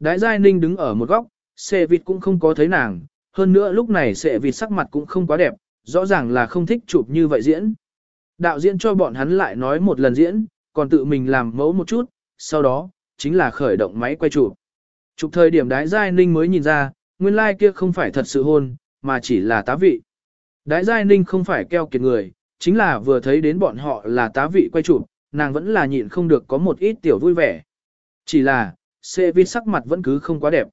Đái Giai Ninh đứng ở một góc, xe vịt cũng không có thấy nàng, hơn nữa lúc này xe vịt sắc mặt cũng không quá đẹp, rõ ràng là không thích chụp như vậy diễn. Đạo diễn cho bọn hắn lại nói một lần diễn, còn tự mình làm mẫu một chút, sau đó, chính là khởi động máy quay chụp. Chụp thời điểm đái giai ninh mới nhìn ra, nguyên lai like kia không phải thật sự hôn, mà chỉ là tá vị. Đái giai ninh không phải keo kiệt người, chính là vừa thấy đến bọn họ là tá vị quay chụp, nàng vẫn là nhịn không được có một ít tiểu vui vẻ. Chỉ là, xe vịt sắc mặt vẫn cứ không quá đẹp.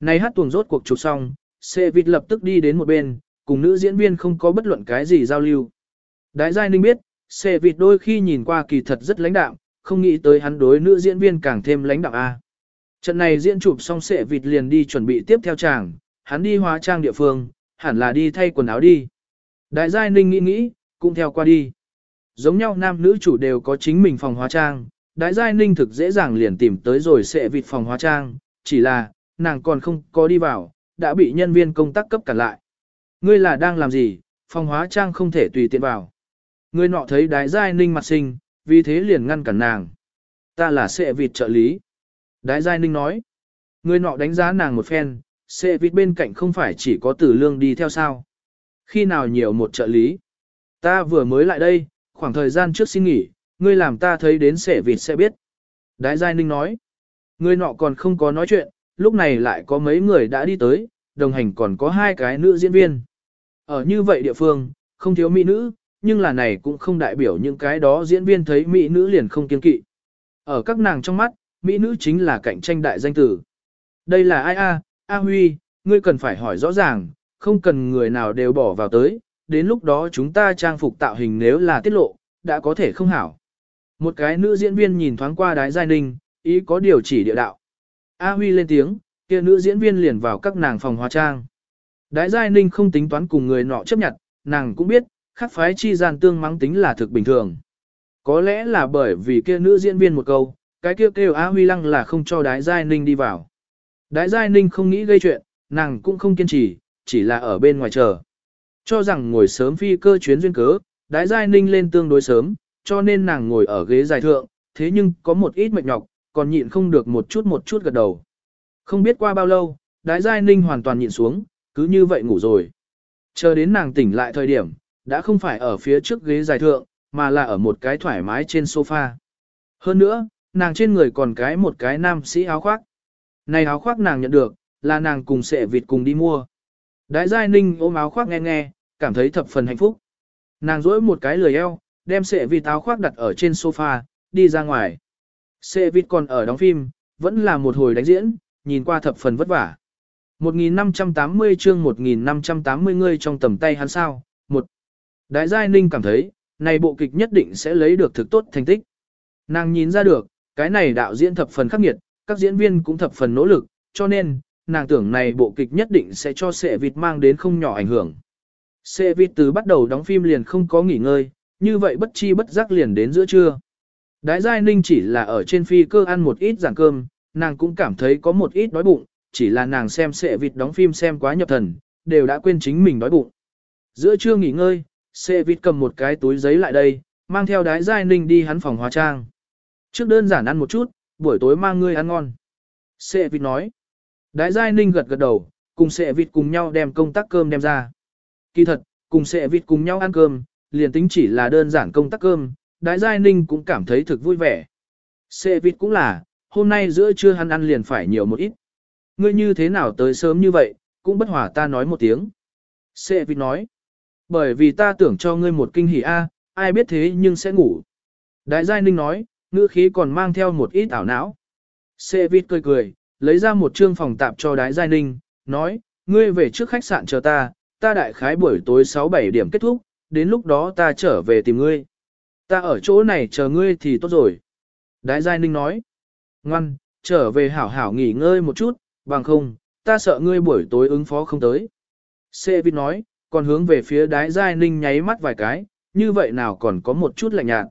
Này hát tuồng rốt cuộc chụp xong, xe vịt lập tức đi đến một bên, cùng nữ diễn viên không có bất luận cái gì giao lưu. Đại giai ninh biết, xe vịt đôi khi nhìn qua kỳ thật rất lãnh đạm, không nghĩ tới hắn đối nữ diễn viên càng thêm lãnh đạm A. Trận này diễn chụp xong xe vịt liền đi chuẩn bị tiếp theo chàng, hắn đi hóa trang địa phương, hẳn là đi thay quần áo đi. Đại giai ninh nghĩ nghĩ, cũng theo qua đi. Giống nhau nam nữ chủ đều có chính mình phòng hóa trang, đại giai ninh thực dễ dàng liền tìm tới rồi sẽ vịt phòng hóa trang, chỉ là, nàng còn không có đi vào, đã bị nhân viên công tác cấp cản lại. Ngươi là đang làm gì, phòng hóa trang không thể tùy tiện vào. Ngươi nọ thấy đái giai ninh mặt sinh, vì thế liền ngăn cản nàng. Ta là sẽ vịt trợ lý. Đái giai ninh nói. Ngươi nọ đánh giá nàng một phen, sẽ vịt bên cạnh không phải chỉ có tử lương đi theo sao. Khi nào nhiều một trợ lý. Ta vừa mới lại đây, khoảng thời gian trước xin nghỉ, ngươi làm ta thấy đến sẽ vịt sẽ biết. Đái giai ninh nói. Ngươi nọ còn không có nói chuyện, lúc này lại có mấy người đã đi tới, đồng hành còn có hai cái nữ diễn viên. Ở như vậy địa phương, không thiếu mỹ nữ, nhưng là này cũng không đại biểu những cái đó diễn viên thấy mỹ nữ liền không kiên kỵ. Ở các nàng trong mắt, mỹ nữ chính là cạnh tranh đại danh tử. Đây là ai a? A Huy, ngươi cần phải hỏi rõ ràng, không cần người nào đều bỏ vào tới, đến lúc đó chúng ta trang phục tạo hình nếu là tiết lộ, đã có thể không hảo. Một cái nữ diễn viên nhìn thoáng qua đái giai ninh, ý có điều chỉ địa đạo. A Huy lên tiếng, kia nữ diễn viên liền vào các nàng phòng hóa trang. Đái giai ninh không tính toán cùng người nọ chấp nhận, nàng cũng biết, khắc phái chi gian tương mắng tính là thực bình thường. Có lẽ là bởi vì kia nữ diễn viên một câu, cái kia kêu, kêu A Huy Lăng là không cho đái giai ninh đi vào. Đái giai ninh không nghĩ gây chuyện, nàng cũng không kiên trì, chỉ là ở bên ngoài chờ. Cho rằng ngồi sớm phi cơ chuyến duyên cớ, đái giai ninh lên tương đối sớm, cho nên nàng ngồi ở ghế dài thượng, thế nhưng có một ít mệt nhọc, còn nhịn không được một chút một chút gật đầu. Không biết qua bao lâu, đái giai ninh hoàn toàn nhịn xuống, cứ như vậy ngủ rồi. Chờ đến nàng tỉnh lại thời điểm, đã không phải ở phía trước ghế dài thượng, mà là ở một cái thoải mái trên sofa. Hơn nữa, nàng trên người còn cái một cái nam sĩ áo khoác. Này áo khoác nàng nhận được, là nàng cùng sệ vịt cùng đi mua. Đái giai ninh ôm áo khoác nghe nghe, cảm thấy thập phần hạnh phúc. Nàng dỗi một cái lười eo, đem sệ vịt áo khoác đặt ở trên sofa, đi ra ngoài. Sệ vịt còn ở đóng phim, vẫn là một hồi đánh diễn, nhìn qua thập phần vất vả. 1580 chương 1580 người trong tầm tay hắn sao, một. Đại giai ninh cảm thấy, này bộ kịch nhất định sẽ lấy được thực tốt thành tích. Nàng nhìn ra được, cái này đạo diễn thập phần khắc nghiệt, các diễn viên cũng thập phần nỗ lực, cho nên, nàng tưởng này bộ kịch nhất định sẽ cho sệ vịt mang đến không nhỏ ảnh hưởng. Sệ vịt từ bắt đầu đóng phim liền không có nghỉ ngơi, như vậy bất chi bất giác liền đến giữa trưa. Đái Giai Ninh chỉ là ở trên phi cơ ăn một ít giảng cơm, nàng cũng cảm thấy có một ít đói bụng, chỉ là nàng xem sệ vịt đóng phim xem quá nhập thần, đều đã quên chính mình đói bụng. Giữa trưa nghỉ ngơi, sệ vịt cầm một cái túi giấy lại đây, mang theo đái Giai Ninh đi hắn phòng hóa trang. Trước đơn giản ăn một chút, buổi tối mang ngươi ăn ngon. Sệ vịt nói. Đái Giai Ninh gật gật đầu, cùng sệ vịt cùng nhau đem công tác cơm đem ra. Kỳ thật, cùng sệ vịt cùng nhau ăn cơm, liền tính chỉ là đơn giản công tác cơm, Đái Giai Ninh cũng cảm thấy thực vui vẻ. Sệ vịt cũng là, hôm nay giữa trưa hắn ăn liền phải nhiều một ít. Ngươi như thế nào tới sớm như vậy, cũng bất hòa ta nói một tiếng. Sệ vịt nói. Bởi vì ta tưởng cho ngươi một kinh hỉ a, ai biết thế nhưng sẽ ngủ. Đại Giai Ninh nói, ngữ khí còn mang theo một ít ảo não. Sệ vịt cười cười, lấy ra một trương phòng tạp cho Đái Giai Ninh, nói, ngươi về trước khách sạn chờ ta, ta đại khái buổi tối 6-7 điểm kết thúc, đến lúc đó ta trở về tìm ngươi. Ta ở chỗ này chờ ngươi thì tốt rồi. Đái Giai Ninh nói, ngoan, trở về hảo hảo nghỉ ngơi một chút, bằng không, ta sợ ngươi buổi tối ứng phó không tới. Sệ Vít nói, còn hướng về phía đái Giai Ninh nháy mắt vài cái, như vậy nào còn có một chút lạnh nhạt.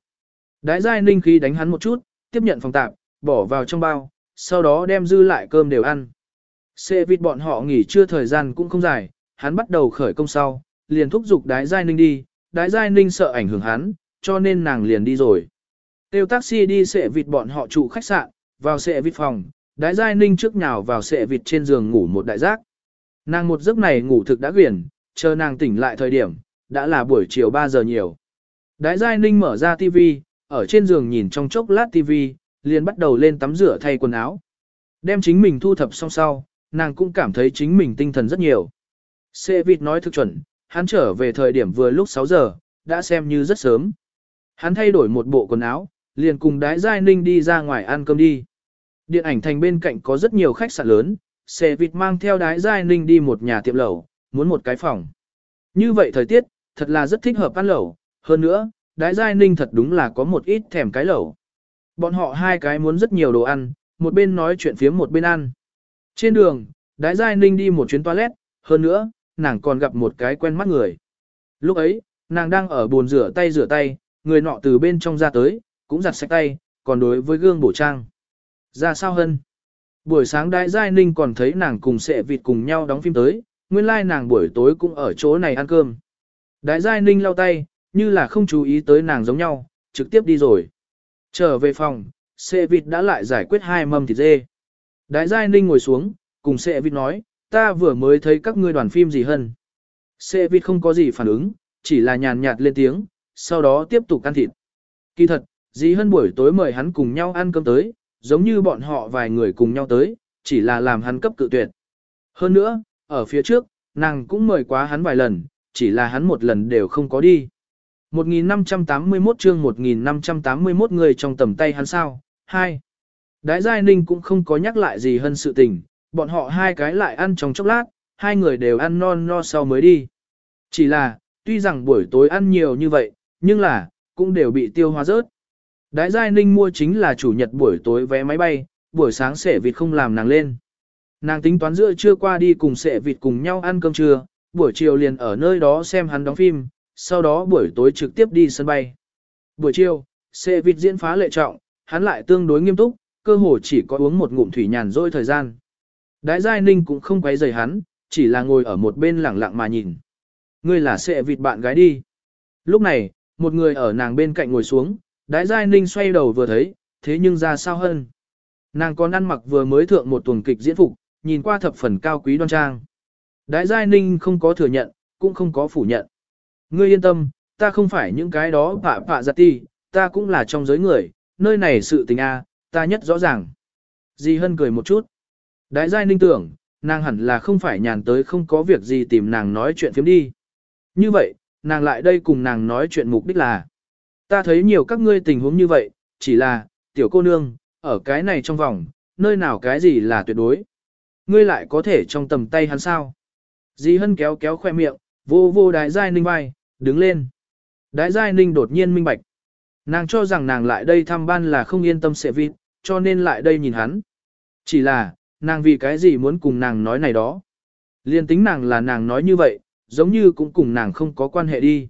Đái Giai Ninh khi đánh hắn một chút, tiếp nhận phòng tạp, bỏ vào trong bao, sau đó đem dư lại cơm đều ăn. Xê Vít bọn họ nghỉ trưa thời gian cũng không dài, hắn bắt đầu khởi công sau, liền thúc giục đái giai ninh đi, đái giai ninh sợ ảnh hưởng hắn, cho nên nàng liền đi rồi. Tiêu taxi đi xệ vịt bọn họ trụ khách sạn, vào xệ vịt phòng, đái giai ninh trước nhào vào sệ vịt trên giường ngủ một đại giác. Nàng một giấc này ngủ thực đã quyển, chờ nàng tỉnh lại thời điểm, đã là buổi chiều 3 giờ nhiều. Đái giai ninh mở ra TV, ở trên giường nhìn trong chốc lát TV, liền bắt đầu lên tắm rửa thay quần áo. Đem chính mình thu thập xong sau, nàng cũng cảm thấy chính mình tinh thần rất nhiều. Sệ vịt nói thực chuẩn, hắn trở về thời điểm vừa lúc 6 giờ, đã xem như rất sớm. Hắn thay đổi một bộ quần áo, liền cùng đái giai ninh đi ra ngoài ăn cơm đi. Điện ảnh thành bên cạnh có rất nhiều khách sạn lớn, xe vịt mang theo đái giai ninh đi một nhà tiệm lẩu, muốn một cái phòng. Như vậy thời tiết, thật là rất thích hợp ăn lẩu, hơn nữa, đái giai ninh thật đúng là có một ít thèm cái lẩu. Bọn họ hai cái muốn rất nhiều đồ ăn, một bên nói chuyện phiếm một bên ăn. Trên đường, đái giai ninh đi một chuyến toilet, hơn nữa, nàng còn gặp một cái quen mắt người. Lúc ấy, nàng đang ở bồn rửa tay rửa tay, người nọ từ bên trong ra tới, cũng giặt sạch tay, còn đối với gương bổ trang. Ra sao hơn? Buổi sáng đại giai ninh còn thấy nàng cùng sệ vịt cùng nhau đóng phim tới, nguyên lai like nàng buổi tối cũng ở chỗ này ăn cơm. Đại giai ninh lau tay, như là không chú ý tới nàng giống nhau, trực tiếp đi rồi. Trở về phòng, sệ vịt đã lại giải quyết hai mâm thịt dê. Đại giai ninh ngồi xuống, cùng sệ vịt nói, ta vừa mới thấy các ngươi đoàn phim gì hơn. Xe vịt không có gì phản ứng, chỉ là nhàn nhạt lên tiếng, sau đó tiếp tục ăn thịt. Kỳ thật, dì hân buổi tối mời hắn cùng nhau ăn cơm tới, giống như bọn họ vài người cùng nhau tới, chỉ là làm hắn cấp cự tuyệt. Hơn nữa, ở phía trước, nàng cũng mời quá hắn vài lần, chỉ là hắn một lần đều không có đi. 1581 chương 1581 người trong tầm tay hắn sao, 2. Đái Giai Ninh cũng không có nhắc lại gì hơn sự tình, bọn họ hai cái lại ăn trong chốc lát, hai người đều ăn non no sau mới đi. Chỉ là, tuy rằng buổi tối ăn nhiều như vậy, nhưng là, cũng đều bị tiêu hóa rớt. Đái Giai Ninh mua chính là chủ nhật buổi tối vé máy bay, buổi sáng sẻ vịt không làm nàng lên. Nàng tính toán giữa trưa qua đi cùng sẻ vịt cùng nhau ăn cơm trưa, buổi chiều liền ở nơi đó xem hắn đóng phim, sau đó buổi tối trực tiếp đi sân bay. Buổi chiều, sẻ vịt diễn phá lệ trọng, hắn lại tương đối nghiêm túc, cơ hồ chỉ có uống một ngụm thủy nhàn dôi thời gian. Đái Giai Ninh cũng không quấy rầy hắn, chỉ là ngồi ở một bên lẳng lặng mà nhìn. Ngươi là sẽ vịt bạn gái đi. Lúc này, một người ở nàng bên cạnh ngồi xuống, Đái Giai Ninh xoay đầu vừa thấy, thế nhưng ra sao hơn. Nàng còn ăn mặc vừa mới thượng một tuần kịch diễn phục, nhìn qua thập phần cao quý đoan trang. Đái Giai Ninh không có thừa nhận, cũng không có phủ nhận. Ngươi yên tâm, ta không phải những cái đó phạ phạ giặt ti, ta cũng là trong giới người, nơi này sự tình a, ta nhất rõ ràng. Di Hân cười một chút. Đái Giai Ninh tưởng, nàng hẳn là không phải nhàn tới không có việc gì tìm nàng nói chuyện phiếm đi. Như vậy, nàng lại đây cùng nàng nói chuyện mục đích là Ta thấy nhiều các ngươi tình huống như vậy, chỉ là, tiểu cô nương, ở cái này trong vòng, nơi nào cái gì là tuyệt đối. Ngươi lại có thể trong tầm tay hắn sao. Dì hân kéo kéo khoe miệng, vô vô đái giai ninh vai, đứng lên. Đái giai ninh đột nhiên minh bạch. Nàng cho rằng nàng lại đây thăm ban là không yên tâm sẽ vịt, cho nên lại đây nhìn hắn. Chỉ là, nàng vì cái gì muốn cùng nàng nói này đó. Liên tính nàng là nàng nói như vậy, giống như cũng cùng nàng không có quan hệ đi.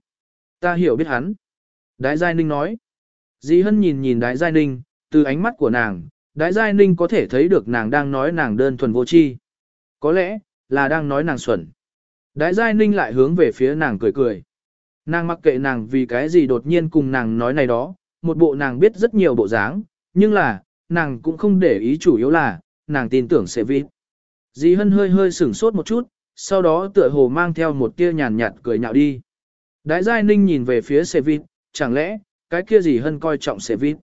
Ta hiểu biết hắn. Đái Giai Ninh nói. Dì Hân nhìn nhìn Đái Giai Ninh, từ ánh mắt của nàng, Đái Giai Ninh có thể thấy được nàng đang nói nàng đơn thuần vô tri. Có lẽ, là đang nói nàng xuẩn. Đái Giai Ninh lại hướng về phía nàng cười cười. Nàng mặc kệ nàng vì cái gì đột nhiên cùng nàng nói này đó, một bộ nàng biết rất nhiều bộ dáng, nhưng là, nàng cũng không để ý chủ yếu là, nàng tin tưởng sẽ vít. Dì Hân hơi hơi sửng sốt một chút, sau đó tựa hồ mang theo một tia nhàn nhạt cười nhạo đi. Đái Giai Ninh nhìn về phía xe vít, chẳng lẽ, cái kia gì hân coi trọng sẽ vít.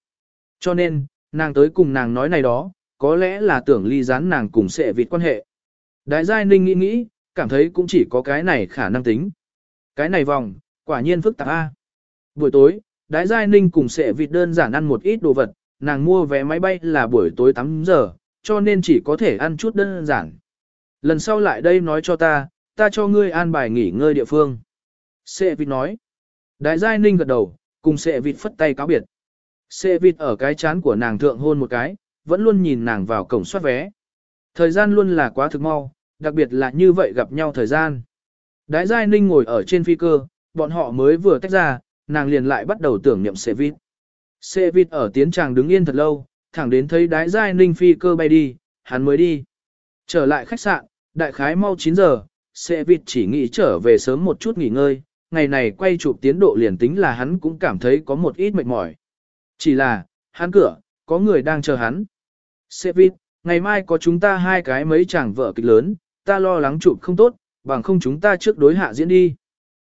Cho nên, nàng tới cùng nàng nói này đó, có lẽ là tưởng ly gián nàng cùng sẽ vịt quan hệ. Đại giai ninh nghĩ nghĩ, cảm thấy cũng chỉ có cái này khả năng tính. Cái này vòng, quả nhiên phức tạp A. Buổi tối, đại giai ninh cùng sẽ vịt đơn giản ăn một ít đồ vật, nàng mua vé máy bay là buổi tối 8 giờ, cho nên chỉ có thể ăn chút đơn giản. Lần sau lại đây nói cho ta, ta cho ngươi an bài nghỉ ngơi địa phương. Sệ vịt nói. Đại giai ninh gật đầu, cùng sệ vịt phất tay cáo biệt. Sệ vịt ở cái chán của nàng thượng hôn một cái, vẫn luôn nhìn nàng vào cổng soát vé. Thời gian luôn là quá thực mau, đặc biệt là như vậy gặp nhau thời gian. Đại Giai Ninh ngồi ở trên phi cơ, bọn họ mới vừa tách ra, nàng liền lại bắt đầu tưởng niệm Sệ vịt. Sệ vịt ở tiến tràng đứng yên thật lâu, thẳng đến thấy Đái Giai Ninh phi cơ bay đi, hắn mới đi. Trở lại khách sạn, đại khái mau 9 giờ, xe vịt chỉ nghĩ trở về sớm một chút nghỉ ngơi, ngày này quay chụp tiến độ liền tính là hắn cũng cảm thấy có một ít mệt mỏi. Chỉ là, hắn cửa, có người đang chờ hắn. Sevit, ngày mai có chúng ta hai cái mấy chàng vợ kịch lớn, ta lo lắng chụp không tốt, bằng không chúng ta trước đối hạ diễn đi.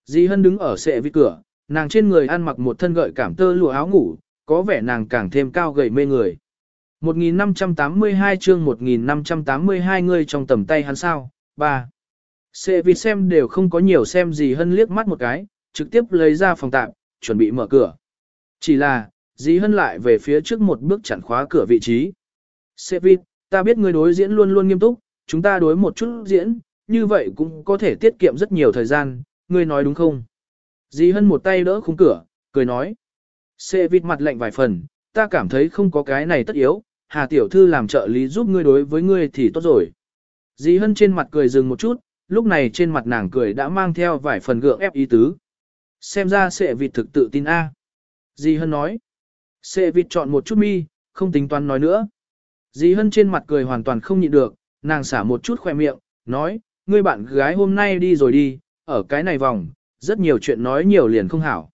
Dì Hân đứng ở xe vịt cửa, nàng trên người ăn mặc một thân gợi cảm tơ lụa áo ngủ, có vẻ nàng càng thêm cao gầy mê người. 1582 chương 1582 người trong tầm tay hắn sao, 3. Sệ vì xem đều không có nhiều xem gì Hân liếc mắt một cái, trực tiếp lấy ra phòng tạm, chuẩn bị mở cửa. Chỉ là, dì Hân lại về phía trước một bước chặn khóa cửa vị trí. Sệ vì, ta biết người đối diễn luôn luôn nghiêm túc, chúng ta đối một chút diễn, như vậy cũng có thể tiết kiệm rất nhiều thời gian, ngươi nói đúng không? Dì Hân một tay đỡ khung cửa, cười nói. Xê vịt mặt lạnh vài phần, ta cảm thấy không có cái này tất yếu, Hà Tiểu Thư làm trợ lý giúp ngươi đối với ngươi thì tốt rồi. Dì Hân trên mặt cười dừng một chút, lúc này trên mặt nàng cười đã mang theo vài phần gượng ép ý tứ. Xem ra sẽ vịt thực tự tin A. Dì Hân nói. Sẽ vịt chọn một chút mi, không tính toán nói nữa. Dì Hân trên mặt cười hoàn toàn không nhịn được, nàng xả một chút khoe miệng, nói, ngươi bạn gái hôm nay đi rồi đi, ở cái này vòng, rất nhiều chuyện nói nhiều liền không hảo.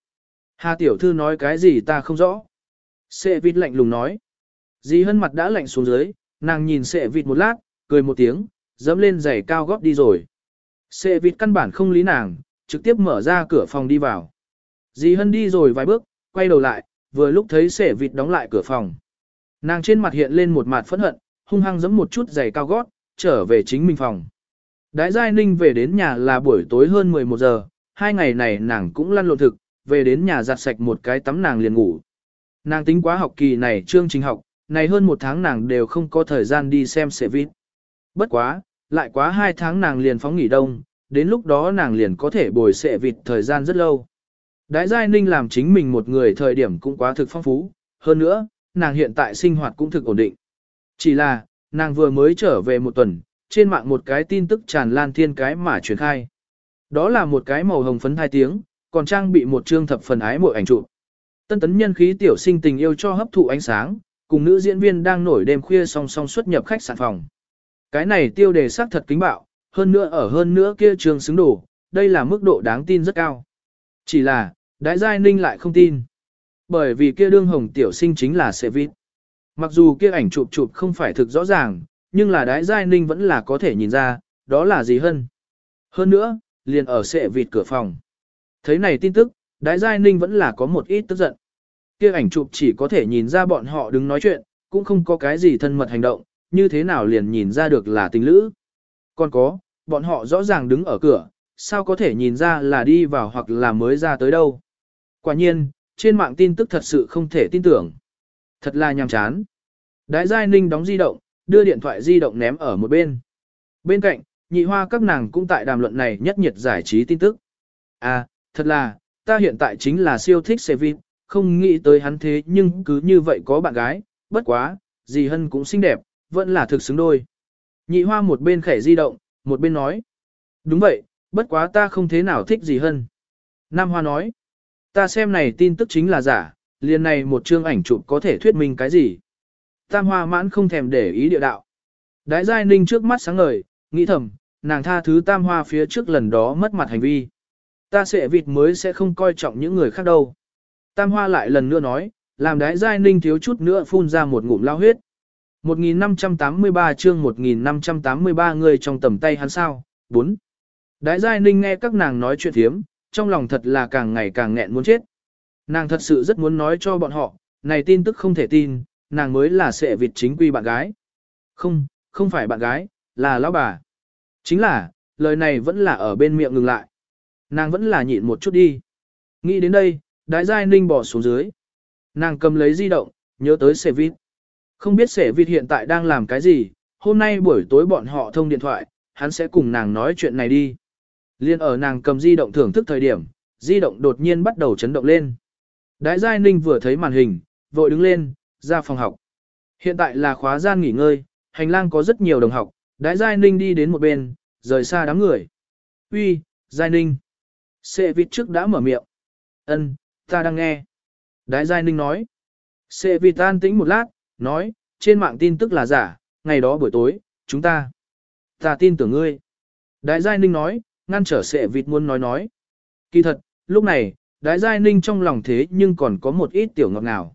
Hà tiểu thư nói cái gì ta không rõ. Sệ vịt lạnh lùng nói. Dì hân mặt đã lạnh xuống dưới, nàng nhìn sệ vịt một lát, cười một tiếng, dẫm lên giày cao gót đi rồi. Sệ vịt căn bản không lý nàng, trực tiếp mở ra cửa phòng đi vào. Dì hân đi rồi vài bước, quay đầu lại, vừa lúc thấy sệ vịt đóng lại cửa phòng. Nàng trên mặt hiện lên một mặt phẫn hận, hung hăng giẫm một chút giày cao gót, trở về chính mình phòng. Đái Giai Ninh về đến nhà là buổi tối hơn 11 giờ, hai ngày này nàng cũng lăn lộn thực, về đến nhà giặt sạch một cái tắm nàng liền ngủ. Nàng tính quá học kỳ này chương trình học, này hơn một tháng nàng đều không có thời gian đi xem xe vít. Bất quá, lại quá hai tháng nàng liền phóng nghỉ đông, đến lúc đó nàng liền có thể bồi sẽ vịt thời gian rất lâu. Đái Giai Ninh làm chính mình một người thời điểm cũng quá thực phong phú, hơn nữa, nàng hiện tại sinh hoạt cũng thực ổn định. Chỉ là, nàng vừa mới trở về một tuần, trên mạng một cái tin tức tràn lan thiên cái mà truyền khai. Đó là một cái màu hồng phấn hai tiếng, còn trang bị một chương thập phần ái mội ảnh chụp. Tân tấn nhân khí tiểu sinh tình yêu cho hấp thụ ánh sáng, cùng nữ diễn viên đang nổi đêm khuya song song xuất nhập khách sạn phòng. Cái này tiêu đề xác thật kính bạo, hơn nữa ở hơn nữa kia trường xứng đủ, đây là mức độ đáng tin rất cao. Chỉ là, đại giai ninh lại không tin. Bởi vì kia đương hồng tiểu sinh chính là xe vít. Mặc dù kia ảnh chụp chụp không phải thực rõ ràng, nhưng là đái giai ninh vẫn là có thể nhìn ra, đó là gì hơn. Hơn nữa, liền ở xe vịt cửa phòng. Thấy này tin tức, đái giai ninh vẫn là có một ít tức giận kia ảnh chụp chỉ có thể nhìn ra bọn họ đứng nói chuyện, cũng không có cái gì thân mật hành động, như thế nào liền nhìn ra được là tình lữ. Còn có, bọn họ rõ ràng đứng ở cửa, sao có thể nhìn ra là đi vào hoặc là mới ra tới đâu. Quả nhiên, trên mạng tin tức thật sự không thể tin tưởng. Thật là nhàm chán. Đái Giai Ninh đóng di động, đưa điện thoại di động ném ở một bên. Bên cạnh, nhị hoa các nàng cũng tại đàm luận này nhất nhiệt giải trí tin tức. À, thật là, ta hiện tại chính là siêu thích xe vip, không nghĩ tới hắn thế nhưng cứ như vậy có bạn gái, bất quá, dì Hân cũng xinh đẹp, vẫn là thực xứng đôi. Nhị hoa một bên khẻ di động, một bên nói. Đúng vậy, bất quá ta không thế nào thích dì Hân. Nam hoa nói, ta xem này tin tức chính là giả, liền này một chương ảnh chụp có thể thuyết minh cái gì. Tam hoa mãn không thèm để ý địa đạo. Đái giai ninh trước mắt sáng ngời, nghĩ thầm, nàng tha thứ tam hoa phía trước lần đó mất mặt hành vi. Ta sẽ vịt mới sẽ không coi trọng những người khác đâu. Tam hoa lại lần nữa nói, làm đái giai ninh thiếu chút nữa phun ra một ngụm lao huyết. 1583 chương 1583 người trong tầm tay hắn sao, 4. Đái giai ninh nghe các nàng nói chuyện thiếm, trong lòng thật là càng ngày càng nghẹn muốn chết. Nàng thật sự rất muốn nói cho bọn họ, này tin tức không thể tin, nàng mới là sệ vịt chính quy bạn gái. Không, không phải bạn gái, là lão bà. Chính là, lời này vẫn là ở bên miệng ngừng lại. Nàng vẫn là nhịn một chút đi. Nghĩ đến đây, đái giai ninh bỏ xuống dưới. Nàng cầm lấy di động, nhớ tới Sẻ vịt. Không biết Sẻ vịt hiện tại đang làm cái gì, hôm nay buổi tối bọn họ thông điện thoại, hắn sẽ cùng nàng nói chuyện này đi. Liên ở nàng cầm di động thưởng thức thời điểm, di động đột nhiên bắt đầu chấn động lên. Đái Giai Ninh vừa thấy màn hình, vội đứng lên, ra phòng học. Hiện tại là khóa gian nghỉ ngơi, hành lang có rất nhiều đồng học, Đái Giai Ninh đi đến một bên, rời xa đám người. Uy, Giai Ninh. Sẻ vịt trước đã mở miệng. Ân, ta đang nghe. Đái Giai Ninh nói. Sệ vịt tan tĩnh một lát, nói, trên mạng tin tức là giả, ngày đó buổi tối, chúng ta. Ta tin tưởng ngươi. Đái Giai Ninh nói, ngăn trở sệ vịt muốn nói nói. Kỳ thật, lúc này, đái giai ninh trong lòng thế nhưng còn có một ít tiểu ngọt ngào.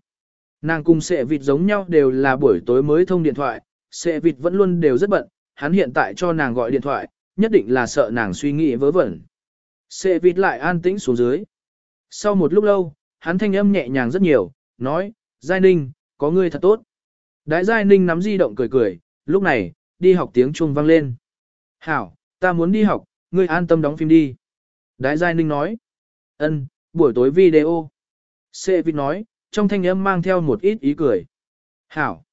Nàng cùng sệ vịt giống nhau đều là buổi tối mới thông điện thoại, Sệ vịt vẫn luôn đều rất bận, hắn hiện tại cho nàng gọi điện thoại, nhất định là sợ nàng suy nghĩ vớ vẩn. Sệ vịt lại an tĩnh xuống dưới. Sau một lúc lâu, hắn thanh âm nhẹ nhàng rất nhiều, nói, Giai Ninh, có ngươi thật tốt. Đái Giai Ninh nắm di động cười cười, lúc này, đi học tiếng chuông vang lên. Hảo, ta muốn đi học, ngươi an tâm đóng phim đi. Đái Giai Ninh nói, ân, buổi tối video. Sê vịt nói, trong thanh âm mang theo một ít ý cười. Hảo.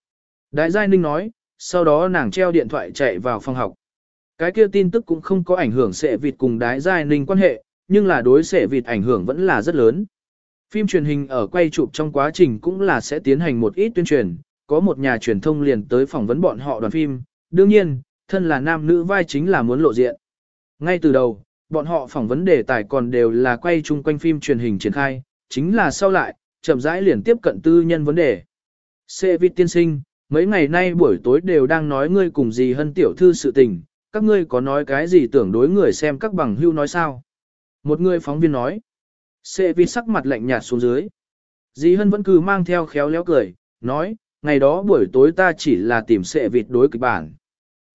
Đái Giai Ninh nói, sau đó nàng treo điện thoại chạy vào phòng học. Cái kia tin tức cũng không có ảnh hưởng sệ vịt cùng đái Giai Ninh quan hệ, nhưng là đối xệ vịt ảnh hưởng vẫn là rất lớn. Phim truyền hình ở quay chụp trong quá trình cũng là sẽ tiến hành một ít tuyên truyền, có một nhà truyền thông liền tới phỏng vấn bọn họ đoàn phim, đương nhiên, thân là nam nữ vai chính là muốn lộ diện. Ngay từ đầu, bọn họ phỏng vấn đề tài còn đều là quay chung quanh phim truyền hình triển khai, chính là sau lại, chậm rãi liền tiếp cận tư nhân vấn đề. Sệ vịt tiên sinh, mấy ngày nay buổi tối đều đang nói ngươi cùng gì hân tiểu thư sự tình, các ngươi có nói cái gì tưởng đối người xem các bằng hưu nói sao? Một người phóng viên nói. Sệ vịt sắc mặt lạnh nhạt xuống dưới. Dì Hân vẫn cứ mang theo khéo léo cười, nói, ngày đó buổi tối ta chỉ là tìm sệ vịt đối kịch bản.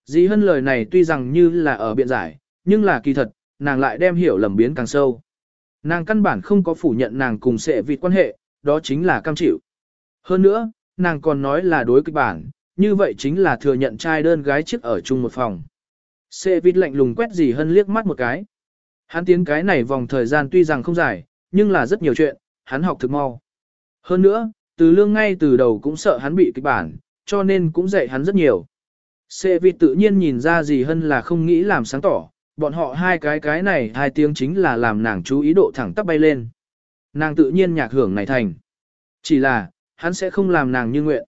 Dì Hân lời này tuy rằng như là ở biện giải, nhưng là kỳ thật, nàng lại đem hiểu lầm biến càng sâu. Nàng căn bản không có phủ nhận nàng cùng sệ vịt quan hệ, đó chính là cam chịu. Hơn nữa, nàng còn nói là đối kịch bản, như vậy chính là thừa nhận trai đơn gái chiếc ở chung một phòng. Sệ vịt lạnh lùng quét dì Hân liếc mắt một cái. Hắn tiến cái này vòng thời gian tuy rằng không dài, nhưng là rất nhiều chuyện, hắn học thực mau. Hơn nữa, từ lương ngay từ đầu cũng sợ hắn bị kịch bản, cho nên cũng dạy hắn rất nhiều. Sệ vịt tự nhiên nhìn ra gì hơn là không nghĩ làm sáng tỏ, bọn họ hai cái cái này hai tiếng chính là làm nàng chú ý độ thẳng tắp bay lên. Nàng tự nhiên nhạc hưởng này thành. Chỉ là, hắn sẽ không làm nàng như nguyện.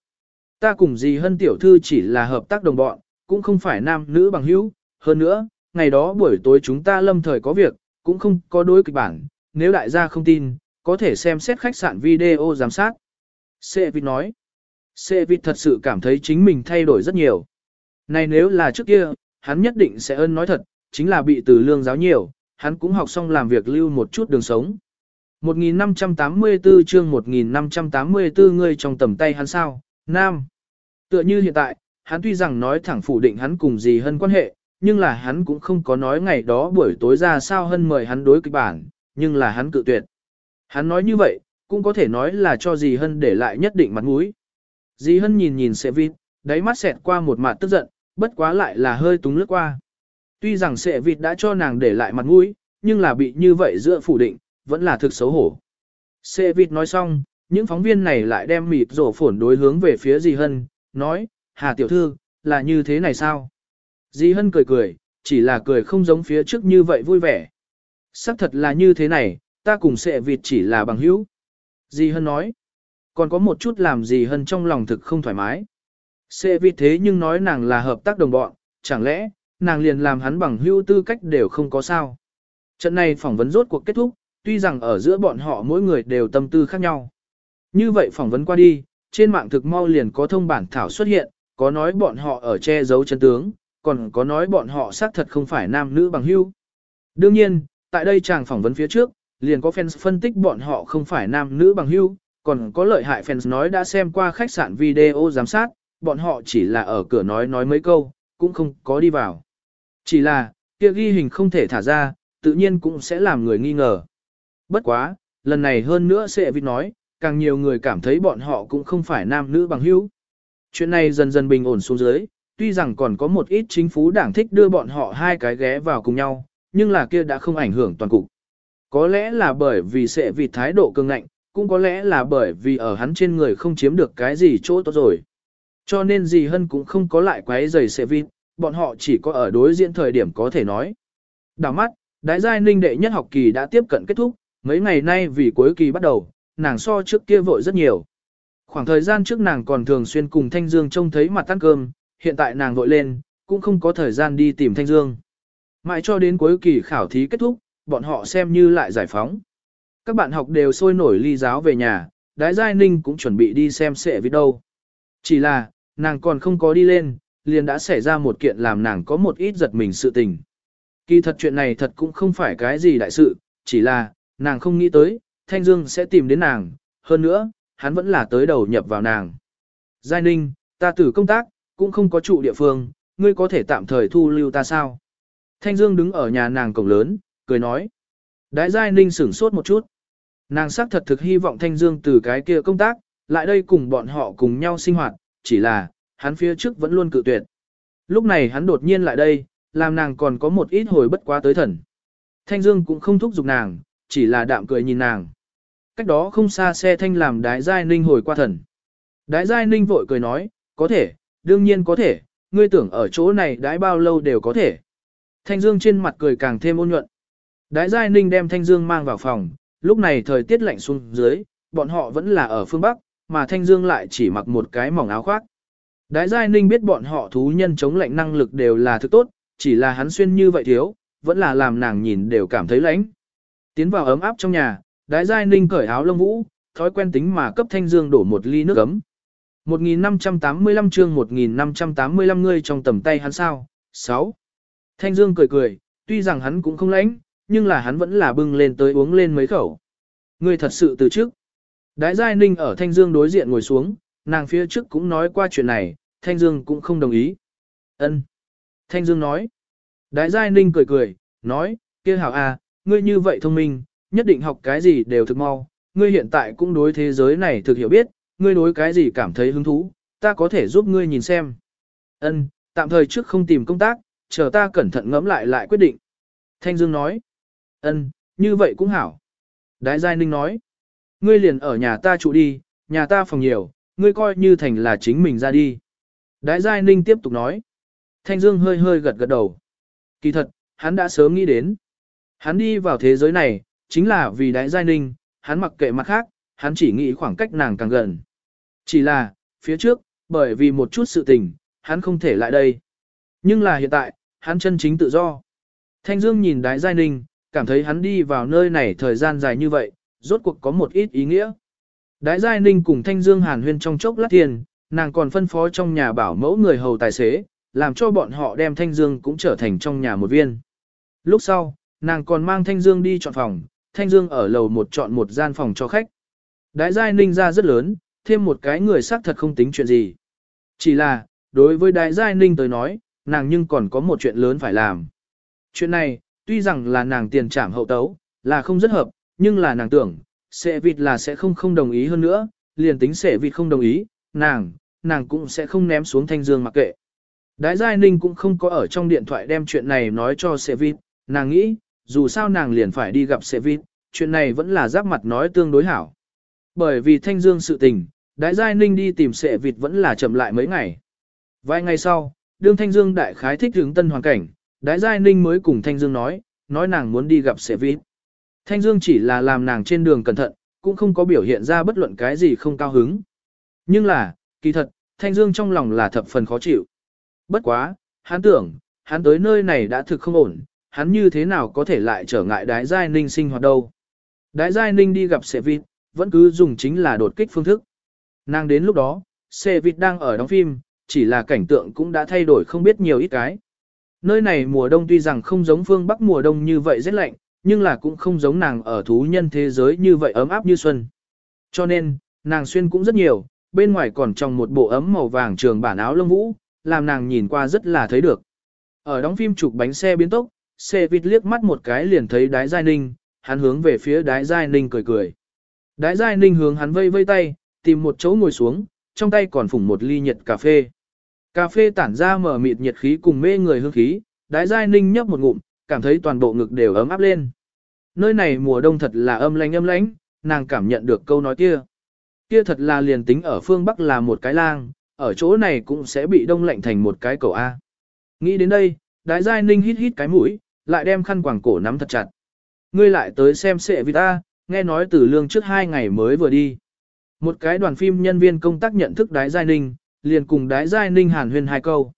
Ta cùng gì hơn tiểu thư chỉ là hợp tác đồng bọn, cũng không phải nam nữ bằng hữu. Hơn nữa, ngày đó buổi tối chúng ta lâm thời có việc, cũng không có đối kịch bản, nếu đại gia không tin, có thể xem xét khách sạn video giám sát. Sệ vịt nói. Sệ vịt thật sự cảm thấy chính mình thay đổi rất nhiều. Này nếu là trước kia, hắn nhất định sẽ ơn nói thật, chính là bị từ lương giáo nhiều, hắn cũng học xong làm việc lưu một chút đường sống. 1584 chương 1584 người trong tầm tay hắn sao, Nam. Tựa như hiện tại, hắn tuy rằng nói thẳng phủ định hắn cùng gì hơn quan hệ, nhưng là hắn cũng không có nói ngày đó buổi tối ra sao hơn mời hắn đối kịch bản, nhưng là hắn cự tuyệt. Hắn nói như vậy, cũng có thể nói là cho dì Hân để lại nhất định mặt mũi. Dì Hân nhìn nhìn sẽ Vịt, đáy mắt xẹt qua một mặt tức giận, bất quá lại là hơi túng lướt qua. Tuy rằng sẽ Vịt đã cho nàng để lại mặt mũi, nhưng là bị như vậy giữa phủ định, vẫn là thực xấu hổ. Sẽ Vịt nói xong, những phóng viên này lại đem mịt rổ phổn đối hướng về phía dì Hân, nói, Hà Tiểu Thư, là như thế này sao? Dì Hân cười cười, chỉ là cười không giống phía trước như vậy vui vẻ. Sắc thật là như thế này, ta cùng sẽ vịt chỉ là bằng hữu. Dì Hân nói, còn có một chút làm dì Hân trong lòng thực không thoải mái. Sẽ vịt thế nhưng nói nàng là hợp tác đồng bọn, chẳng lẽ, nàng liền làm hắn bằng hữu tư cách đều không có sao. Trận này phỏng vấn rốt cuộc kết thúc, tuy rằng ở giữa bọn họ mỗi người đều tâm tư khác nhau. Như vậy phỏng vấn qua đi, trên mạng thực mau liền có thông bản thảo xuất hiện, có nói bọn họ ở che giấu chân tướng, còn có nói bọn họ xác thật không phải nam nữ bằng hữu. Đương nhiên, tại đây chàng phỏng vấn phía trước, liền có fans phân tích bọn họ không phải nam nữ bằng hữu, còn có lợi hại fans nói đã xem qua khách sạn video giám sát, bọn họ chỉ là ở cửa nói nói mấy câu, cũng không có đi vào. Chỉ là, kia ghi hình không thể thả ra, tự nhiên cũng sẽ làm người nghi ngờ. Bất quá, lần này hơn nữa sẽ vịt nói, càng nhiều người cảm thấy bọn họ cũng không phải nam nữ bằng hữu. Chuyện này dần dần bình ổn xuống dưới, tuy rằng còn có một ít chính phủ đảng thích đưa bọn họ hai cái ghé vào cùng nhau, nhưng là kia đã không ảnh hưởng toàn cục. Có lẽ là bởi vì sẽ vì thái độ cương ngạnh, cũng có lẽ là bởi vì ở hắn trên người không chiếm được cái gì chỗ tốt rồi. Cho nên gì hơn cũng không có lại quái giày sẽ vịt, bọn họ chỉ có ở đối diện thời điểm có thể nói. Đào mắt, đại giai ninh đệ nhất học kỳ đã tiếp cận kết thúc, mấy ngày nay vì cuối kỳ bắt đầu, nàng so trước kia vội rất nhiều. Khoảng thời gian trước nàng còn thường xuyên cùng Thanh Dương trông thấy mặt ăn cơm, hiện tại nàng vội lên, cũng không có thời gian đi tìm Thanh Dương. Mãi cho đến cuối kỳ khảo thí kết thúc, bọn họ xem như lại giải phóng. Các bạn học đều sôi nổi ly giáo về nhà, Đái Giai Ninh cũng chuẩn bị đi xem sẽ với đâu. Chỉ là, nàng còn không có đi lên, liền đã xảy ra một kiện làm nàng có một ít giật mình sự tình. Kỳ thật chuyện này thật cũng không phải cái gì đại sự, chỉ là, nàng không nghĩ tới, Thanh Dương sẽ tìm đến nàng, hơn nữa, hắn vẫn là tới đầu nhập vào nàng. Giai Ninh, ta tử công tác, cũng không có trụ địa phương, ngươi có thể tạm thời thu lưu ta sao? Thanh Dương đứng ở nhà nàng cổng lớn, cười nói. Đái Giai Ninh sửng sốt một chút. Nàng xác thật thực hy vọng Thanh Dương từ cái kia công tác, lại đây cùng bọn họ cùng nhau sinh hoạt, chỉ là, hắn phía trước vẫn luôn cự tuyệt. Lúc này hắn đột nhiên lại đây, làm nàng còn có một ít hồi bất quá tới thần. Thanh Dương cũng không thúc giục nàng, chỉ là đạm cười nhìn nàng. Cách đó không xa xe thanh làm đái giai ninh hồi qua thần. Đái giai ninh vội cười nói, có thể, đương nhiên có thể, ngươi tưởng ở chỗ này đái bao lâu đều có thể. Thanh Dương trên mặt cười càng thêm ôn nhuận. Đái giai ninh đem Thanh Dương mang vào phòng, lúc này thời tiết lạnh xuống dưới, bọn họ vẫn là ở phương Bắc, mà Thanh Dương lại chỉ mặc một cái mỏng áo khoác. Đái giai ninh biết bọn họ thú nhân chống lạnh năng lực đều là thứ tốt, chỉ là hắn xuyên như vậy thiếu, vẫn là làm nàng nhìn đều cảm thấy lạnh. Tiến vào ấm áp trong nhà, đái giai ninh cởi áo lông vũ, thói quen tính mà cấp thanh dương đổ một ly nước ấm. 1585 chương 1585 ngươi trong tầm tay hắn sao? 6. Thanh dương cười cười, tuy rằng hắn cũng không lãnh, nhưng là hắn vẫn là bưng lên tới uống lên mấy khẩu. Ngươi thật sự từ trước. Đái giai ninh ở thanh dương đối diện ngồi xuống, nàng phía trước cũng nói qua chuyện này, thanh dương cũng không đồng ý. Ân. Thanh dương nói. Đái giai ninh cười cười, nói, kia hảo à, ngươi như vậy thông minh, nhất định học cái gì đều thực mau, ngươi hiện tại cũng đối thế giới này thực hiểu biết, ngươi đối cái gì cảm thấy hứng thú, ta có thể giúp ngươi nhìn xem. Ân, tạm thời trước không tìm công tác, chờ ta cẩn thận ngẫm lại lại quyết định. Thanh Dương nói, ân, như vậy cũng hảo. Đái Giai Ninh nói, ngươi liền ở nhà ta trụ đi, nhà ta phòng nhiều, ngươi coi như thành là chính mình ra đi. Đái Giai Ninh tiếp tục nói, Thanh Dương hơi hơi gật gật đầu. Kỳ thật, hắn đã sớm nghĩ đến. Hắn đi vào thế giới này, chính là vì đái giai ninh, hắn mặc kệ mặt khác, hắn chỉ nghĩ khoảng cách nàng càng gần. Chỉ là, phía trước, bởi vì một chút sự tình, hắn không thể lại đây. Nhưng là hiện tại, hắn chân chính tự do. Thanh Dương nhìn đái giai ninh, cảm thấy hắn đi vào nơi này thời gian dài như vậy, rốt cuộc có một ít ý nghĩa. Đái giai ninh cùng Thanh Dương hàn huyên trong chốc lát tiền, nàng còn phân phó trong nhà bảo mẫu người hầu tài xế, làm cho bọn họ đem Thanh Dương cũng trở thành trong nhà một viên. Lúc sau, nàng còn mang Thanh Dương đi chọn phòng, Thanh Dương ở lầu một chọn một gian phòng cho khách. Đái giai ninh ra rất lớn, thêm một cái người xác thật không tính chuyện gì. Chỉ là, đối với đại giai ninh tới nói, nàng nhưng còn có một chuyện lớn phải làm. Chuyện này, tuy rằng là nàng tiền trảm hậu tấu, là không rất hợp, nhưng là nàng tưởng, sẽ vịt là sẽ không không đồng ý hơn nữa, liền tính sẽ vịt không đồng ý, nàng, nàng cũng sẽ không ném xuống thanh dương mặc kệ. Đái Giai Ninh cũng không có ở trong điện thoại đem chuyện này nói cho Sệ Vịt, nàng nghĩ, dù sao nàng liền phải đi gặp Sệ Vịt, chuyện này vẫn là giáp mặt nói tương đối hảo. Bởi vì Thanh Dương sự tình, Đái Giai Ninh đi tìm Sệ Vịt vẫn là chậm lại mấy ngày. Vài ngày sau, đương Thanh Dương đại khái thích hướng tân hoàn cảnh, Đái Giai Ninh mới cùng Thanh Dương nói, nói nàng muốn đi gặp Sệ Vịt. Thanh Dương chỉ là làm nàng trên đường cẩn thận, cũng không có biểu hiện ra bất luận cái gì không cao hứng. Nhưng là, kỳ thật, Thanh Dương trong lòng là thập phần khó chịu. Bất quá, hắn tưởng, hắn tới nơi này đã thực không ổn, hắn như thế nào có thể lại trở ngại đái giai ninh sinh hoạt đâu. Đái giai ninh đi gặp Sệ Vịt, vẫn cứ dùng chính là đột kích phương thức. Nàng đến lúc đó, xe Vịt đang ở đóng phim, chỉ là cảnh tượng cũng đã thay đổi không biết nhiều ít cái. Nơi này mùa đông tuy rằng không giống phương Bắc mùa đông như vậy rất lạnh, nhưng là cũng không giống nàng ở thú nhân thế giới như vậy ấm áp như xuân. Cho nên, nàng xuyên cũng rất nhiều, bên ngoài còn trong một bộ ấm màu vàng trường bản áo lông vũ, làm nàng nhìn qua rất là thấy được. Ở đóng phim chụp bánh xe biến tốc, xe vịt liếc mắt một cái liền thấy đái giai ninh, hắn hướng về phía đái giai ninh cười cười. Đái giai ninh hướng hắn vây vây tay, tìm một chỗ ngồi xuống, trong tay còn phủng một ly nhiệt cà phê. Cà phê tản ra mở mịt nhiệt khí cùng mê người hương khí, đái giai ninh nhấp một ngụm, cảm thấy toàn bộ ngực đều ấm áp lên. Nơi này mùa đông thật là âm lánh âm lánh, nàng cảm nhận được câu nói kia. Kia thật là liền tính ở phương Bắc là một cái lang, ở chỗ này cũng sẽ bị đông lạnh thành một cái cầu A. Nghĩ đến đây, đái giai ninh hít hít cái mũi, lại đem khăn quàng cổ nắm thật chặt. Ngươi lại tới xem sệ vì ta, nghe nói từ lương trước hai ngày mới vừa đi. Một cái đoàn phim nhân viên công tác nhận thức đái giai ninh, liền cùng đái giai ninh hàn huyên hai câu.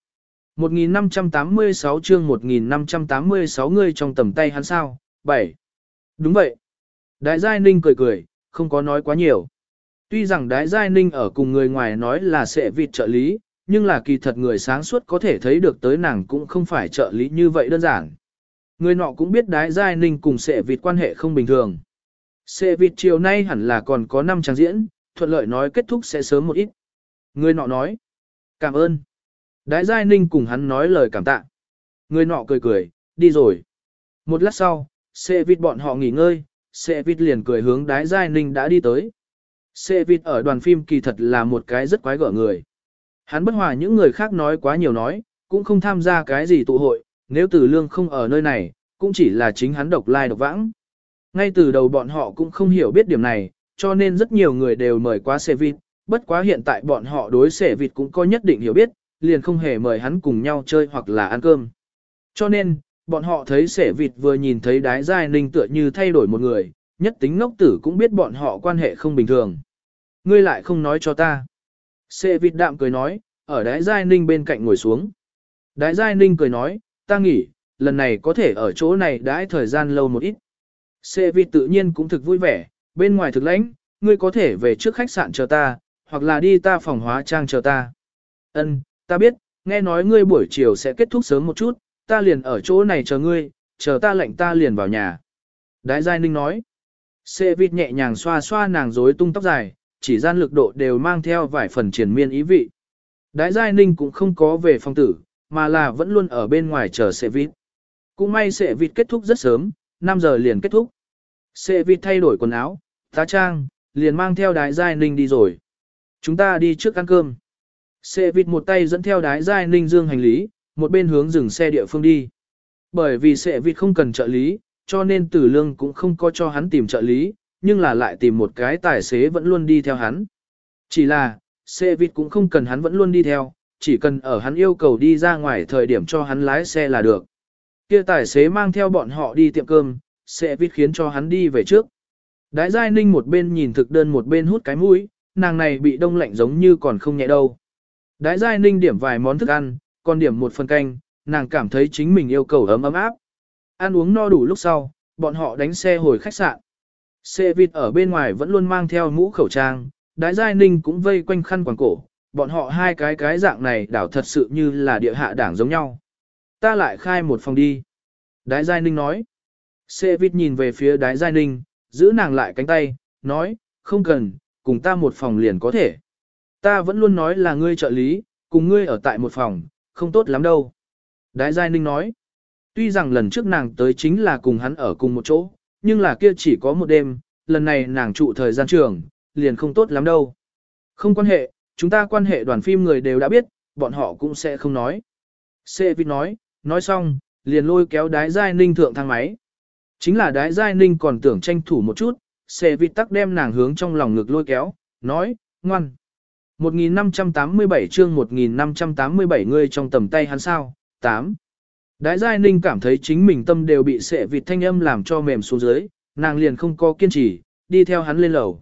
1586 chương 1586 ngươi trong tầm tay hắn sao, 7. Đúng vậy. Đái giai ninh cười cười, không có nói quá nhiều. Tuy rằng đái giai ninh ở cùng người ngoài nói là sẽ vịt trợ lý, nhưng là kỳ thật người sáng suốt có thể thấy được tới nàng cũng không phải trợ lý như vậy đơn giản. Người nọ cũng biết đái giai ninh cùng sẽ vịt quan hệ không bình thường. Xe vịt chiều nay hẳn là còn có 5 trang diễn, thuận lợi nói kết thúc sẽ sớm một ít. Người nọ nói, cảm ơn. Đái Giai Ninh cùng hắn nói lời cảm tạ. Người nọ cười cười, đi rồi. Một lát sau, xe vịt bọn họ nghỉ ngơi, xe vịt liền cười hướng Đái Giai Ninh đã đi tới. Xe vịt ở đoàn phim kỳ thật là một cái rất quái gở người. Hắn bất hòa những người khác nói quá nhiều nói, cũng không tham gia cái gì tụ hội, nếu tử lương không ở nơi này, cũng chỉ là chính hắn độc lai độc vãng. Ngay từ đầu bọn họ cũng không hiểu biết điểm này, cho nên rất nhiều người đều mời qua xe vịt, bất quá hiện tại bọn họ đối xe vịt cũng có nhất định hiểu biết, liền không hề mời hắn cùng nhau chơi hoặc là ăn cơm. Cho nên, bọn họ thấy sẻ vịt vừa nhìn thấy đái giai ninh tựa như thay đổi một người, nhất tính ngốc tử cũng biết bọn họ quan hệ không bình thường. Ngươi lại không nói cho ta. Sẻ vịt đạm cười nói, ở đái giai ninh bên cạnh ngồi xuống. Đái giai ninh cười nói, ta nghỉ, lần này có thể ở chỗ này đãi thời gian lâu một ít. Xê vi tự nhiên cũng thực vui vẻ, bên ngoài thực lãnh, ngươi có thể về trước khách sạn chờ ta, hoặc là đi ta phòng hóa trang chờ ta. Ân, ta biết, nghe nói ngươi buổi chiều sẽ kết thúc sớm một chút, ta liền ở chỗ này chờ ngươi, chờ ta lệnh ta liền vào nhà. Đái Giai Ninh nói, Xê vịt nhẹ nhàng xoa xoa nàng rối tung tóc dài, chỉ gian lực độ đều mang theo vài phần triển miên ý vị. Đái Giai Ninh cũng không có về phòng tử, mà là vẫn luôn ở bên ngoài chờ Xê vịt. Cũng may Xê vịt kết thúc rất sớm, 5 giờ liền kết thúc. Xê vịt thay đổi quần áo, tá trang, liền mang theo Đái Giai Ninh đi rồi. Chúng ta đi trước ăn cơm. Xe vịt một tay dẫn theo đái giai ninh dương hành lý, một bên hướng dừng xe địa phương đi. Bởi vì xe vịt không cần trợ lý, cho nên tử lương cũng không có cho hắn tìm trợ lý, nhưng là lại tìm một cái tài xế vẫn luôn đi theo hắn. Chỉ là, xe vịt cũng không cần hắn vẫn luôn đi theo, chỉ cần ở hắn yêu cầu đi ra ngoài thời điểm cho hắn lái xe là được. Kia tài xế mang theo bọn họ đi tiệm cơm, sẽ vịt khiến cho hắn đi về trước. Đái giai ninh một bên nhìn thực đơn một bên hút cái mũi, nàng này bị đông lạnh giống như còn không nhẹ đâu. Đái giai ninh điểm vài món thức ăn, còn điểm một phần canh, nàng cảm thấy chính mình yêu cầu ấm ấm áp. Ăn uống no đủ lúc sau, bọn họ đánh xe hồi khách sạn. Xe vịt ở bên ngoài vẫn luôn mang theo mũ khẩu trang, đái giai ninh cũng vây quanh khăn quàng cổ, bọn họ hai cái cái dạng này đảo thật sự như là địa hạ đảng giống nhau. Ta lại khai một phòng đi. Đái giai ninh nói. Xe vịt nhìn về phía đái giai ninh, giữ nàng lại cánh tay, nói, không cần, cùng ta một phòng liền có thể. Ta vẫn luôn nói là ngươi trợ lý, cùng ngươi ở tại một phòng, không tốt lắm đâu. Đái Giai Ninh nói, tuy rằng lần trước nàng tới chính là cùng hắn ở cùng một chỗ, nhưng là kia chỉ có một đêm, lần này nàng trụ thời gian trường, liền không tốt lắm đâu. Không quan hệ, chúng ta quan hệ đoàn phim người đều đã biết, bọn họ cũng sẽ không nói. Sê vịt nói, nói xong, liền lôi kéo đái Giai Ninh thượng thang máy. Chính là đái Giai Ninh còn tưởng tranh thủ một chút, xe vịt tắc đem nàng hướng trong lòng ngực lôi kéo, nói, ngoan. 1587 chương 1587 ngươi trong tầm tay hắn sao, 8. Đái Giai Ninh cảm thấy chính mình tâm đều bị sệ vịt thanh âm làm cho mềm xuống dưới, nàng liền không có kiên trì, đi theo hắn lên lầu.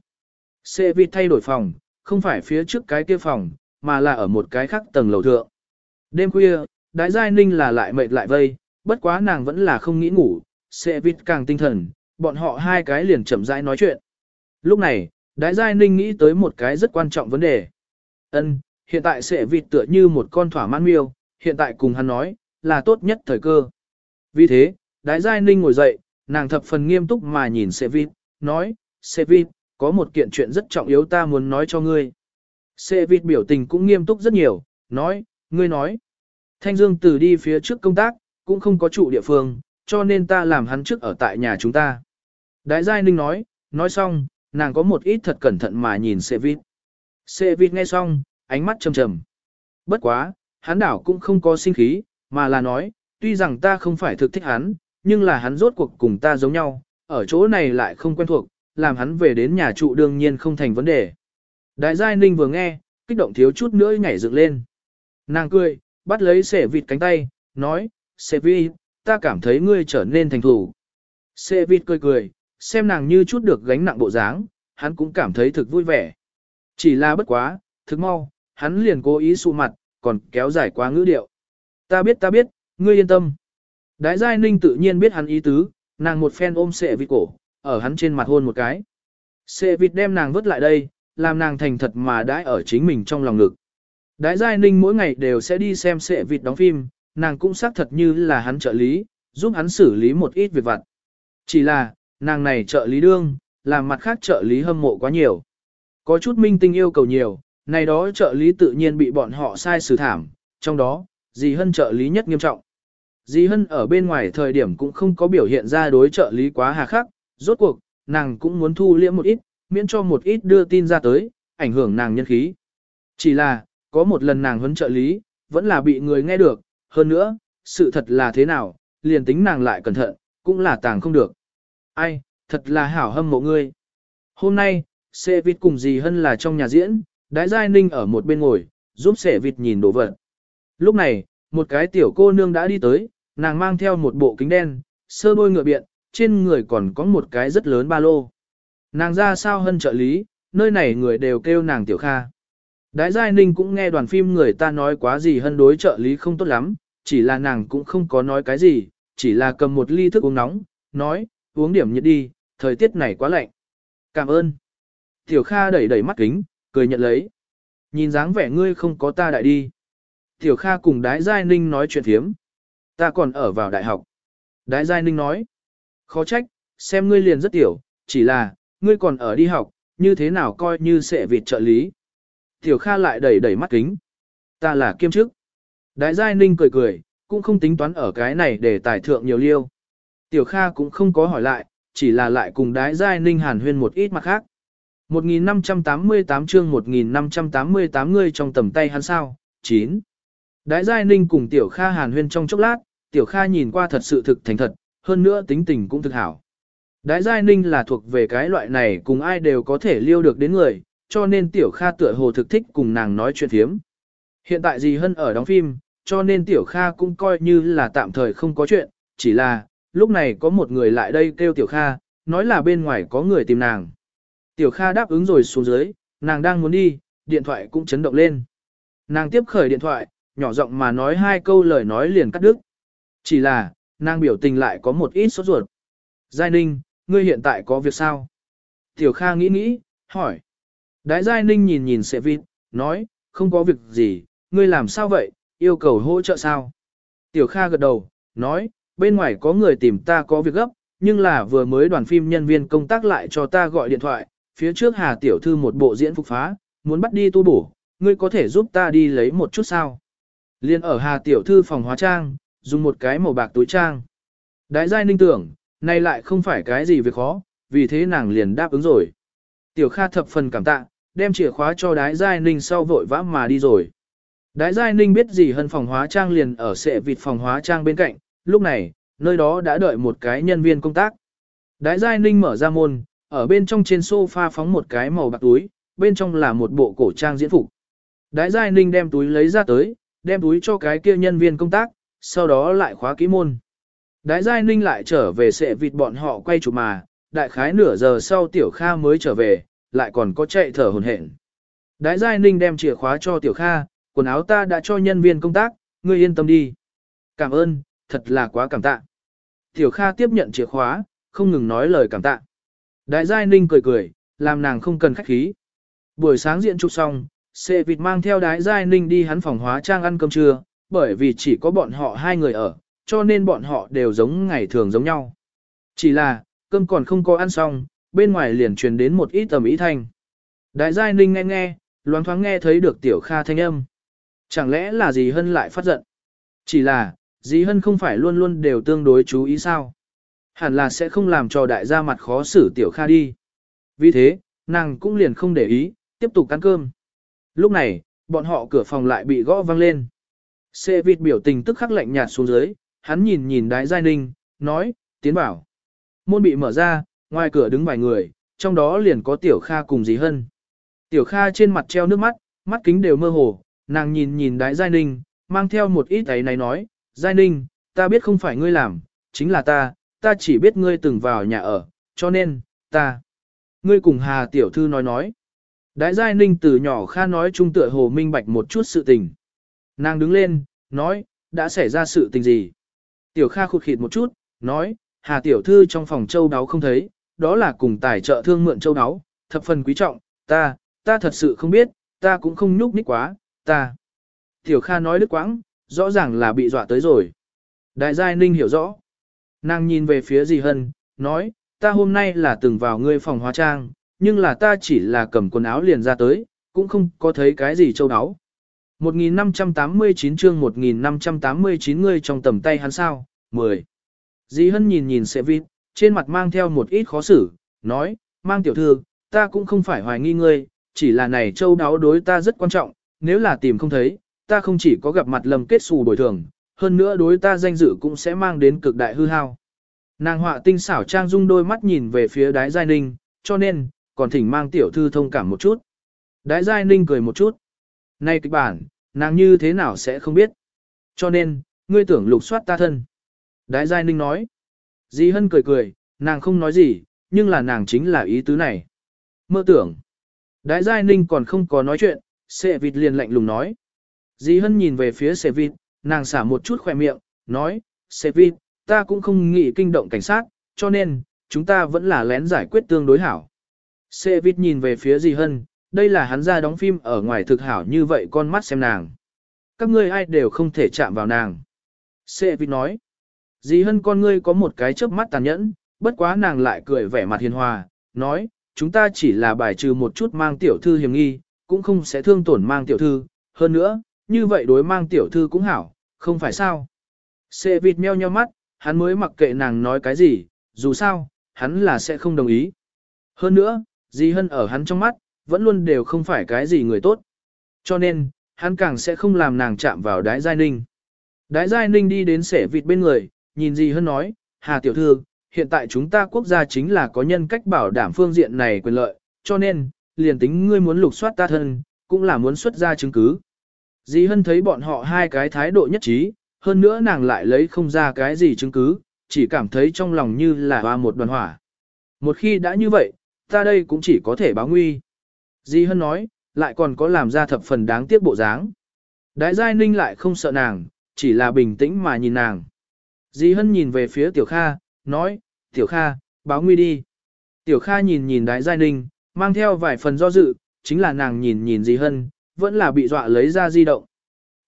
Sệ vịt thay đổi phòng, không phải phía trước cái kia phòng, mà là ở một cái khác tầng lầu thượng. Đêm khuya, Đái Giai Ninh là lại mệt lại vây, bất quá nàng vẫn là không nghĩ ngủ, sẽ vịt càng tinh thần, bọn họ hai cái liền chậm rãi nói chuyện. Lúc này, Đái Giai Ninh nghĩ tới một cái rất quan trọng vấn đề. Ân, hiện tại sẽ vịt tựa như một con thỏa mãn miêu, hiện tại cùng hắn nói, là tốt nhất thời cơ. Vì thế, Đái Giai Ninh ngồi dậy, nàng thập phần nghiêm túc mà nhìn sẽ vịt, nói, sẽ vịt, có một kiện chuyện rất trọng yếu ta muốn nói cho ngươi. Sẽ vịt biểu tình cũng nghiêm túc rất nhiều, nói, ngươi nói. Thanh Dương từ đi phía trước công tác, cũng không có trụ địa phương, cho nên ta làm hắn trước ở tại nhà chúng ta. Đại Giai Ninh nói, nói xong, nàng có một ít thật cẩn thận mà nhìn Sệ Vít. Sệ Vít nghe xong, ánh mắt trầm trầm. Bất quá, hắn đảo cũng không có sinh khí, mà là nói, tuy rằng ta không phải thực thích hắn, nhưng là hắn rốt cuộc cùng ta giống nhau, ở chỗ này lại không quen thuộc, làm hắn về đến nhà trụ đương nhiên không thành vấn đề. Đại Giai Ninh vừa nghe, kích động thiếu chút nữa nhảy dựng lên. Nàng cười, bắt lấy Sệ Vít cánh tay, nói, Sệ Vít, ta cảm thấy ngươi trở nên thành thủ. Xê vịt cười cười, xem nàng như chút được gánh nặng bộ dáng, hắn cũng cảm thấy thực vui vẻ. Chỉ là bất quá, thực mau, hắn liền cố ý sụ mặt, còn kéo dài quá ngữ điệu. Ta biết ta biết, ngươi yên tâm. Đái giai ninh tự nhiên biết hắn ý tứ, nàng một phen ôm xệ vịt cổ, ở hắn trên mặt hôn một cái. Xệ vịt đem nàng vứt lại đây, làm nàng thành thật mà đãi ở chính mình trong lòng ngực. Đái giai ninh mỗi ngày đều sẽ đi xem xệ vịt đóng phim, nàng cũng xác thật như là hắn trợ lý, giúp hắn xử lý một ít việc vặt. Chỉ là, nàng này trợ lý đương, làm mặt khác trợ lý hâm mộ quá nhiều. Có chút minh tinh yêu cầu nhiều, này đó trợ lý tự nhiên bị bọn họ sai xử thảm, Trong đó, dì hân trợ lý nhất nghiêm trọng. Dì hân ở bên ngoài thời điểm cũng không có biểu hiện ra đối trợ lý quá hà khắc, rốt cuộc, nàng cũng muốn thu liễm một ít, miễn cho một ít đưa tin ra tới, ảnh hưởng nàng nhân khí. Chỉ là, có một lần nàng huấn trợ lý, vẫn là bị người nghe được, hơn nữa, sự thật là thế nào, liền tính nàng lại cẩn thận, cũng là tàng không được. Ai, thật là hảo hâm mộ ngươi. Hôm nay, xe Vịt cùng dì Hân là trong nhà diễn, Đái Giai Ninh ở một bên ngồi, giúp xe Vịt nhìn đồ vật. Lúc này, một cái tiểu cô nương đã đi tới, nàng mang theo một bộ kính đen, sơ bôi ngựa biện, trên người còn có một cái rất lớn ba lô. Nàng ra sao Hân trợ lý, nơi này người đều kêu nàng tiểu kha. Đái Giai Ninh cũng nghe đoàn phim người ta nói quá gì Hân đối trợ lý không tốt lắm, chỉ là nàng cũng không có nói cái gì, chỉ là cầm một ly thức uống nóng, nói, uống điểm nhiệt đi, thời tiết này quá lạnh. Cảm ơn. Tiểu Kha đẩy đẩy mắt kính, cười nhận lấy. Nhìn dáng vẻ ngươi không có ta đại đi. Tiểu Kha cùng Đái Giai Ninh nói chuyện thiếm. Ta còn ở vào đại học. Đái Giai Ninh nói. Khó trách, xem ngươi liền rất tiểu, chỉ là, ngươi còn ở đi học, như thế nào coi như sẽ vịt trợ lý. Tiểu Kha lại đẩy đẩy mắt kính. Ta là kiêm chức. Đại Giai Ninh cười cười, cũng không tính toán ở cái này để tài thượng nhiều liêu. Tiểu Kha cũng không có hỏi lại, chỉ là lại cùng Đái Giai Ninh hàn huyên một ít mặt khác. 1588 chương 1588 ngươi trong tầm tay hắn sao, 9. Đái Giai Ninh cùng Tiểu Kha hàn huyên trong chốc lát, Tiểu Kha nhìn qua thật sự thực thành thật, hơn nữa tính tình cũng thực hảo. Đái Giai Ninh là thuộc về cái loại này cùng ai đều có thể liêu được đến người, cho nên Tiểu Kha tựa hồ thực thích cùng nàng nói chuyện thiếm. Hiện tại gì hơn ở đóng phim, cho nên Tiểu Kha cũng coi như là tạm thời không có chuyện, chỉ là, lúc này có một người lại đây kêu Tiểu Kha, nói là bên ngoài có người tìm nàng. Tiểu Kha đáp ứng rồi xuống dưới, nàng đang muốn đi, điện thoại cũng chấn động lên. Nàng tiếp khởi điện thoại, nhỏ giọng mà nói hai câu lời nói liền cắt đứt. Chỉ là, nàng biểu tình lại có một ít sốt ruột. Giai Ninh, ngươi hiện tại có việc sao? Tiểu Kha nghĩ nghĩ, hỏi. Đái Giai Ninh nhìn nhìn Sệ Vịt, nói, không có việc gì, ngươi làm sao vậy, yêu cầu hỗ trợ sao? Tiểu Kha gật đầu, nói, bên ngoài có người tìm ta có việc gấp, nhưng là vừa mới đoàn phim nhân viên công tác lại cho ta gọi điện thoại, phía trước Hà Tiểu Thư một bộ diễn phục phá, muốn bắt đi tu bổ, ngươi có thể giúp ta đi lấy một chút sao? Liên ở Hà Tiểu Thư phòng hóa trang, dùng một cái màu bạc túi trang. Đái giai ninh tưởng, này lại không phải cái gì việc khó, vì thế nàng liền đáp ứng rồi. Tiểu Kha thập phần cảm tạ, đem chìa khóa cho đái giai ninh sau vội vã mà đi rồi. Đái giai ninh biết gì hơn phòng hóa trang liền ở sệ vịt phòng hóa trang bên cạnh, lúc này, nơi đó đã đợi một cái nhân viên công tác. Đái giai ninh mở ra môn, ở bên trong trên sofa phóng một cái màu bạc túi, bên trong là một bộ cổ trang diễn phục. Đái giai ninh đem túi lấy ra tới, đem túi cho cái kia nhân viên công tác, sau đó lại khóa kỹ môn. Đái giai ninh lại trở về sệ vịt bọn họ quay chụp mà, đại khái nửa giờ sau tiểu kha mới trở về, lại còn có chạy thở hồn hển. Đái giai ninh đem chìa khóa cho tiểu kha, quần áo ta đã cho nhân viên công tác, ngươi yên tâm đi. Cảm ơn, thật là quá cảm tạ. Tiểu kha tiếp nhận chìa khóa, không ngừng nói lời cảm tạ. Đại giai ninh cười cười, làm nàng không cần khách khí. Buổi sáng diện chụp xong, Sệ vịt mang theo đái giai ninh đi hắn phòng hóa trang ăn cơm trưa, bởi vì chỉ có bọn họ hai người ở, cho nên bọn họ đều giống ngày thường giống nhau. Chỉ là, cơm còn không có ăn xong, bên ngoài liền truyền đến một ít tầm ý thanh. Đại giai ninh nghe nghe, loáng thoáng nghe thấy được tiểu kha thanh âm. Chẳng lẽ là dì Hân lại phát giận? Chỉ là, dì Hân không phải luôn luôn đều tương đối chú ý sao? Hẳn là sẽ không làm cho đại gia mặt khó xử tiểu kha đi. Vì thế, nàng cũng liền không để ý, tiếp tục ăn cơm. Lúc này, bọn họ cửa phòng lại bị gõ vang lên. Xê vịt biểu tình tức khắc lạnh nhạt xuống dưới, hắn nhìn nhìn đái giai ninh, nói, tiến bảo. Môn bị mở ra, ngoài cửa đứng vài người, trong đó liền có tiểu kha cùng dì hân. Tiểu kha trên mặt treo nước mắt, mắt kính đều mơ hồ, nàng nhìn nhìn đái giai ninh, mang theo một ít ấy này nói, giai ninh, ta biết không phải ngươi làm, chính là ta, ta chỉ biết ngươi từng vào nhà ở, cho nên, ta. Ngươi cùng Hà Tiểu Thư nói nói. Đái Giai Ninh từ nhỏ kha nói trung tựa hồ minh bạch một chút sự tình. Nàng đứng lên, nói, đã xảy ra sự tình gì? Tiểu Kha khụt khịt một chút, nói, Hà Tiểu Thư trong phòng châu đáo không thấy, đó là cùng tài trợ thương mượn châu đáo, thập phần quý trọng, ta, ta thật sự không biết, ta cũng không nhúc nhích quá, ta. Tiểu Kha nói đứt quãng, rõ ràng là bị dọa tới rồi. Đại Giai Ninh hiểu rõ. Nàng nhìn về phía dì Hân, nói, ta hôm nay là từng vào ngươi phòng hóa trang, nhưng là ta chỉ là cầm quần áo liền ra tới, cũng không có thấy cái gì châu áo. 1589 chương 1589 ngươi trong tầm tay hắn sao, 10. Di Hân nhìn nhìn sẽ vịt, trên mặt mang theo một ít khó xử, nói, mang tiểu thư, ta cũng không phải hoài nghi ngươi, chỉ là này châu đáo đối ta rất quan trọng, nếu là tìm không thấy, ta không chỉ có gặp mặt lầm kết xù bồi thường, hơn nữa đối ta danh dự cũng sẽ mang đến cực đại hư hao. Nàng họa tinh xảo trang dung đôi mắt nhìn về phía đái giai ninh, cho nên, còn thỉnh mang tiểu thư thông cảm một chút. Đái giai ninh cười một chút. Này kịch bản, nàng như thế nào sẽ không biết. Cho nên, ngươi tưởng lục soát ta thân. Đái giai ninh nói. Di hân cười cười, nàng không nói gì, nhưng là nàng chính là ý tứ này. Mơ tưởng. Đại giai ninh còn không có nói chuyện, sệ vịt liền lạnh lùng nói. Di hân nhìn về phía sệ vịt, nàng xả một chút khỏe miệng, nói, sệ vịt, ta cũng không nghĩ kinh động cảnh sát, cho nên, chúng ta vẫn là lén giải quyết tương đối hảo. Sệ vịt nhìn về phía Di hân, đây là hắn ra đóng phim ở ngoài thực hảo như vậy con mắt xem nàng. Các ngươi ai đều không thể chạm vào nàng. Sệ vịt nói, Dì hân con ngươi có một cái chớp mắt tàn nhẫn, bất quá nàng lại cười vẻ mặt hiền hòa, nói, chúng ta chỉ là bài trừ một chút mang tiểu thư hiểm nghi, cũng không sẽ thương tổn mang tiểu thư, hơn nữa, như vậy đối mang tiểu thư cũng hảo, không phải sao. Sệ vịt meo nheo mắt, hắn mới mặc kệ nàng nói cái gì, dù sao, hắn là sẽ không đồng ý. Hơn nữa, Dì Hân ở hắn trong mắt, vẫn luôn đều không phải cái gì người tốt. Cho nên, hắn càng sẽ không làm nàng chạm vào đái giai ninh. Đái giai ninh đi đến Xe vịt bên người, nhìn gì Hân nói, Hà tiểu thư, hiện tại chúng ta quốc gia chính là có nhân cách bảo đảm phương diện này quyền lợi, cho nên, liền tính ngươi muốn lục soát ta thân, cũng là muốn xuất ra chứng cứ. Di Hân thấy bọn họ hai cái thái độ nhất trí, hơn nữa nàng lại lấy không ra cái gì chứng cứ, chỉ cảm thấy trong lòng như là hoa một đoàn hỏa. Một khi đã như vậy, ta đây cũng chỉ có thể báo nguy. Di Hân nói, lại còn có làm ra thập phần đáng tiếc bộ dáng. Đái Giai Ninh lại không sợ nàng, chỉ là bình tĩnh mà nhìn nàng. Di Hân nhìn về phía Tiểu Kha, nói, Tiểu Kha, báo nguy đi. Tiểu Kha nhìn nhìn Đái Giai Ninh, mang theo vài phần do dự, chính là nàng nhìn nhìn Di Hân, vẫn là bị dọa lấy ra di động.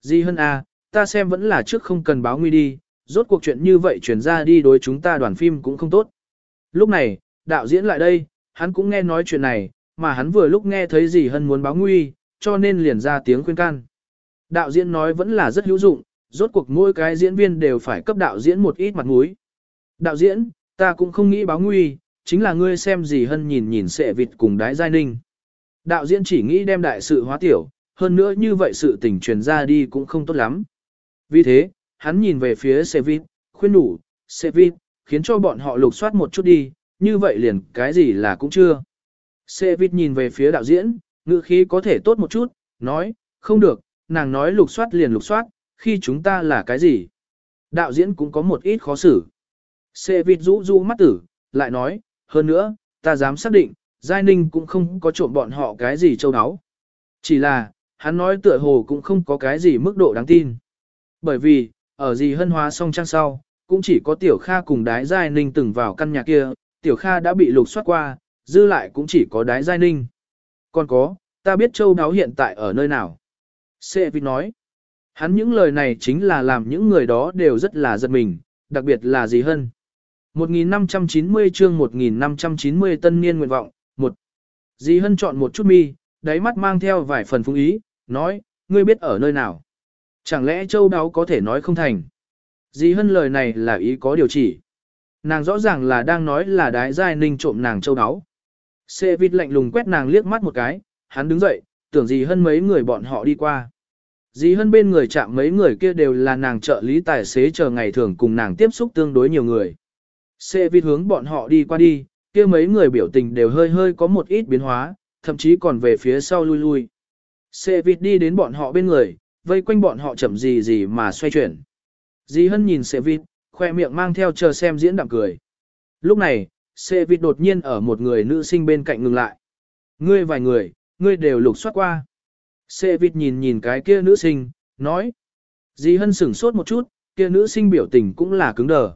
Di Hân à, ta xem vẫn là trước không cần báo nguy đi, rốt cuộc chuyện như vậy chuyển ra đi đối chúng ta đoàn phim cũng không tốt. Lúc này, đạo diễn lại đây, hắn cũng nghe nói chuyện này, mà hắn vừa lúc nghe thấy Dì Hân muốn báo nguy, cho nên liền ra tiếng khuyên can. Đạo diễn nói vẫn là rất hữu dụng, rốt cuộc mỗi cái diễn viên đều phải cấp đạo diễn một ít mặt mũi. Đạo diễn, ta cũng không nghĩ báo nguy, chính là ngươi xem gì Hân nhìn nhìn sệ vịt cùng đái giai ninh. Đạo diễn chỉ nghĩ đem đại sự hóa tiểu, hơn nữa như vậy sự tình truyền ra đi cũng không tốt lắm. Vì thế, hắn nhìn về phía Sevit, khuyên đủ, Sevit, khiến cho bọn họ lục soát một chút đi, như vậy liền cái gì là cũng chưa. Sevit nhìn về phía đạo diễn, ngữ khí có thể tốt một chút, nói, không được, nàng nói lục soát liền lục soát, khi chúng ta là cái gì. Đạo diễn cũng có một ít khó xử. Sevit rũ rũ mắt tử, lại nói, hơn nữa, ta dám xác định, Giai Ninh cũng không có trộm bọn họ cái gì châu áo. Chỉ là, hắn nói tựa hồ cũng không có cái gì mức độ đáng tin. Bởi vì, ở gì hân hóa song trang sau, cũng chỉ có Tiểu Kha cùng Đái Giai Ninh từng vào căn nhà kia, Tiểu Kha đã bị lục soát qua, dư lại cũng chỉ có Đái Giai Ninh. Còn có, ta biết châu đáo hiện tại ở nơi nào. Sệ Vịt nói, hắn những lời này chính là làm những người đó đều rất là giật mình, đặc biệt là gì hân. 1590 chương 1590 tân niên nguyện vọng, 1. Dì Hân chọn một chút mi, đáy mắt mang theo vài phần phung ý, nói, ngươi biết ở nơi nào. Chẳng lẽ châu đáo có thể nói không thành. Dì Hân lời này là ý có điều chỉ. Nàng rõ ràng là đang nói là đái giai ninh trộm nàng châu đáo. Xê vịt lạnh lùng quét nàng liếc mắt một cái, hắn đứng dậy, tưởng dì Hân mấy người bọn họ đi qua. Dì hơn bên người chạm mấy người kia đều là nàng trợ lý tài xế chờ ngày thường cùng nàng tiếp xúc tương đối nhiều người. Xe vịt hướng bọn họ đi qua đi, kia mấy người biểu tình đều hơi hơi có một ít biến hóa, thậm chí còn về phía sau lui lui. Xe vịt đi đến bọn họ bên người, vây quanh bọn họ chậm gì gì mà xoay chuyển. Dì Hân nhìn xe Vịt, khoe miệng mang theo chờ xem diễn đạm cười. Lúc này, xe Vịt đột nhiên ở một người nữ sinh bên cạnh ngừng lại. Ngươi vài người, ngươi đều lục soát qua. Sệ Vịt nhìn nhìn cái kia nữ sinh, nói. Dì Hân sửng sốt một chút, kia nữ sinh biểu tình cũng là cứng đờ.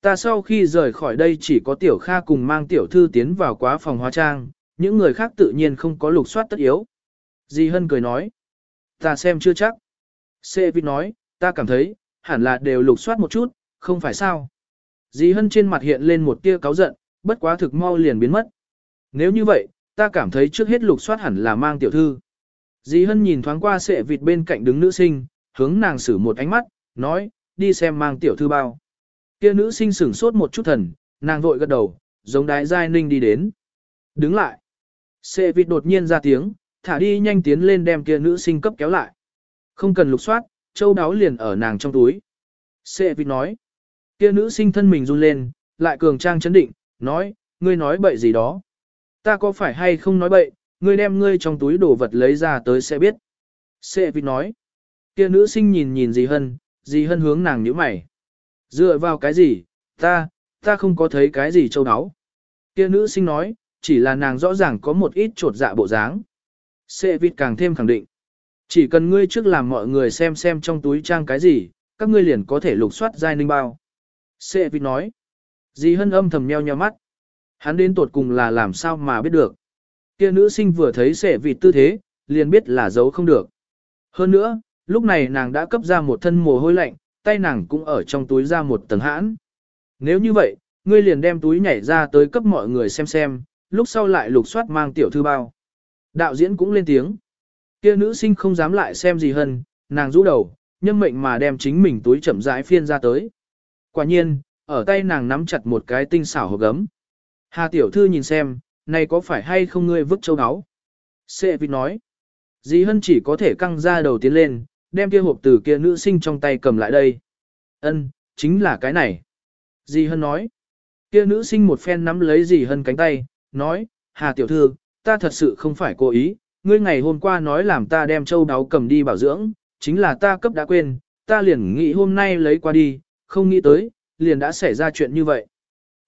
Ta sau khi rời khỏi đây chỉ có Tiểu Kha cùng mang Tiểu Thư tiến vào quá phòng hóa trang, những người khác tự nhiên không có lục soát tất yếu. Dì Hân cười nói. Ta xem chưa chắc. Sê Vịt nói, ta cảm thấy, hẳn là đều lục soát một chút, không phải sao. Dì Hân trên mặt hiện lên một tia cáu giận, bất quá thực mau liền biến mất. Nếu như vậy, ta cảm thấy trước hết lục soát hẳn là mang tiểu thư. Dì Hân nhìn thoáng qua sệ vịt bên cạnh đứng nữ sinh, hướng nàng xử một ánh mắt, nói, đi xem mang tiểu thư bao. Kia nữ sinh sửng sốt một chút thần, nàng vội gật đầu, giống đái giai ninh đi đến. Đứng lại. Sệ vịt đột nhiên ra tiếng, thả đi nhanh tiến lên đem kia nữ sinh cấp kéo lại. Không cần lục soát, châu đáo liền ở nàng trong túi. Sệ vịt nói. Kia nữ sinh thân mình run lên, lại cường trang chấn định, nói, ngươi nói bậy gì đó. Ta có phải hay không nói bậy, ngươi đem ngươi trong túi đồ vật lấy ra tới sẽ biết. Sệ vịt nói. Kia nữ sinh nhìn nhìn dì hân, dì hân hướng nàng nhíu mày. Dựa vào cái gì, ta, ta không có thấy cái gì châu áo. Kia nữ sinh nói, chỉ là nàng rõ ràng có một ít trột dạ bộ dáng. Sệ vịt càng thêm khẳng định. Chỉ cần ngươi trước làm mọi người xem xem trong túi trang cái gì, các ngươi liền có thể lục soát giai ninh bao. Sệ vịt nói. Dì hân âm thầm nheo nheo mắt. Hắn đến tột cùng là làm sao mà biết được. Kia nữ sinh vừa thấy sệ vịt tư thế, liền biết là giấu không được. Hơn nữa, lúc này nàng đã cấp ra một thân mồ hôi lạnh, tay nàng cũng ở trong túi ra một tầng hãn. Nếu như vậy, ngươi liền đem túi nhảy ra tới cấp mọi người xem xem, lúc sau lại lục soát mang tiểu thư bao. Đạo diễn cũng lên tiếng. Kia nữ sinh không dám lại xem gì hơn, nàng rũ đầu, nhân mệnh mà đem chính mình túi chậm rãi phiên ra tới. Quả nhiên, ở tay nàng nắm chặt một cái tinh xảo hộp gấm. Hà tiểu thư nhìn xem, này có phải hay không ngươi vứt châu áo? Sệ vịt nói. Dì Hân chỉ có thể căng ra đầu tiến lên, đem kia hộp từ kia nữ sinh trong tay cầm lại đây. Ân, chính là cái này. Dì Hân nói. Kia nữ sinh một phen nắm lấy dì Hân cánh tay, nói, Hà tiểu thư, ta thật sự không phải cố ý, ngươi ngày hôm qua nói làm ta đem châu đáo cầm đi bảo dưỡng, chính là ta cấp đã quên, ta liền nghĩ hôm nay lấy qua đi, không nghĩ tới, liền đã xảy ra chuyện như vậy.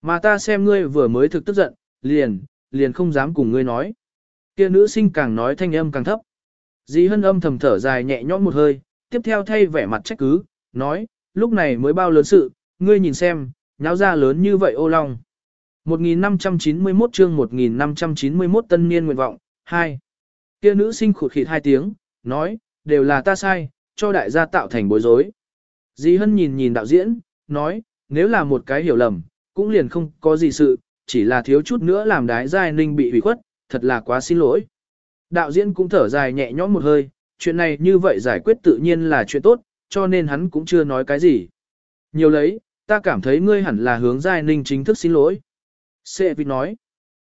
Mà ta xem ngươi vừa mới thực tức giận, liền, liền không dám cùng ngươi nói. Kia nữ sinh càng nói thanh âm càng thấp. Dì hân âm thầm thở dài nhẹ nhõm một hơi, tiếp theo thay vẻ mặt trách cứ, nói, lúc này mới bao lớn sự, ngươi nhìn xem, nháo ra lớn như vậy ô long. 1591 chương 1591 tân niên nguyện vọng, 2. Kia nữ sinh khụt khịt hai tiếng, nói, đều là ta sai, cho đại gia tạo thành bối rối. Dì hân nhìn nhìn đạo diễn, nói, nếu là một cái hiểu lầm, cũng liền không có gì sự, chỉ là thiếu chút nữa làm đái giai ninh bị hủy khuất, thật là quá xin lỗi. Đạo diễn cũng thở dài nhẹ nhõm một hơi, chuyện này như vậy giải quyết tự nhiên là chuyện tốt, cho nên hắn cũng chưa nói cái gì. Nhiều lấy, ta cảm thấy ngươi hẳn là hướng giai ninh chính thức xin lỗi. Sệ vịt nói,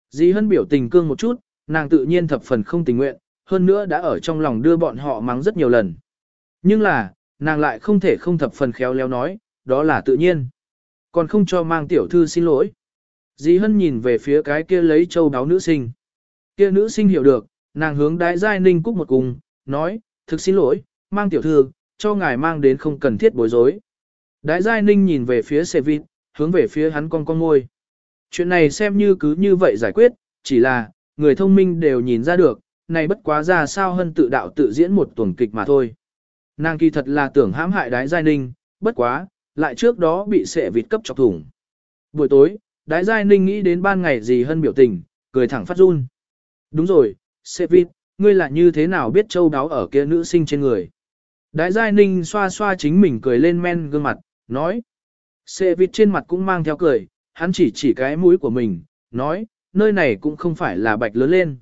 dì hân biểu tình cương một chút, nàng tự nhiên thập phần không tình nguyện, hơn nữa đã ở trong lòng đưa bọn họ mắng rất nhiều lần. Nhưng là, nàng lại không thể không thập phần khéo léo nói, đó là tự nhiên. Còn không cho mang tiểu thư xin lỗi. Dì hân nhìn về phía cái kia lấy châu đáo nữ sinh. Kia nữ sinh hiểu được, nàng hướng đái giai ninh cúc một cùng, nói, thực xin lỗi, mang tiểu thư, cho ngài mang đến không cần thiết bối rối. Đái giai ninh nhìn về phía xe vịt, hướng về phía hắn con con ngôi. Chuyện này xem như cứ như vậy giải quyết, chỉ là, người thông minh đều nhìn ra được, này bất quá ra sao hơn tự đạo tự diễn một tuần kịch mà thôi. Nàng kỳ thật là tưởng hãm hại đái giai ninh, bất quá, lại trước đó bị sệ vịt cấp chọc thủng. Buổi tối, đái giai ninh nghĩ đến ban ngày gì hơn biểu tình, cười thẳng phát run. Đúng rồi, sệ ngươi là như thế nào biết châu đáo ở kia nữ sinh trên người. Đái giai ninh xoa xoa chính mình cười lên men gương mặt, nói. Sệ trên mặt cũng mang theo cười, hắn chỉ chỉ cái mũi của mình, nói, nơi này cũng không phải là bạch lớn lên.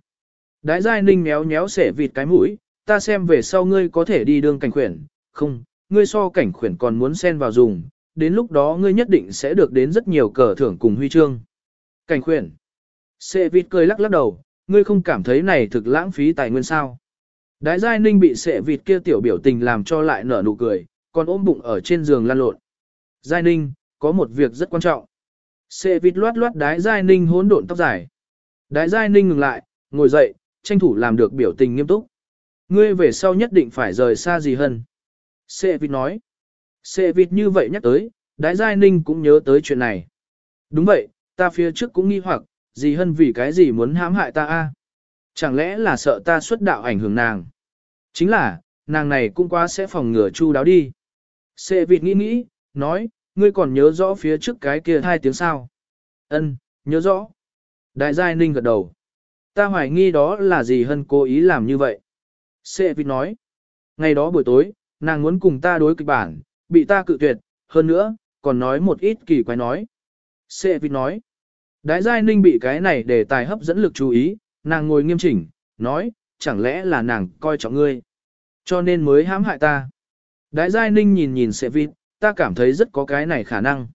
Đái giai ninh méo méo sệ vịt cái mũi, ta xem về sau ngươi có thể đi đường cảnh khuyển, không, ngươi so cảnh khuyển còn muốn xen vào dùng, đến lúc đó ngươi nhất định sẽ được đến rất nhiều cờ thưởng cùng huy chương. Cảnh khuyển. Sệ vịt cười lắc lắc đầu, ngươi không cảm thấy này thực lãng phí tài nguyên sao. Đái giai ninh bị sệ vịt kia tiểu biểu tình làm cho lại nở nụ cười, còn ôm bụng ở trên giường lăn lộn. Giai ninh, có một việc rất quan trọng. Sệ vịt loát loát đái giai ninh hỗn độn tóc dài. Đái giai ninh ngừng lại, ngồi dậy, tranh thủ làm được biểu tình nghiêm túc. Ngươi về sau nhất định phải rời xa gì hơn. Sệ vịt nói. Xê vịt như vậy nhắc tới, đái giai ninh cũng nhớ tới chuyện này. Đúng vậy, ta phía trước cũng nghi hoặc, gì hơn vì cái gì muốn hãm hại ta a? Chẳng lẽ là sợ ta xuất đạo ảnh hưởng nàng? Chính là, nàng này cũng quá sẽ phòng ngừa chu đáo đi. Xê vịt nghĩ nghĩ, nói, ngươi còn nhớ rõ phía trước cái kia hai tiếng sao? Ân, nhớ rõ. Đại giai ninh gật đầu. Ta hoài nghi đó là gì hơn cố ý làm như vậy. Xê vịt nói. Ngày đó buổi tối, nàng muốn cùng ta đối kịch bản, bị ta cự tuyệt, hơn nữa, còn nói một ít kỳ quái nói. Sệ vịt nói. Đái giai ninh bị cái này để tài hấp dẫn lực chú ý, nàng ngồi nghiêm chỉnh, nói, chẳng lẽ là nàng coi trọng ngươi. Cho nên mới hãm hại ta. Đái giai ninh nhìn nhìn sệ vịt, ta cảm thấy rất có cái này khả năng.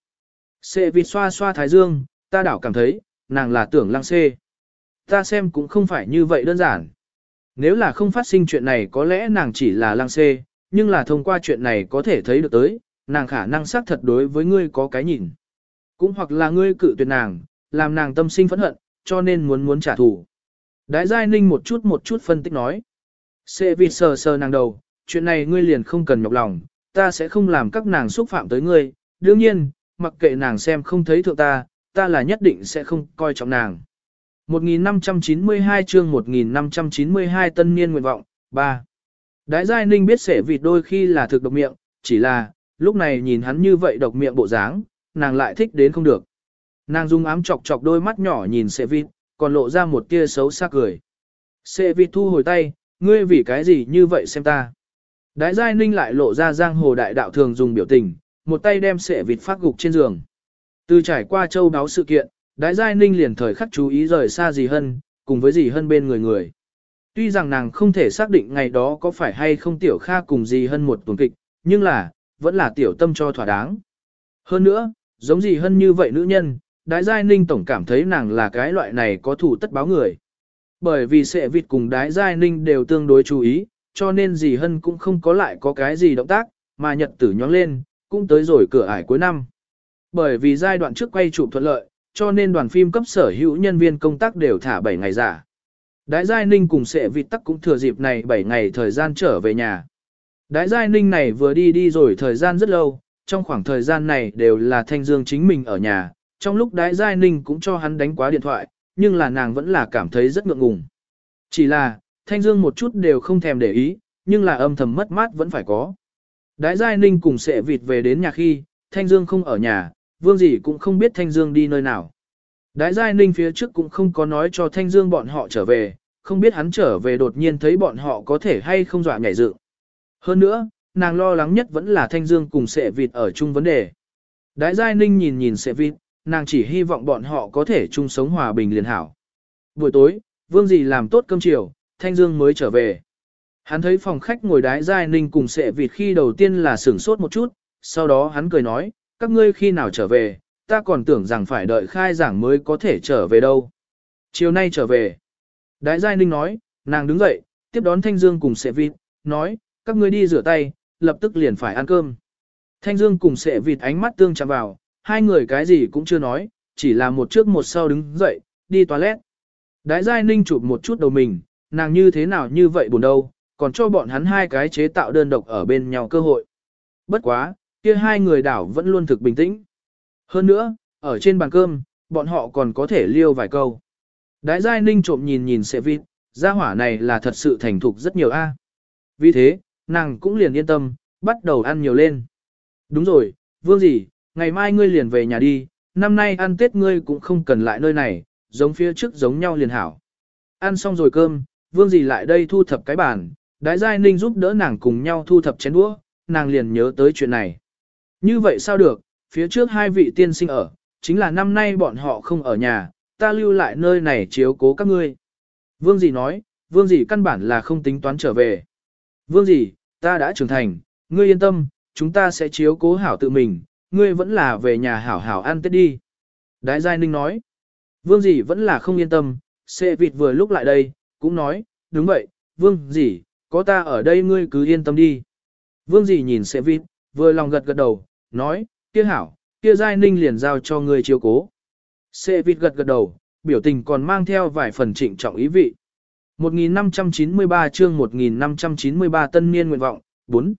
Sệ vịt xoa xoa thái dương, ta đảo cảm thấy, nàng là tưởng lăng xê. Ta xem cũng không phải như vậy đơn giản. Nếu là không phát sinh chuyện này có lẽ nàng chỉ là lăng xê, nhưng là thông qua chuyện này có thể thấy được tới, nàng khả năng xác thật đối với ngươi có cái nhìn. Cũng hoặc là ngươi cự tuyệt nàng, làm nàng tâm sinh phẫn hận, cho nên muốn muốn trả thù. Đái Giai Ninh một chút một chút phân tích nói. Sẽ vì sờ sờ nàng đầu, chuyện này ngươi liền không cần nhọc lòng, ta sẽ không làm các nàng xúc phạm tới ngươi. Đương nhiên, mặc kệ nàng xem không thấy thượng ta, ta là nhất định sẽ không coi trọng nàng. 1592 chương 1592 tân niên nguyện vọng, 3. Đái Giai Ninh biết sẻ vịt đôi khi là thực độc miệng, chỉ là, lúc này nhìn hắn như vậy độc miệng bộ dáng, nàng lại thích đến không được. Nàng dung ám chọc chọc đôi mắt nhỏ nhìn sẻ vịt, còn lộ ra một tia xấu xa cười. Sẻ vịt thu hồi tay, ngươi vì cái gì như vậy xem ta. Đái Giai Ninh lại lộ ra giang hồ đại đạo thường dùng biểu tình, một tay đem sẻ vịt phát gục trên giường. Từ trải qua châu đáo sự kiện, Đái Giai Ninh liền thời khắc chú ý rời xa gì hơn, cùng với gì hơn bên người người. Tuy rằng nàng không thể xác định ngày đó có phải hay không tiểu kha cùng gì hơn một tuần kịch, nhưng là, vẫn là tiểu tâm cho thỏa đáng. Hơn nữa, giống gì hơn như vậy nữ nhân, Đái Giai Ninh tổng cảm thấy nàng là cái loại này có thủ tất báo người. Bởi vì sệ vịt cùng Đái Giai Ninh đều tương đối chú ý, cho nên gì hơn cũng không có lại có cái gì động tác, mà nhật tử nhóng lên, cũng tới rồi cửa ải cuối năm. Bởi vì giai đoạn trước quay chụp thuận lợi, cho nên đoàn phim cấp sở hữu nhân viên công tác đều thả 7 ngày giả. Đái Giai Ninh cùng sệ vịt tắc cũng thừa dịp này 7 ngày thời gian trở về nhà. Đái Giai Ninh này vừa đi đi rồi thời gian rất lâu, trong khoảng thời gian này đều là Thanh Dương chính mình ở nhà, trong lúc Đái Giai Ninh cũng cho hắn đánh quá điện thoại, nhưng là nàng vẫn là cảm thấy rất ngượng ngùng. Chỉ là, Thanh Dương một chút đều không thèm để ý, nhưng là âm thầm mất mát vẫn phải có. Đái Giai Ninh cùng sệ vịt về đến nhà khi, Thanh Dương không ở nhà, Vương gì cũng không biết Thanh Dương đi nơi nào. Đái Giai Ninh phía trước cũng không có nói cho Thanh Dương bọn họ trở về, không biết hắn trở về đột nhiên thấy bọn họ có thể hay không dọa nhảy dựng. Hơn nữa, nàng lo lắng nhất vẫn là Thanh Dương cùng sệ vịt ở chung vấn đề. Đái Giai Ninh nhìn nhìn sệ vịt, nàng chỉ hy vọng bọn họ có thể chung sống hòa bình liền hảo. Buổi tối, Vương dì làm tốt cơm chiều, Thanh Dương mới trở về. Hắn thấy phòng khách ngồi đái Giai Ninh cùng sệ vịt khi đầu tiên là sửng sốt một chút, sau đó hắn cười nói, các ngươi khi nào trở về, ta còn tưởng rằng phải đợi khai giảng mới có thể trở về đâu. Chiều nay trở về. Đái Giai Ninh nói, nàng đứng dậy, tiếp đón Thanh Dương cùng sệ vịt, nói, các ngươi đi rửa tay, lập tức liền phải ăn cơm. Thanh Dương cùng sệ vịt ánh mắt tương chạm vào, hai người cái gì cũng chưa nói, chỉ là một trước một sau đứng dậy, đi toilet. Đái Giai Ninh chụp một chút đầu mình, nàng như thế nào như vậy buồn đâu, còn cho bọn hắn hai cái chế tạo đơn độc ở bên nhau cơ hội. Bất quá, kia hai người đảo vẫn luôn thực bình tĩnh. Hơn nữa, ở trên bàn cơm, bọn họ còn có thể liêu vài câu. Đái Giai Ninh trộm nhìn nhìn sẽ vịt, gia hỏa này là thật sự thành thục rất nhiều a. Vì thế, nàng cũng liền yên tâm, bắt đầu ăn nhiều lên. Đúng rồi, vương gì, ngày mai ngươi liền về nhà đi, năm nay ăn Tết ngươi cũng không cần lại nơi này, giống phía trước giống nhau liền hảo. Ăn xong rồi cơm, vương gì lại đây thu thập cái bàn, đái giai ninh giúp đỡ nàng cùng nhau thu thập chén đũa, nàng liền nhớ tới chuyện này. Như vậy sao được, phía trước hai vị tiên sinh ở, chính là năm nay bọn họ không ở nhà, ta lưu lại nơi này chiếu cố các ngươi. Vương dì nói, vương dì căn bản là không tính toán trở về. Vương dì, ta đã trưởng thành, ngươi yên tâm, chúng ta sẽ chiếu cố hảo tự mình, ngươi vẫn là về nhà hảo hảo ăn tết đi. Đái Giai Ninh nói, vương dì vẫn là không yên tâm, xệ vịt vừa lúc lại đây, cũng nói, đúng vậy, vương dì, có ta ở đây ngươi cứ yên tâm đi. Vương dì nhìn xệ vịt, vừa lòng gật gật đầu, nói, kia hảo, kia Giai Ninh liền giao cho ngươi chiếu cố. Xệ vịt gật gật đầu, biểu tình còn mang theo vài phần trịnh trọng ý vị. 1593 chương 1593 tân niên nguyện vọng, 4.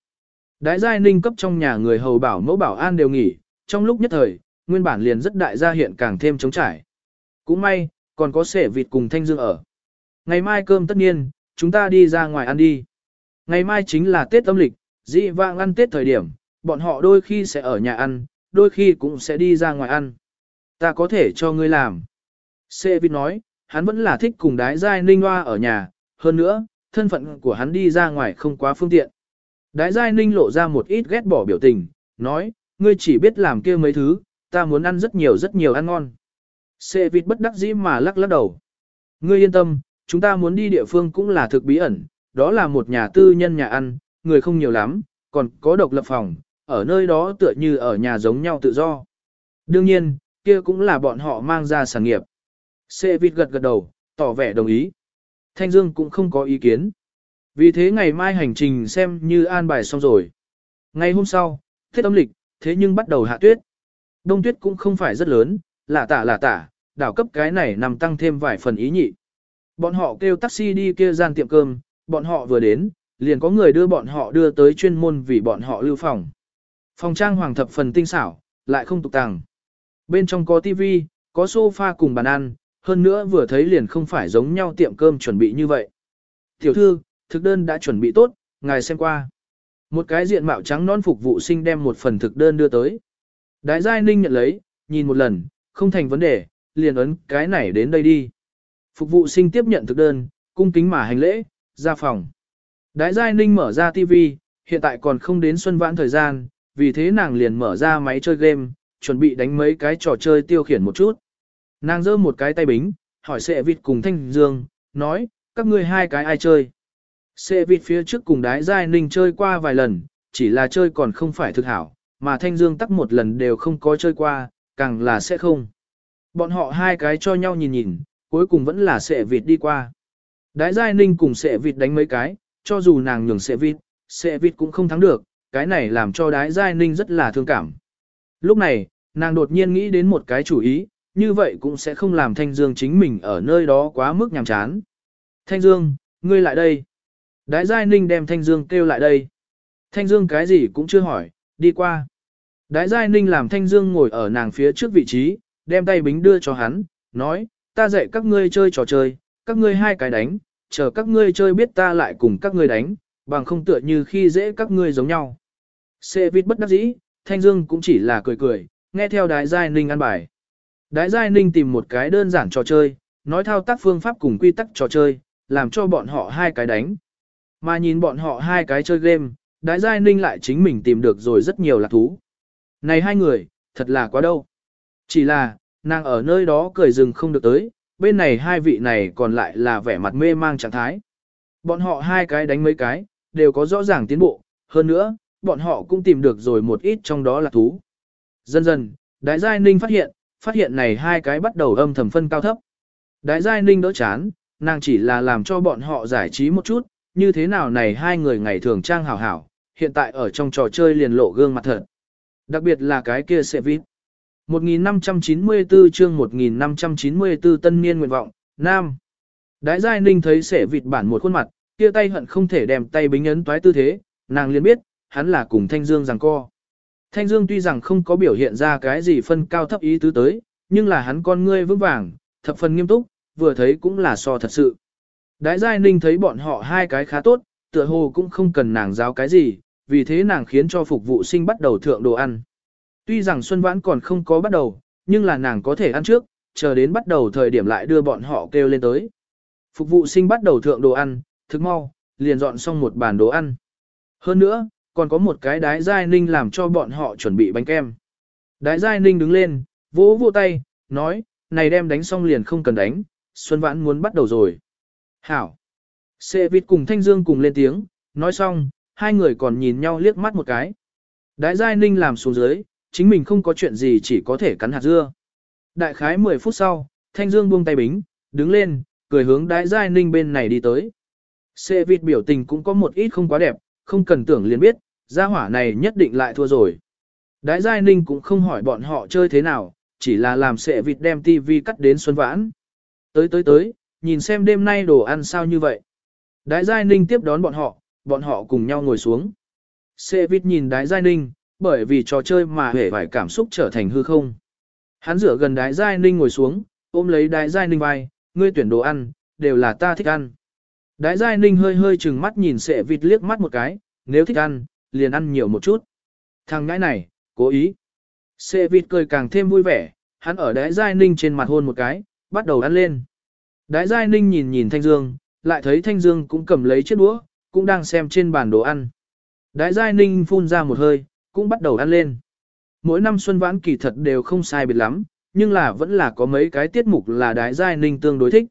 Đái giai ninh cấp trong nhà người hầu bảo mẫu bảo an đều nghỉ, trong lúc nhất thời, nguyên bản liền rất đại gia hiện càng thêm chống trải. Cũng may, còn có sẻ vịt cùng thanh dương ở. Ngày mai cơm tất nhiên, chúng ta đi ra ngoài ăn đi. Ngày mai chính là Tết âm lịch, dị vạng ăn Tết thời điểm, bọn họ đôi khi sẽ ở nhà ăn, đôi khi cũng sẽ đi ra ngoài ăn. Ta có thể cho ngươi làm. Sệ Vít nói, hắn vẫn là thích cùng đái giai ninh hoa ở nhà, hơn nữa, thân phận của hắn đi ra ngoài không quá phương tiện. Đái giai ninh lộ ra một ít ghét bỏ biểu tình, nói, ngươi chỉ biết làm kia mấy thứ, ta muốn ăn rất nhiều rất nhiều ăn ngon. Sệ Vít bất đắc dĩ mà lắc lắc đầu. Ngươi yên tâm, chúng ta muốn đi địa phương cũng là thực bí ẩn, đó là một nhà tư nhân nhà ăn, người không nhiều lắm, còn có độc lập phòng, ở nơi đó tựa như ở nhà giống nhau tự do. Đương nhiên, kia cũng là bọn họ mang ra sản nghiệp. Sệ vịt gật gật đầu, tỏ vẻ đồng ý. Thanh Dương cũng không có ý kiến. Vì thế ngày mai hành trình xem như an bài xong rồi. Ngày hôm sau, thiết âm lịch, thế nhưng bắt đầu hạ tuyết. Đông tuyết cũng không phải rất lớn, lạ tả lạ tả, đảo cấp cái này nằm tăng thêm vài phần ý nhị. Bọn họ kêu taxi đi kia gian tiệm cơm, bọn họ vừa đến, liền có người đưa bọn họ đưa tới chuyên môn vì bọn họ lưu phòng. Phòng trang hoàng thập phần tinh xảo, lại không tục tàng. Bên trong có tivi, có sofa cùng bàn ăn, hơn nữa vừa thấy liền không phải giống nhau tiệm cơm chuẩn bị như vậy. Tiểu thư, thực đơn đã chuẩn bị tốt, ngài xem qua. Một cái diện mạo trắng non phục vụ sinh đem một phần thực đơn đưa tới. Đái Giai Ninh nhận lấy, nhìn một lần, không thành vấn đề, liền ấn cái này đến đây đi. Phục vụ sinh tiếp nhận thực đơn, cung kính mà hành lễ, ra phòng. Đái Giai Ninh mở ra TV, hiện tại còn không đến xuân vãn thời gian, vì thế nàng liền mở ra máy chơi game, chuẩn bị đánh mấy cái trò chơi tiêu khiển một chút. Nàng giơ một cái tay bính, hỏi sệ vịt cùng Thanh Dương, nói, các ngươi hai cái ai chơi. Sệ vịt phía trước cùng đái Giai Ninh chơi qua vài lần, chỉ là chơi còn không phải thực hảo, mà Thanh Dương tắc một lần đều không có chơi qua, càng là sẽ không. Bọn họ hai cái cho nhau nhìn nhìn, cuối cùng vẫn là sệ vịt đi qua. Đái Giai Ninh cùng sệ vịt đánh mấy cái, cho dù nàng nhường sệ vịt, sệ vịt cũng không thắng được, cái này làm cho đái Giai Ninh rất là thương cảm. Lúc này, nàng đột nhiên nghĩ đến một cái chủ ý, như vậy cũng sẽ không làm Thanh Dương chính mình ở nơi đó quá mức nhàm chán. Thanh Dương, ngươi lại đây. Đái Giai Ninh đem Thanh Dương kêu lại đây. Thanh Dương cái gì cũng chưa hỏi, đi qua. Đái Giai Ninh làm Thanh Dương ngồi ở nàng phía trước vị trí, đem tay bính đưa cho hắn, nói, ta dạy các ngươi chơi trò chơi, các ngươi hai cái đánh, chờ các ngươi chơi biết ta lại cùng các ngươi đánh, bằng không tựa như khi dễ các ngươi giống nhau. Xê vít bất đắc dĩ, Thanh Dương cũng chỉ là cười cười, nghe theo Đái Giai Ninh ăn bài. Đái Giai Ninh tìm một cái đơn giản trò chơi, nói thao tác phương pháp cùng quy tắc trò chơi, làm cho bọn họ hai cái đánh. Mà nhìn bọn họ hai cái chơi game, Đái Giai Ninh lại chính mình tìm được rồi rất nhiều lạc thú. Này hai người, thật là quá đâu. Chỉ là, nàng ở nơi đó cười rừng không được tới, bên này hai vị này còn lại là vẻ mặt mê mang trạng thái. Bọn họ hai cái đánh mấy cái, đều có rõ ràng tiến bộ, hơn nữa, bọn họ cũng tìm được rồi một ít trong đó là thú. Dần dần, Đái Giai Ninh phát hiện, phát hiện này hai cái bắt đầu âm thầm phân cao thấp. Đái Giai Ninh đỡ chán, nàng chỉ là làm cho bọn họ giải trí một chút, như thế nào này hai người ngày thường trang hảo hảo, hiện tại ở trong trò chơi liền lộ gương mặt thật. Đặc biệt là cái kia sẽ vít. 1594 chương 1594 tân niên nguyện vọng, Nam. Đái Giai Ninh thấy sẻ vịt bản một khuôn mặt, kia tay hận không thể đem tay bính ấn toái tư thế, nàng liền biết, hắn là cùng Thanh Dương rằng co. Thanh Dương tuy rằng không có biểu hiện ra cái gì phân cao thấp ý tứ tới, nhưng là hắn con ngươi vững vàng, thập phần nghiêm túc, vừa thấy cũng là so thật sự. Đái Giai Ninh thấy bọn họ hai cái khá tốt, tựa hồ cũng không cần nàng giáo cái gì, vì thế nàng khiến cho phục vụ sinh bắt đầu thượng đồ ăn. Tuy rằng Xuân Vãn còn không có bắt đầu, nhưng là nàng có thể ăn trước, chờ đến bắt đầu thời điểm lại đưa bọn họ kêu lên tới. Phục vụ sinh bắt đầu thượng đồ ăn, thức mau, liền dọn xong một bàn đồ ăn. Hơn nữa, còn có một cái đái giai ninh làm cho bọn họ chuẩn bị bánh kem. Đái giai ninh đứng lên, vỗ vỗ tay, nói, này đem đánh xong liền không cần đánh, Xuân Vãn muốn bắt đầu rồi. Hảo. Sệ vịt cùng Thanh Dương cùng lên tiếng, nói xong, hai người còn nhìn nhau liếc mắt một cái. Đái giai ninh làm xuống dưới, chính mình không có chuyện gì chỉ có thể cắn hạt dưa. Đại khái 10 phút sau, Thanh Dương buông tay bính, đứng lên, cười hướng đái giai ninh bên này đi tới. Sệ vịt biểu tình cũng có một ít không quá đẹp, không cần tưởng liền biết, gia hỏa này nhất định lại thua rồi. Đái giai ninh cũng không hỏi bọn họ chơi thế nào, chỉ là làm sệ vịt đem tivi cắt đến xuân vãn. Tới tới tới, nhìn xem đêm nay đồ ăn sao như vậy. Đái giai ninh tiếp đón bọn họ, bọn họ cùng nhau ngồi xuống. Sệ vịt nhìn đái giai ninh, bởi vì trò chơi mà hề vài cảm xúc trở thành hư không. Hắn rửa gần đái giai ninh ngồi xuống, ôm lấy đái giai ninh vai, ngươi tuyển đồ ăn, đều là ta thích ăn. Đái giai ninh hơi hơi chừng mắt nhìn sệ vịt liếc mắt một cái, nếu thích ăn, liền ăn nhiều một chút. Thằng ngãi này, cố ý. Sệ vịt cười càng thêm vui vẻ, hắn ở đái giai ninh trên mặt hôn một cái, bắt đầu ăn lên. Đái giai ninh nhìn nhìn Thanh Dương, lại thấy Thanh Dương cũng cầm lấy chiếc đũa, cũng đang xem trên bàn đồ ăn. Đái giai ninh phun ra một hơi, cũng bắt đầu ăn lên. Mỗi năm xuân vãn kỳ thật đều không sai biệt lắm, nhưng là vẫn là có mấy cái tiết mục là đái giai ninh tương đối thích.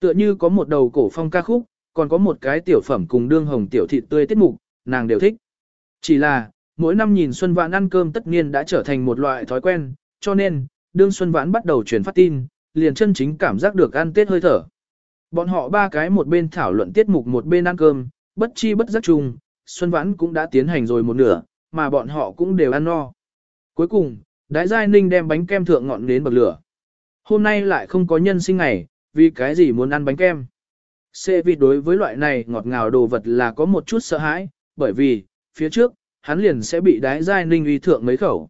Tựa như có một đầu cổ phong ca khúc, còn có một cái tiểu phẩm cùng đương hồng tiểu thịt tươi tiết mục, nàng đều thích. Chỉ là, mỗi năm nhìn Xuân Vãn ăn cơm tất nhiên đã trở thành một loại thói quen, cho nên, đương Xuân Vãn bắt đầu truyền phát tin, liền chân chính cảm giác được ăn Tết hơi thở. Bọn họ ba cái một bên thảo luận tiết mục một bên ăn cơm, bất chi bất giác chung, Xuân Vãn cũng đã tiến hành rồi một nửa, mà bọn họ cũng đều ăn no. Cuối cùng, Đái Giai Ninh đem bánh kem thượng ngọn đến bậc lửa. Hôm nay lại không có nhân sinh ngày, vì cái gì muốn ăn bánh kem. Xê vịt đối với loại này ngọt ngào đồ vật là có một chút sợ hãi, bởi vì, phía trước, hắn liền sẽ bị Đái Giai Ninh uy thượng mấy khẩu.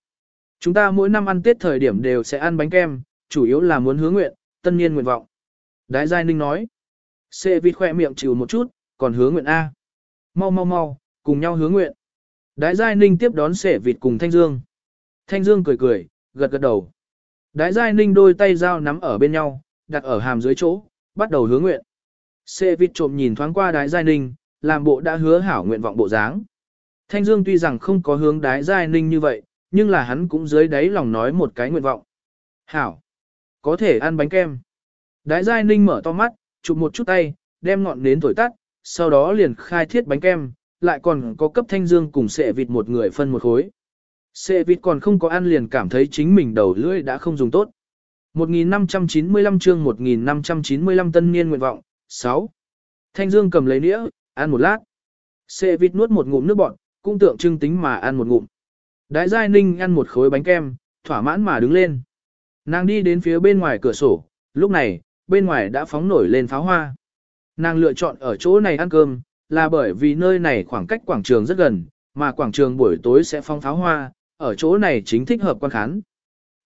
Chúng ta mỗi năm ăn Tết thời điểm đều sẽ ăn bánh kem, chủ yếu là muốn hứa nguyện, tân niên nguyện vọng. Đái Giai Ninh nói. Xê vịt khỏe miệng chịu một chút, còn hứa nguyện A. Mau mau mau, cùng nhau hứa nguyện. Đái Giai Ninh tiếp đón Xê vịt cùng Thanh Dương. Thanh Dương cười cười, gật gật đầu. Đái Giai Ninh đôi tay dao nắm ở bên nhau, đặt ở hàm dưới chỗ, bắt đầu hứa nguyện. Xê vịt trộm nhìn thoáng qua Đái Giai Ninh, làm bộ đã hứa hảo nguyện vọng bộ dáng. Thanh Dương tuy rằng không có hướng Đái Giai Ninh như vậy, nhưng là hắn cũng dưới đáy lòng nói một cái nguyện vọng. Hảo! Có thể ăn bánh kem. Đái Giai Ninh mở to mắt, chụp một chút tay, đem ngọn nến thổi tắt, sau đó liền khai thiết bánh kem, lại còn có cấp thanh dương cùng sệ vịt một người phân một khối. Sệ vịt còn không có ăn liền cảm thấy chính mình đầu lưỡi đã không dùng tốt. 1595 chương 1595 tân niên nguyện vọng, 6. Thanh dương cầm lấy nĩa, ăn một lát. Sệ vịt nuốt một ngụm nước bọt, cũng tượng trưng tính mà ăn một ngụm. Đái Giai Ninh ăn một khối bánh kem, thỏa mãn mà đứng lên. Nàng đi đến phía bên ngoài cửa sổ, lúc này, bên ngoài đã phóng nổi lên pháo hoa. Nàng lựa chọn ở chỗ này ăn cơm, là bởi vì nơi này khoảng cách quảng trường rất gần, mà quảng trường buổi tối sẽ phong pháo hoa, ở chỗ này chính thích hợp quan khán.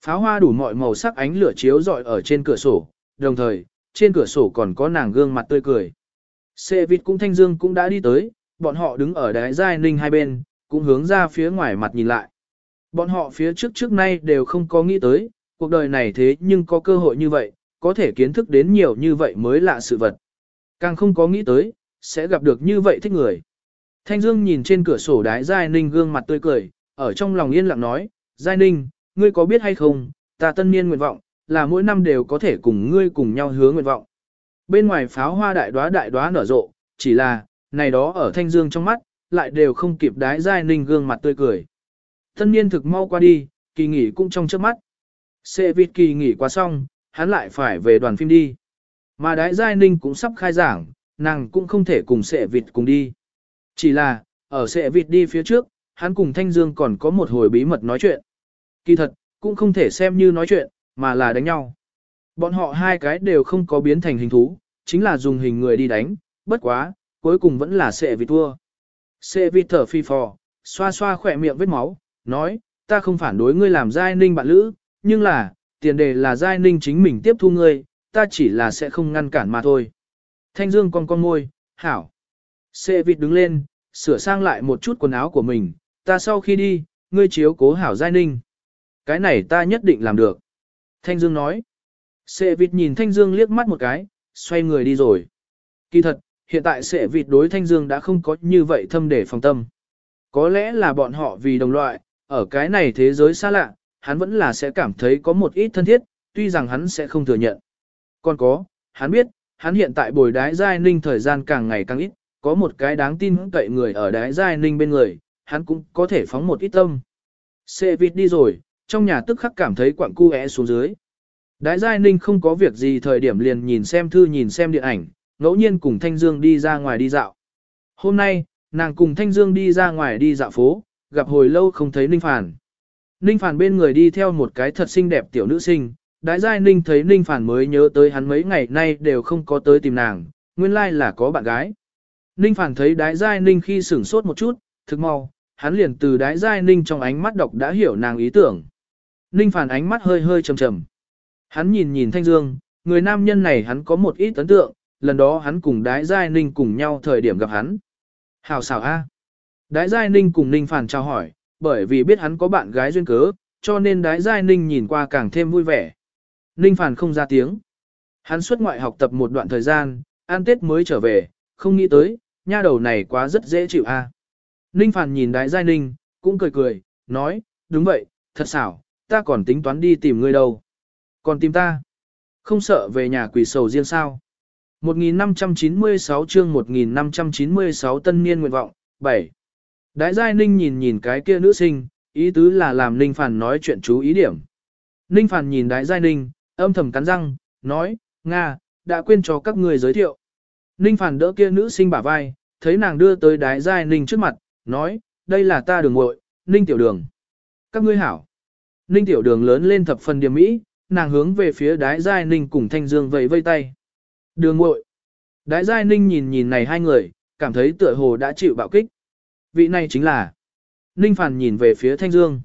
Pháo hoa đủ mọi màu sắc ánh lửa chiếu rọi ở trên cửa sổ, đồng thời, trên cửa sổ còn có nàng gương mặt tươi cười. Xe vịt cũng thanh dương cũng đã đi tới, bọn họ đứng ở đáy giai ninh hai bên, cũng hướng ra phía ngoài mặt nhìn lại. Bọn họ phía trước trước nay đều không có nghĩ tới, cuộc đời này thế nhưng có cơ hội như vậy, có thể kiến thức đến nhiều như vậy mới lạ sự vật. Càng không có nghĩ tới, sẽ gặp được như vậy thích người. Thanh Dương nhìn trên cửa sổ đái Giai Ninh gương mặt tươi cười, ở trong lòng yên lặng nói, Giai Ninh, ngươi có biết hay không, ta tân niên nguyện vọng, là mỗi năm đều có thể cùng ngươi cùng nhau hứa nguyện vọng. Bên ngoài pháo hoa đại đóa đại đóa nở rộ, chỉ là, này đó ở Thanh Dương trong mắt, lại đều không kịp đái Giai Ninh gương mặt tươi cười. Tân niên thực mau qua đi, kỳ nghỉ cũng trong trước mắt. Xê vịt kỳ nghỉ qua xong, hắn lại phải về đoàn phim đi. Mà đái giai ninh cũng sắp khai giảng, nàng cũng không thể cùng sệ vịt cùng đi. Chỉ là, ở sệ vịt đi phía trước, hắn cùng Thanh Dương còn có một hồi bí mật nói chuyện. Kỳ thật, cũng không thể xem như nói chuyện, mà là đánh nhau. Bọn họ hai cái đều không có biến thành hình thú, chính là dùng hình người đi đánh, bất quá, cuối cùng vẫn là sệ vịt thua. Sệ vịt thở phi phò, xoa xoa khỏe miệng vết máu, nói, ta không phản đối ngươi làm giai ninh bạn lữ, nhưng là, tiền đề là giai ninh chính mình tiếp thu ngươi, ta chỉ là sẽ không ngăn cản mà thôi. Thanh Dương con con môi, hảo. Sệ vịt đứng lên, sửa sang lại một chút quần áo của mình, ta sau khi đi, ngươi chiếu cố hảo giai ninh. Cái này ta nhất định làm được. Thanh Dương nói. Sệ vịt nhìn Thanh Dương liếc mắt một cái, xoay người đi rồi. Kỳ thật, hiện tại sẽ vịt đối Thanh Dương đã không có như vậy thâm để phòng tâm. Có lẽ là bọn họ vì đồng loại, ở cái này thế giới xa lạ, hắn vẫn là sẽ cảm thấy có một ít thân thiết, tuy rằng hắn sẽ không thừa nhận. Còn có, hắn biết, hắn hiện tại bồi đái giai ninh thời gian càng ngày càng ít, có một cái đáng tin cậy người ở đái giai ninh bên người, hắn cũng có thể phóng một ít tâm. Xe vịt đi rồi, trong nhà tức khắc cảm thấy quặng cu é xuống dưới. Đái giai ninh không có việc gì thời điểm liền nhìn xem thư nhìn xem điện ảnh, ngẫu nhiên cùng Thanh Dương đi ra ngoài đi dạo. Hôm nay, nàng cùng Thanh Dương đi ra ngoài đi dạo phố, gặp hồi lâu không thấy Ninh Phản. Ninh Phản bên người đi theo một cái thật xinh đẹp tiểu nữ sinh, Đái Giai Ninh thấy Ninh Phản mới nhớ tới hắn mấy ngày nay đều không có tới tìm nàng, nguyên lai là có bạn gái. Ninh Phản thấy Đái Giai Ninh khi sửng sốt một chút, thực mau, hắn liền từ Đái Giai Ninh trong ánh mắt đọc đã hiểu nàng ý tưởng. Ninh Phản ánh mắt hơi hơi trầm trầm. Hắn nhìn nhìn Thanh Dương, người nam nhân này hắn có một ít ấn tượng, lần đó hắn cùng Đái Giai Ninh cùng nhau thời điểm gặp hắn. Hào xảo a. Đái Giai Ninh cùng Ninh Phản chào hỏi, bởi vì biết hắn có bạn gái duyên cớ, cho nên Đái Giai Ninh nhìn qua càng thêm vui vẻ. Ninh Phản không ra tiếng. Hắn xuất ngoại học tập một đoạn thời gian, an tết mới trở về, không nghĩ tới, nha đầu này quá rất dễ chịu a. Ninh Phản nhìn Đái Giai Ninh, cũng cười cười, nói, đúng vậy, thật xảo, ta còn tính toán đi tìm ngươi đâu. Còn tìm ta? Không sợ về nhà quỷ sầu riêng sao? 1596 chương 1596 tân niên nguyện vọng, 7. Đái Giai Ninh nhìn nhìn cái kia nữ sinh, ý tứ là làm Ninh Phản nói chuyện chú ý điểm. Ninh Phản nhìn Đái Giai Ninh, âm thầm cắn răng, nói, Nga, đã quên cho các người giới thiệu. Ninh Phản đỡ kia nữ sinh bả vai, thấy nàng đưa tới Đái Giai Ninh trước mặt, nói, đây là ta đường muội Ninh Tiểu Đường. Các ngươi hảo. Ninh Tiểu Đường lớn lên thập phần điểm mỹ, nàng hướng về phía Đái Giai Ninh cùng Thanh Dương vẫy vây tay. Đường muội Đái Giai Ninh nhìn nhìn này hai người, cảm thấy tựa hồ đã chịu bạo kích. Vị này chính là Ninh Phản nhìn về phía Thanh Dương.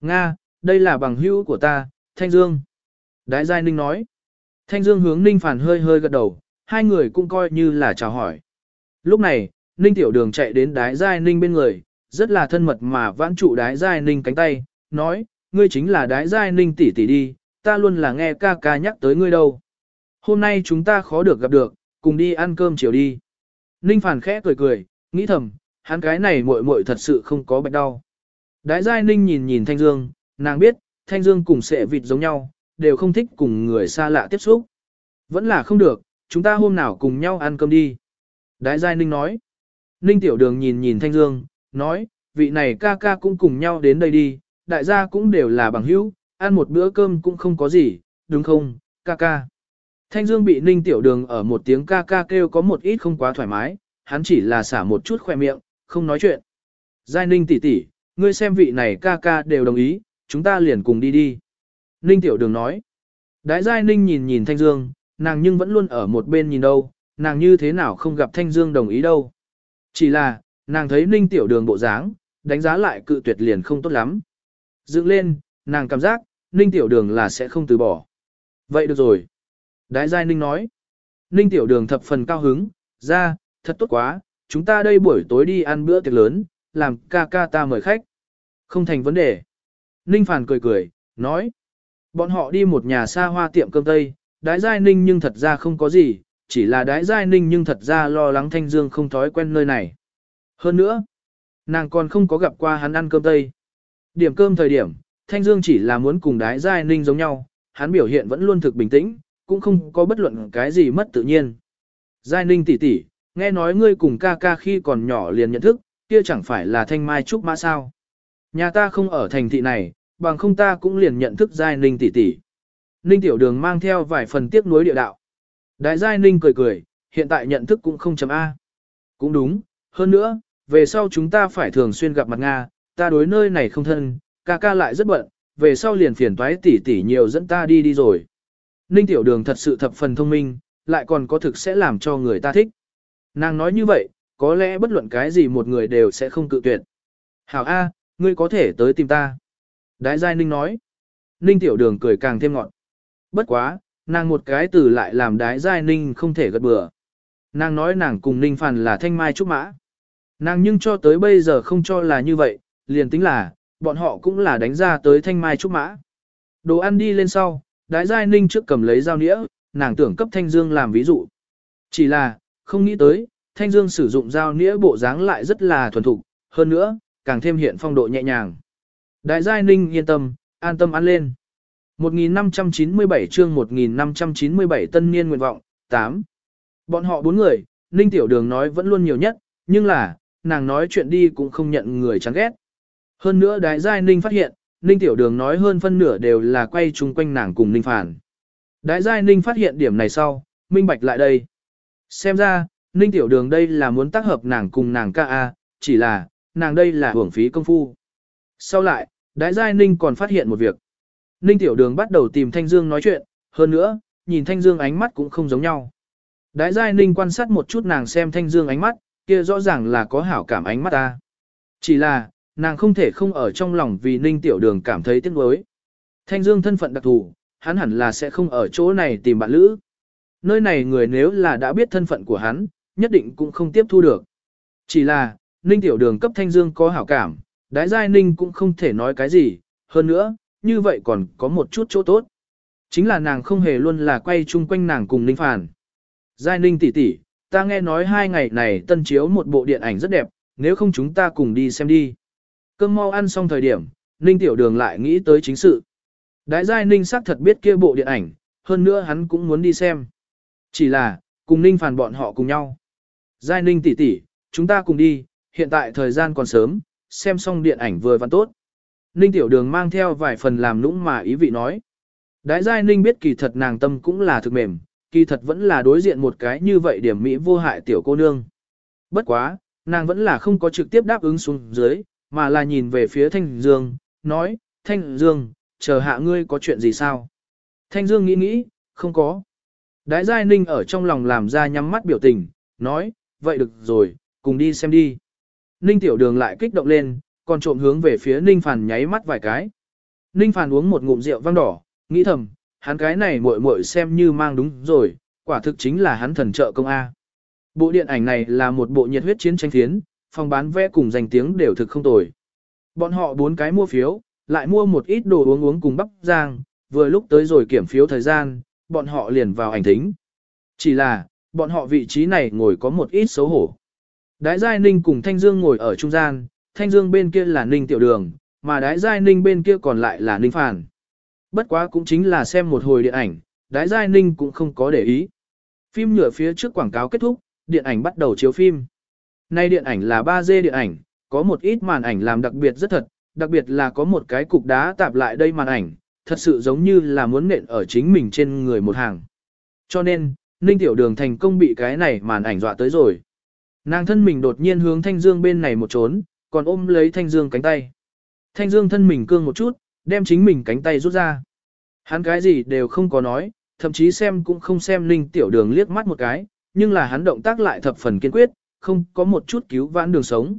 Nga, đây là bằng hữu của ta, Thanh Dương. Đái Giai Ninh nói. Thanh Dương hướng Ninh Phản hơi hơi gật đầu, hai người cũng coi như là chào hỏi. Lúc này, Ninh Tiểu Đường chạy đến Đái Giai Ninh bên người, rất là thân mật mà vãn trụ Đái Giai Ninh cánh tay, nói, ngươi chính là Đái Giai Ninh tỷ tỷ đi, ta luôn là nghe ca ca nhắc tới ngươi đâu. Hôm nay chúng ta khó được gặp được, cùng đi ăn cơm chiều đi. Ninh Phản khẽ cười cười, nghĩ thầm, hắn cái này muội muội thật sự không có bệnh đau. Đái Giai Ninh nhìn nhìn Thanh Dương, nàng biết, Thanh Dương cùng sệ vịt giống nhau, đều không thích cùng người xa lạ tiếp xúc. Vẫn là không được, chúng ta hôm nào cùng nhau ăn cơm đi. Đái Giai Ninh nói. Ninh Tiểu Đường nhìn nhìn Thanh Dương, nói, vị này ca ca cũng cùng nhau đến đây đi, đại gia cũng đều là bằng hữu, ăn một bữa cơm cũng không có gì, đúng không, ca ca. Thanh Dương bị Ninh Tiểu Đường ở một tiếng ca ca kêu có một ít không quá thoải mái, hắn chỉ là xả một chút khoe miệng, không nói chuyện. Giai Ninh tỷ tỷ, ngươi xem vị này ca ca đều đồng ý, chúng ta liền cùng đi đi. Ninh Tiểu Đường nói. Đái Giai Ninh nhìn nhìn Thanh Dương, nàng nhưng vẫn luôn ở một bên nhìn đâu, nàng như thế nào không gặp Thanh Dương đồng ý đâu. Chỉ là, nàng thấy Ninh Tiểu Đường bộ dáng, đánh giá lại cự tuyệt liền không tốt lắm. Dựng lên, nàng cảm giác, Ninh Tiểu Đường là sẽ không từ bỏ. Vậy được rồi. Đái Giai Ninh nói. Ninh Tiểu Đường thập phần cao hứng, ra, thật tốt quá, chúng ta đây buổi tối đi ăn bữa tiệc lớn, làm ca ca ta mời khách. Không thành vấn đề. Ninh Phản cười cười, nói. Bọn họ đi một nhà xa hoa tiệm cơm Tây, đái giai ninh nhưng thật ra không có gì, chỉ là đái giai ninh nhưng thật ra lo lắng Thanh Dương không thói quen nơi này. Hơn nữa, nàng còn không có gặp qua hắn ăn cơm Tây. Điểm cơm thời điểm, Thanh Dương chỉ là muốn cùng đái giai ninh giống nhau, hắn biểu hiện vẫn luôn thực bình tĩnh, cũng không có bất luận cái gì mất tự nhiên. Giai ninh tỷ tỷ, nghe nói ngươi cùng ca ca khi còn nhỏ liền nhận thức, kia chẳng phải là thanh mai trúc mã sao. Nhà ta không ở thành thị này, bằng không ta cũng liền nhận thức giai ninh tỷ tỷ. Ninh tiểu đường mang theo vài phần tiếc nuối địa đạo. Đại giai ninh cười cười, hiện tại nhận thức cũng không chấm A. Cũng đúng, hơn nữa, về sau chúng ta phải thường xuyên gặp mặt Nga, ta đối nơi này không thân, ca ca lại rất bận, về sau liền phiền toái tỷ tỷ nhiều dẫn ta đi đi rồi. Ninh tiểu đường thật sự thập phần thông minh, lại còn có thực sẽ làm cho người ta thích. Nàng nói như vậy, có lẽ bất luận cái gì một người đều sẽ không cự tuyệt. Hảo A, ngươi có thể tới tìm ta. Đái Giai Ninh nói. Ninh tiểu đường cười càng thêm ngọn. Bất quá, nàng một cái từ lại làm đái Giai Ninh không thể gật bừa. Nàng nói nàng cùng Ninh Phàn là thanh mai trúc mã. Nàng nhưng cho tới bây giờ không cho là như vậy, liền tính là, bọn họ cũng là đánh ra tới thanh mai trúc mã. Đồ ăn đi lên sau, đái Giai Ninh trước cầm lấy dao nĩa, nàng tưởng cấp Thanh Dương làm ví dụ. Chỉ là, không nghĩ tới, Thanh Dương sử dụng dao nĩa bộ dáng lại rất là thuần thục, hơn nữa, càng thêm hiện phong độ nhẹ nhàng. Đại giai ninh yên tâm, an tâm ăn lên. 1597 chương 1597 tân niên nguyện vọng, 8. Bọn họ bốn người, Ninh Tiểu Đường nói vẫn luôn nhiều nhất, nhưng là, nàng nói chuyện đi cũng không nhận người chán ghét. Hơn nữa Đại Giai Ninh phát hiện, Ninh Tiểu Đường nói hơn phân nửa đều là quay chung quanh nàng cùng Ninh Phản. Đại Giai Ninh phát hiện điểm này sau, minh bạch lại đây. Xem ra, Ninh Tiểu Đường đây là muốn tác hợp nàng cùng nàng ca a, chỉ là, nàng đây là hưởng phí công phu. Sau lại, Đại Giai Ninh còn phát hiện một việc. Ninh Tiểu Đường bắt đầu tìm Thanh Dương nói chuyện, hơn nữa, nhìn Thanh Dương ánh mắt cũng không giống nhau. Đại Giai Ninh quan sát một chút nàng xem Thanh Dương ánh mắt, kia rõ ràng là có hảo cảm ánh mắt ta. Chỉ là, nàng không thể không ở trong lòng vì Ninh Tiểu Đường cảm thấy tiếc nuối. Thanh Dương thân phận đặc thù, hắn hẳn là sẽ không ở chỗ này tìm bạn lữ. Nơi này người nếu là đã biết thân phận của hắn, nhất định cũng không tiếp thu được. Chỉ là, Ninh Tiểu Đường cấp Thanh Dương có hảo cảm, Đái Giai Ninh cũng không thể nói cái gì, hơn nữa, như vậy còn có một chút chỗ tốt. Chính là nàng không hề luôn là quay chung quanh nàng cùng Ninh Phản. Giai Ninh tỷ tỷ, ta nghe nói hai ngày này tân chiếu một bộ điện ảnh rất đẹp, nếu không chúng ta cùng đi xem đi. Cơm mau ăn xong thời điểm, Ninh Tiểu Đường lại nghĩ tới chính sự. Đái Giai Ninh xác thật biết kia bộ điện ảnh, hơn nữa hắn cũng muốn đi xem. Chỉ là, cùng Ninh Phản bọn họ cùng nhau. Giai Ninh tỷ tỷ, chúng ta cùng đi, hiện tại thời gian còn sớm, xem xong điện ảnh vừa văn tốt. Ninh Tiểu Đường mang theo vài phần làm nũng mà ý vị nói. Đái Giai Ninh biết kỳ thật nàng tâm cũng là thực mềm, kỳ thật vẫn là đối diện một cái như vậy điểm mỹ vô hại tiểu cô nương. Bất quá, nàng vẫn là không có trực tiếp đáp ứng xuống dưới, mà là nhìn về phía Thanh Dương, nói, Thanh Dương, chờ hạ ngươi có chuyện gì sao? Thanh Dương nghĩ nghĩ, không có. Đái Giai Ninh ở trong lòng làm ra nhắm mắt biểu tình, nói, vậy được rồi, cùng đi xem đi. Ninh Tiểu Đường lại kích động lên, còn trộm hướng về phía Ninh Phàn nháy mắt vài cái. Ninh Phàn uống một ngụm rượu vang đỏ, nghĩ thầm, hắn cái này muội muội xem như mang đúng rồi, quả thực chính là hắn thần trợ công A. Bộ điện ảnh này là một bộ nhiệt huyết chiến tranh thiến phòng bán vé cùng danh tiếng đều thực không tồi. Bọn họ bốn cái mua phiếu, lại mua một ít đồ uống uống cùng bắp giang, vừa lúc tới rồi kiểm phiếu thời gian, bọn họ liền vào ảnh thính. Chỉ là, bọn họ vị trí này ngồi có một ít xấu hổ. Đái Giai Ninh cùng Thanh Dương ngồi ở trung gian, Thanh Dương bên kia là Ninh Tiểu Đường, mà Đái Giai Ninh bên kia còn lại là Ninh Phản. Bất quá cũng chính là xem một hồi điện ảnh, Đái Giai Ninh cũng không có để ý. Phim nhựa phía trước quảng cáo kết thúc, điện ảnh bắt đầu chiếu phim. Nay điện ảnh là 3D điện ảnh, có một ít màn ảnh làm đặc biệt rất thật, đặc biệt là có một cái cục đá tạp lại đây màn ảnh, thật sự giống như là muốn nện ở chính mình trên người một hàng. Cho nên, Ninh Tiểu Đường thành công bị cái này màn ảnh dọa tới rồi. Nàng thân mình đột nhiên hướng Thanh Dương bên này một trốn, còn ôm lấy Thanh Dương cánh tay. Thanh Dương thân mình cương một chút, đem chính mình cánh tay rút ra. Hắn cái gì đều không có nói, thậm chí xem cũng không xem Ninh Tiểu Đường liếc mắt một cái, nhưng là hắn động tác lại thập phần kiên quyết, không có một chút cứu vãn đường sống.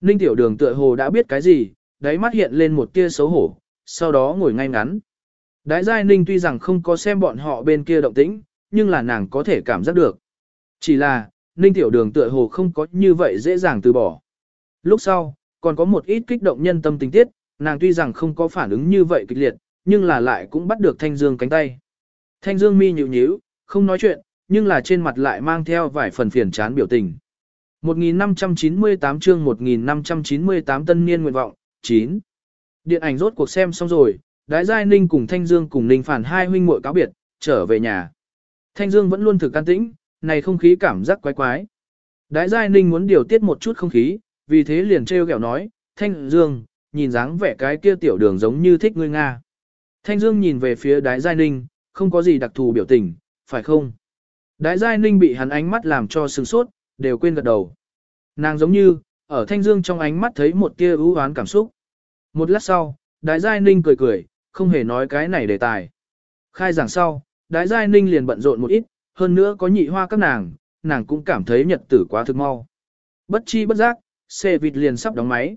Ninh Tiểu Đường tựa hồ đã biết cái gì, đáy mắt hiện lên một tia xấu hổ, sau đó ngồi ngay ngắn. Đái Giai Ninh tuy rằng không có xem bọn họ bên kia động tĩnh, nhưng là nàng có thể cảm giác được. Chỉ là, Ninh Tiểu Đường tựa hồ không có như vậy dễ dàng từ bỏ. Lúc sau, còn có một ít kích động nhân tâm tình tiết, nàng tuy rằng không có phản ứng như vậy kịch liệt, nhưng là lại cũng bắt được Thanh Dương cánh tay. Thanh Dương mi nhịu nhíu, không nói chuyện, nhưng là trên mặt lại mang theo vài phần phiền chán biểu tình. 1598 chương 1598 tân niên nguyện vọng, 9. Điện ảnh rốt cuộc xem xong rồi, Đái Giai Ninh cùng Thanh Dương cùng Ninh Phản hai huynh muội cáo biệt, trở về nhà. Thanh Dương vẫn luôn thực can tĩnh, này không khí cảm giác quái quái. Đái Giai Ninh muốn điều tiết một chút không khí, vì thế liền trêu ghẹo nói, Thanh Dương, nhìn dáng vẻ cái kia tiểu đường giống như thích ngươi Nga. Thanh Dương nhìn về phía Đái Giai Ninh, không có gì đặc thù biểu tình, phải không? Đái Giai Ninh bị hắn ánh mắt làm cho sừng sốt, đều quên gật đầu. Nàng giống như, ở Thanh Dương trong ánh mắt thấy một tia ưu hoán cảm xúc. Một lát sau, đại Giai Ninh cười cười, không hề nói cái này đề tài. Khai giảng sau, đại Giai Ninh liền bận rộn một ít, hơn nữa có nhị hoa các nàng, nàng cũng cảm thấy nhật tử quá thực mau. Bất chi bất giác, xe vịt liền sắp đóng máy.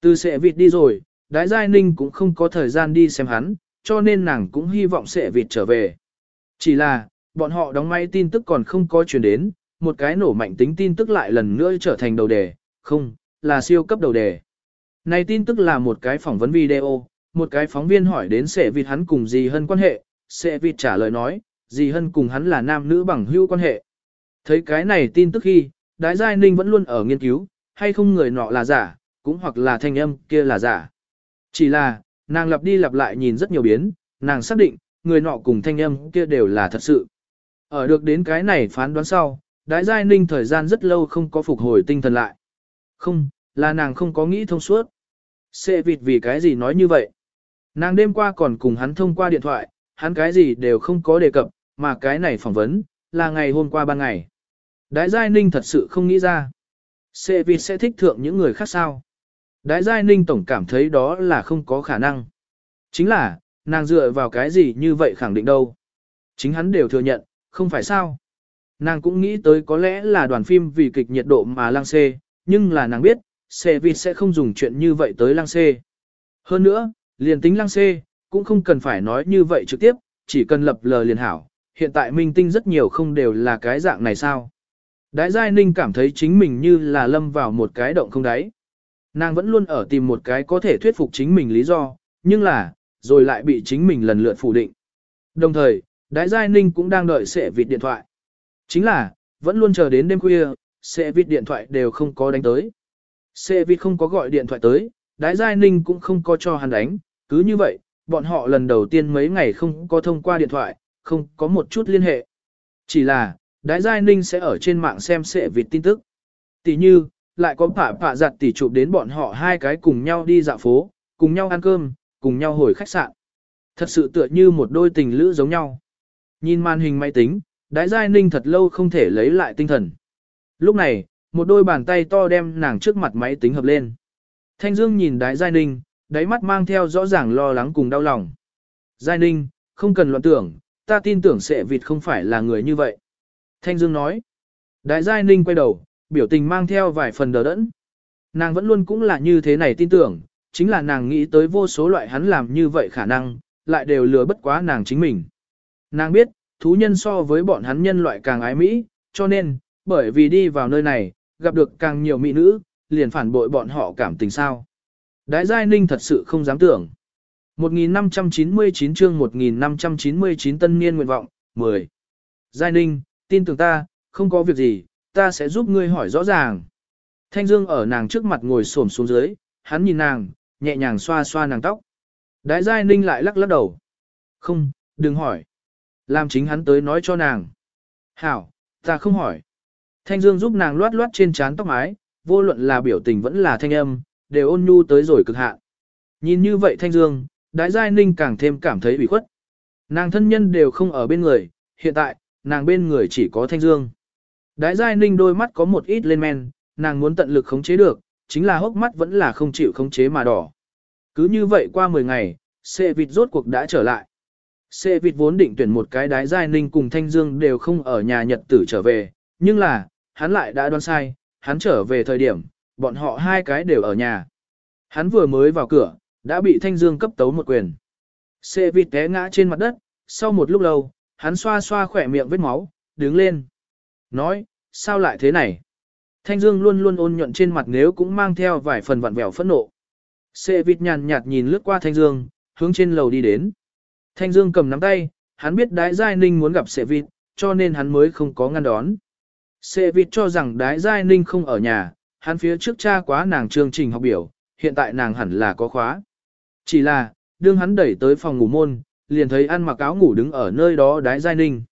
Từ xe vịt đi rồi, đại Giai Ninh cũng không có thời gian đi xem hắn, cho nên nàng cũng hy vọng xe vịt trở về. Chỉ là, bọn họ đóng máy tin tức còn không có truyền đến, một cái nổ mạnh tính tin tức lại lần nữa trở thành đầu đề, không, là siêu cấp đầu đề. Này tin tức là một cái phỏng vấn video, một cái phóng viên hỏi đến sẽ vịt hắn cùng dì hân quan hệ, sẽ vịt trả lời nói, dì hân cùng hắn là nam nữ bằng hữu quan hệ. Thấy cái này tin tức khi, đái giai ninh vẫn luôn ở nghiên cứu, hay không người nọ là giả, cũng hoặc là thanh âm kia là giả. Chỉ là, nàng lặp đi lặp lại nhìn rất nhiều biến, nàng xác định, người nọ cùng thanh âm kia đều là thật sự. Ở được đến cái này phán đoán sau, đái giai ninh thời gian rất lâu không có phục hồi tinh thần lại. Không, là nàng không có nghĩ thông suốt. Sẽ vịt vì cái gì nói như vậy? Nàng đêm qua còn cùng hắn thông qua điện thoại, hắn cái gì đều không có đề cập, mà cái này phỏng vấn, là ngày hôm qua ban ngày. Đái Giai Ninh thật sự không nghĩ ra. Sẽ vịt sẽ thích thượng những người khác sao? Đái Giai Ninh tổng cảm thấy đó là không có khả năng. Chính là, nàng dựa vào cái gì như vậy khẳng định đâu. Chính hắn đều thừa nhận, không phải sao. Nàng cũng nghĩ tới có lẽ là đoàn phim vì kịch nhiệt độ mà lang xê, nhưng là nàng biết, xe vịt sẽ không dùng chuyện như vậy tới lang xê. Hơn nữa, liền tính lang xê, cũng không cần phải nói như vậy trực tiếp, chỉ cần lập lờ liền hảo. Hiện tại minh tinh rất nhiều không đều là cái dạng này sao. Đái Giai Ninh cảm thấy chính mình như là lâm vào một cái động không đáy. Nàng vẫn luôn ở tìm một cái có thể thuyết phục chính mình lý do, nhưng là, rồi lại bị chính mình lần lượt phủ định. Đồng thời, Đái Giai Ninh cũng đang đợi sẽ vịt điện thoại. Chính là, vẫn luôn chờ đến đêm khuya, xe vịt điện thoại đều không có đánh tới. Xe vịt không có gọi điện thoại tới, Đái Giai Ninh cũng không có cho hắn đánh, cứ như vậy, bọn họ lần đầu tiên mấy ngày không có thông qua điện thoại, không có một chút liên hệ. Chỉ là, Đái Giai Ninh sẽ ở trên mạng xem xe vịt tin tức. Tỷ như, lại có phả phả giặt tỷ chụp đến bọn họ hai cái cùng nhau đi dạo phố, cùng nhau ăn cơm, cùng nhau hồi khách sạn. Thật sự tựa như một đôi tình lữ giống nhau. Nhìn màn hình máy tính, Đái Giai Ninh thật lâu không thể lấy lại tinh thần. Lúc này, một đôi bàn tay to đem nàng trước mặt máy tính hợp lên. Thanh Dương nhìn Đái Giai Ninh, đáy mắt mang theo rõ ràng lo lắng cùng đau lòng. Giai Ninh, không cần loạn tưởng, ta tin tưởng sẽ vịt không phải là người như vậy. Thanh Dương nói. Đại Giai Ninh quay đầu, biểu tình mang theo vài phần đờ đẫn. Nàng vẫn luôn cũng là như thế này tin tưởng, chính là nàng nghĩ tới vô số loại hắn làm như vậy khả năng, lại đều lừa bất quá nàng chính mình. Nàng biết, thú nhân so với bọn hắn nhân loại càng ái Mỹ, cho nên, bởi vì đi vào nơi này, gặp được càng nhiều mỹ nữ, liền phản bội bọn họ cảm tình sao. Đái Giai Ninh thật sự không dám tưởng. 1599 chương 1599 tân niên nguyện vọng, 10. Giai Ninh, tin tưởng ta, không có việc gì, ta sẽ giúp ngươi hỏi rõ ràng. Thanh Dương ở nàng trước mặt ngồi xổm xuống dưới, hắn nhìn nàng, nhẹ nhàng xoa xoa nàng tóc. Đái Giai Ninh lại lắc lắc đầu. Không, đừng hỏi. Làm chính hắn tới nói cho nàng. Hảo, ta không hỏi. Thanh Dương giúp nàng loát loát trên trán tóc mái, vô luận là biểu tình vẫn là thanh âm, đều ôn nhu tới rồi cực hạn. Nhìn như vậy Thanh Dương, Đái Giai Ninh càng thêm cảm thấy bị khuất. Nàng thân nhân đều không ở bên người, hiện tại, nàng bên người chỉ có Thanh Dương. Đái Giai Ninh đôi mắt có một ít lên men, nàng muốn tận lực khống chế được, chính là hốc mắt vẫn là không chịu khống chế mà đỏ. Cứ như vậy qua 10 ngày, xe vịt rốt cuộc đã trở lại. Xe vịt vốn định tuyển một cái đái Giai Ninh cùng Thanh Dương đều không ở nhà nhật tử trở về, nhưng là, hắn lại đã đoán sai, hắn trở về thời điểm, bọn họ hai cái đều ở nhà. Hắn vừa mới vào cửa, đã bị Thanh Dương cấp tấu một quyền. Xe vịt té ngã trên mặt đất, sau một lúc lâu, hắn xoa xoa khỏe miệng vết máu, đứng lên. Nói, sao lại thế này? Thanh Dương luôn luôn ôn nhuận trên mặt nếu cũng mang theo vài phần vặn vẹo phẫn nộ. Xe vịt nhàn nhạt nhìn lướt qua Thanh Dương, hướng trên lầu đi đến. Thanh Dương cầm nắm tay, hắn biết Đái Giai Ninh muốn gặp Sệ Vịt, cho nên hắn mới không có ngăn đón. Sệ Vịt cho rằng Đái Giai Ninh không ở nhà, hắn phía trước cha quá nàng chương trình học biểu, hiện tại nàng hẳn là có khóa. Chỉ là, đương hắn đẩy tới phòng ngủ môn, liền thấy ăn mặc áo ngủ đứng ở nơi đó Đái Giai Ninh.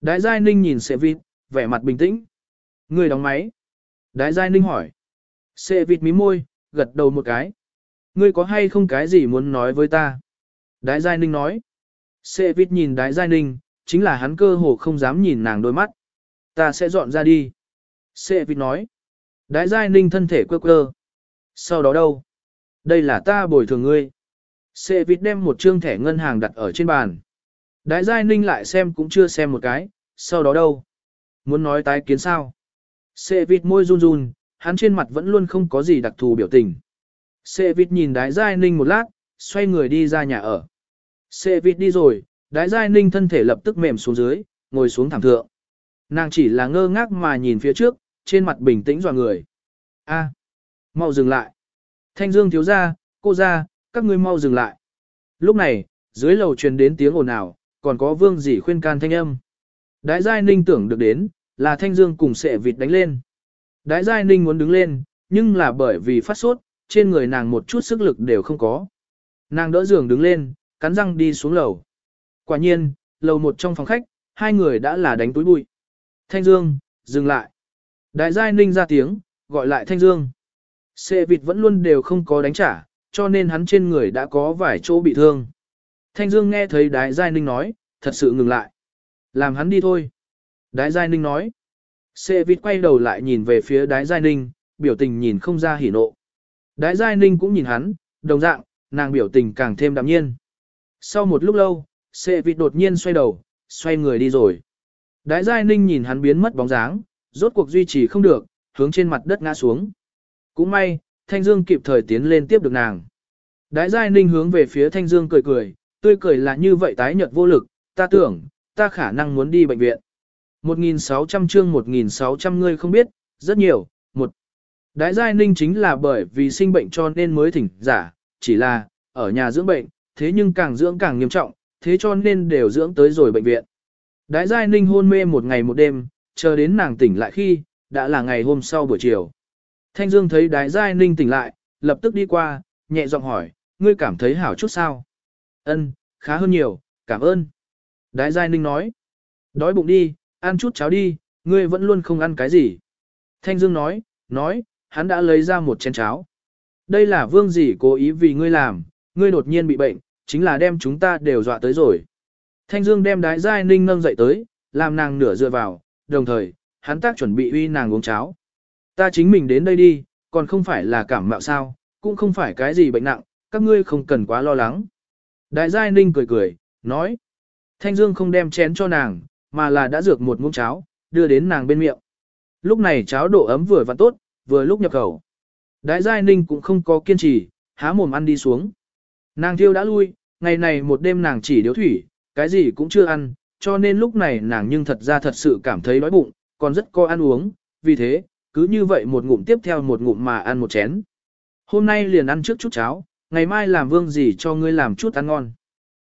Đái Giai Ninh nhìn Sệ Vịt, vẻ mặt bình tĩnh. Người đóng máy. Đái Giai Ninh hỏi. Sệ Vịt mí môi, gật đầu một cái. Ngươi có hay không cái gì muốn nói với ta? Đái Giai Ninh nói. Sệ vịt nhìn đái giai ninh, chính là hắn cơ hồ không dám nhìn nàng đôi mắt. Ta sẽ dọn ra đi. Sệ vịt nói. Đái giai ninh thân thể quơ quơ. Sau đó đâu? Đây là ta bồi thường ngươi. Sệ vịt đem một trương thẻ ngân hàng đặt ở trên bàn. Đái giai ninh lại xem cũng chưa xem một cái, sau đó đâu? Muốn nói tái kiến sao? Sệ vịt môi run run, hắn trên mặt vẫn luôn không có gì đặc thù biểu tình. Sệ vịt nhìn đái giai ninh một lát, xoay người đi ra nhà ở. Xê vịt đi rồi, đái giai ninh thân thể lập tức mềm xuống dưới, ngồi xuống thảm thượng. Nàng chỉ là ngơ ngác mà nhìn phía trước, trên mặt bình tĩnh dò người. A, mau dừng lại. Thanh Dương thiếu ra, cô ra, các ngươi mau dừng lại. Lúc này, dưới lầu truyền đến tiếng ồn ào, còn có vương dĩ khuyên can thanh âm. Đái giai ninh tưởng được đến, là Thanh Dương cùng sệ vịt đánh lên. Đái giai ninh muốn đứng lên, nhưng là bởi vì phát sốt, trên người nàng một chút sức lực đều không có. Nàng đỡ giường đứng lên, cắn răng đi xuống lầu. Quả nhiên, lầu một trong phòng khách, hai người đã là đánh túi bụi. Thanh Dương, dừng lại. Đại giai ninh ra tiếng, gọi lại Thanh Dương. Xe vịt vẫn luôn đều không có đánh trả, cho nên hắn trên người đã có vài chỗ bị thương. Thanh Dương nghe thấy Đại Giai Ninh nói, thật sự ngừng lại. Làm hắn đi thôi. Đại Giai Ninh nói. Xe vịt quay đầu lại nhìn về phía Đại Giai Ninh, biểu tình nhìn không ra hỉ nộ. Đại Giai Ninh cũng nhìn hắn, đồng dạng, nàng biểu tình càng thêm đạm nhiên. Sau một lúc lâu, Sệ vịt đột nhiên xoay đầu, xoay người đi rồi. Đái Giai Ninh nhìn hắn biến mất bóng dáng, rốt cuộc duy trì không được, hướng trên mặt đất ngã xuống. Cũng may, Thanh Dương kịp thời tiến lên tiếp được nàng. Đái Giai Ninh hướng về phía Thanh Dương cười cười, tươi cười là như vậy tái nhợt vô lực, ta tưởng, ta khả năng muốn đi bệnh viện. 1.600 chương 1.600 ngươi không biết, rất nhiều, một. Đái Giai Ninh chính là bởi vì sinh bệnh cho nên mới thỉnh giả, chỉ là, ở nhà dưỡng bệnh, thế nhưng càng dưỡng càng nghiêm trọng, thế cho nên đều dưỡng tới rồi bệnh viện. Đái Giai Ninh hôn mê một ngày một đêm, chờ đến nàng tỉnh lại khi, đã là ngày hôm sau buổi chiều. Thanh Dương thấy Đái Giai Ninh tỉnh lại, lập tức đi qua, nhẹ giọng hỏi, ngươi cảm thấy hảo chút sao? Ân, khá hơn nhiều, cảm ơn. Đái Giai Ninh nói, đói bụng đi, ăn chút cháo đi, ngươi vẫn luôn không ăn cái gì. Thanh Dương nói, nói, hắn đã lấy ra một chén cháo. Đây là vương gì cố ý vì ngươi làm, ngươi đột nhiên bị bệnh, chính là đem chúng ta đều dọa tới rồi. Thanh Dương đem đái giai ninh nâng dậy tới, làm nàng nửa dựa vào, đồng thời, hắn tác chuẩn bị uy nàng uống cháo. Ta chính mình đến đây đi, còn không phải là cảm mạo sao, cũng không phải cái gì bệnh nặng, các ngươi không cần quá lo lắng. Đại giai ninh cười cười, nói. Thanh Dương không đem chén cho nàng, mà là đã dược một muỗng cháo, đưa đến nàng bên miệng. Lúc này cháo độ ấm vừa và tốt, vừa lúc nhập khẩu. Đại giai ninh cũng không có kiên trì, há mồm ăn đi xuống. Nàng thiêu đã lui, ngày này một đêm nàng chỉ điếu thủy, cái gì cũng chưa ăn, cho nên lúc này nàng nhưng thật ra thật sự cảm thấy đói bụng, còn rất có ăn uống, vì thế, cứ như vậy một ngụm tiếp theo một ngụm mà ăn một chén. Hôm nay liền ăn trước chút cháo, ngày mai làm vương gì cho ngươi làm chút ăn ngon.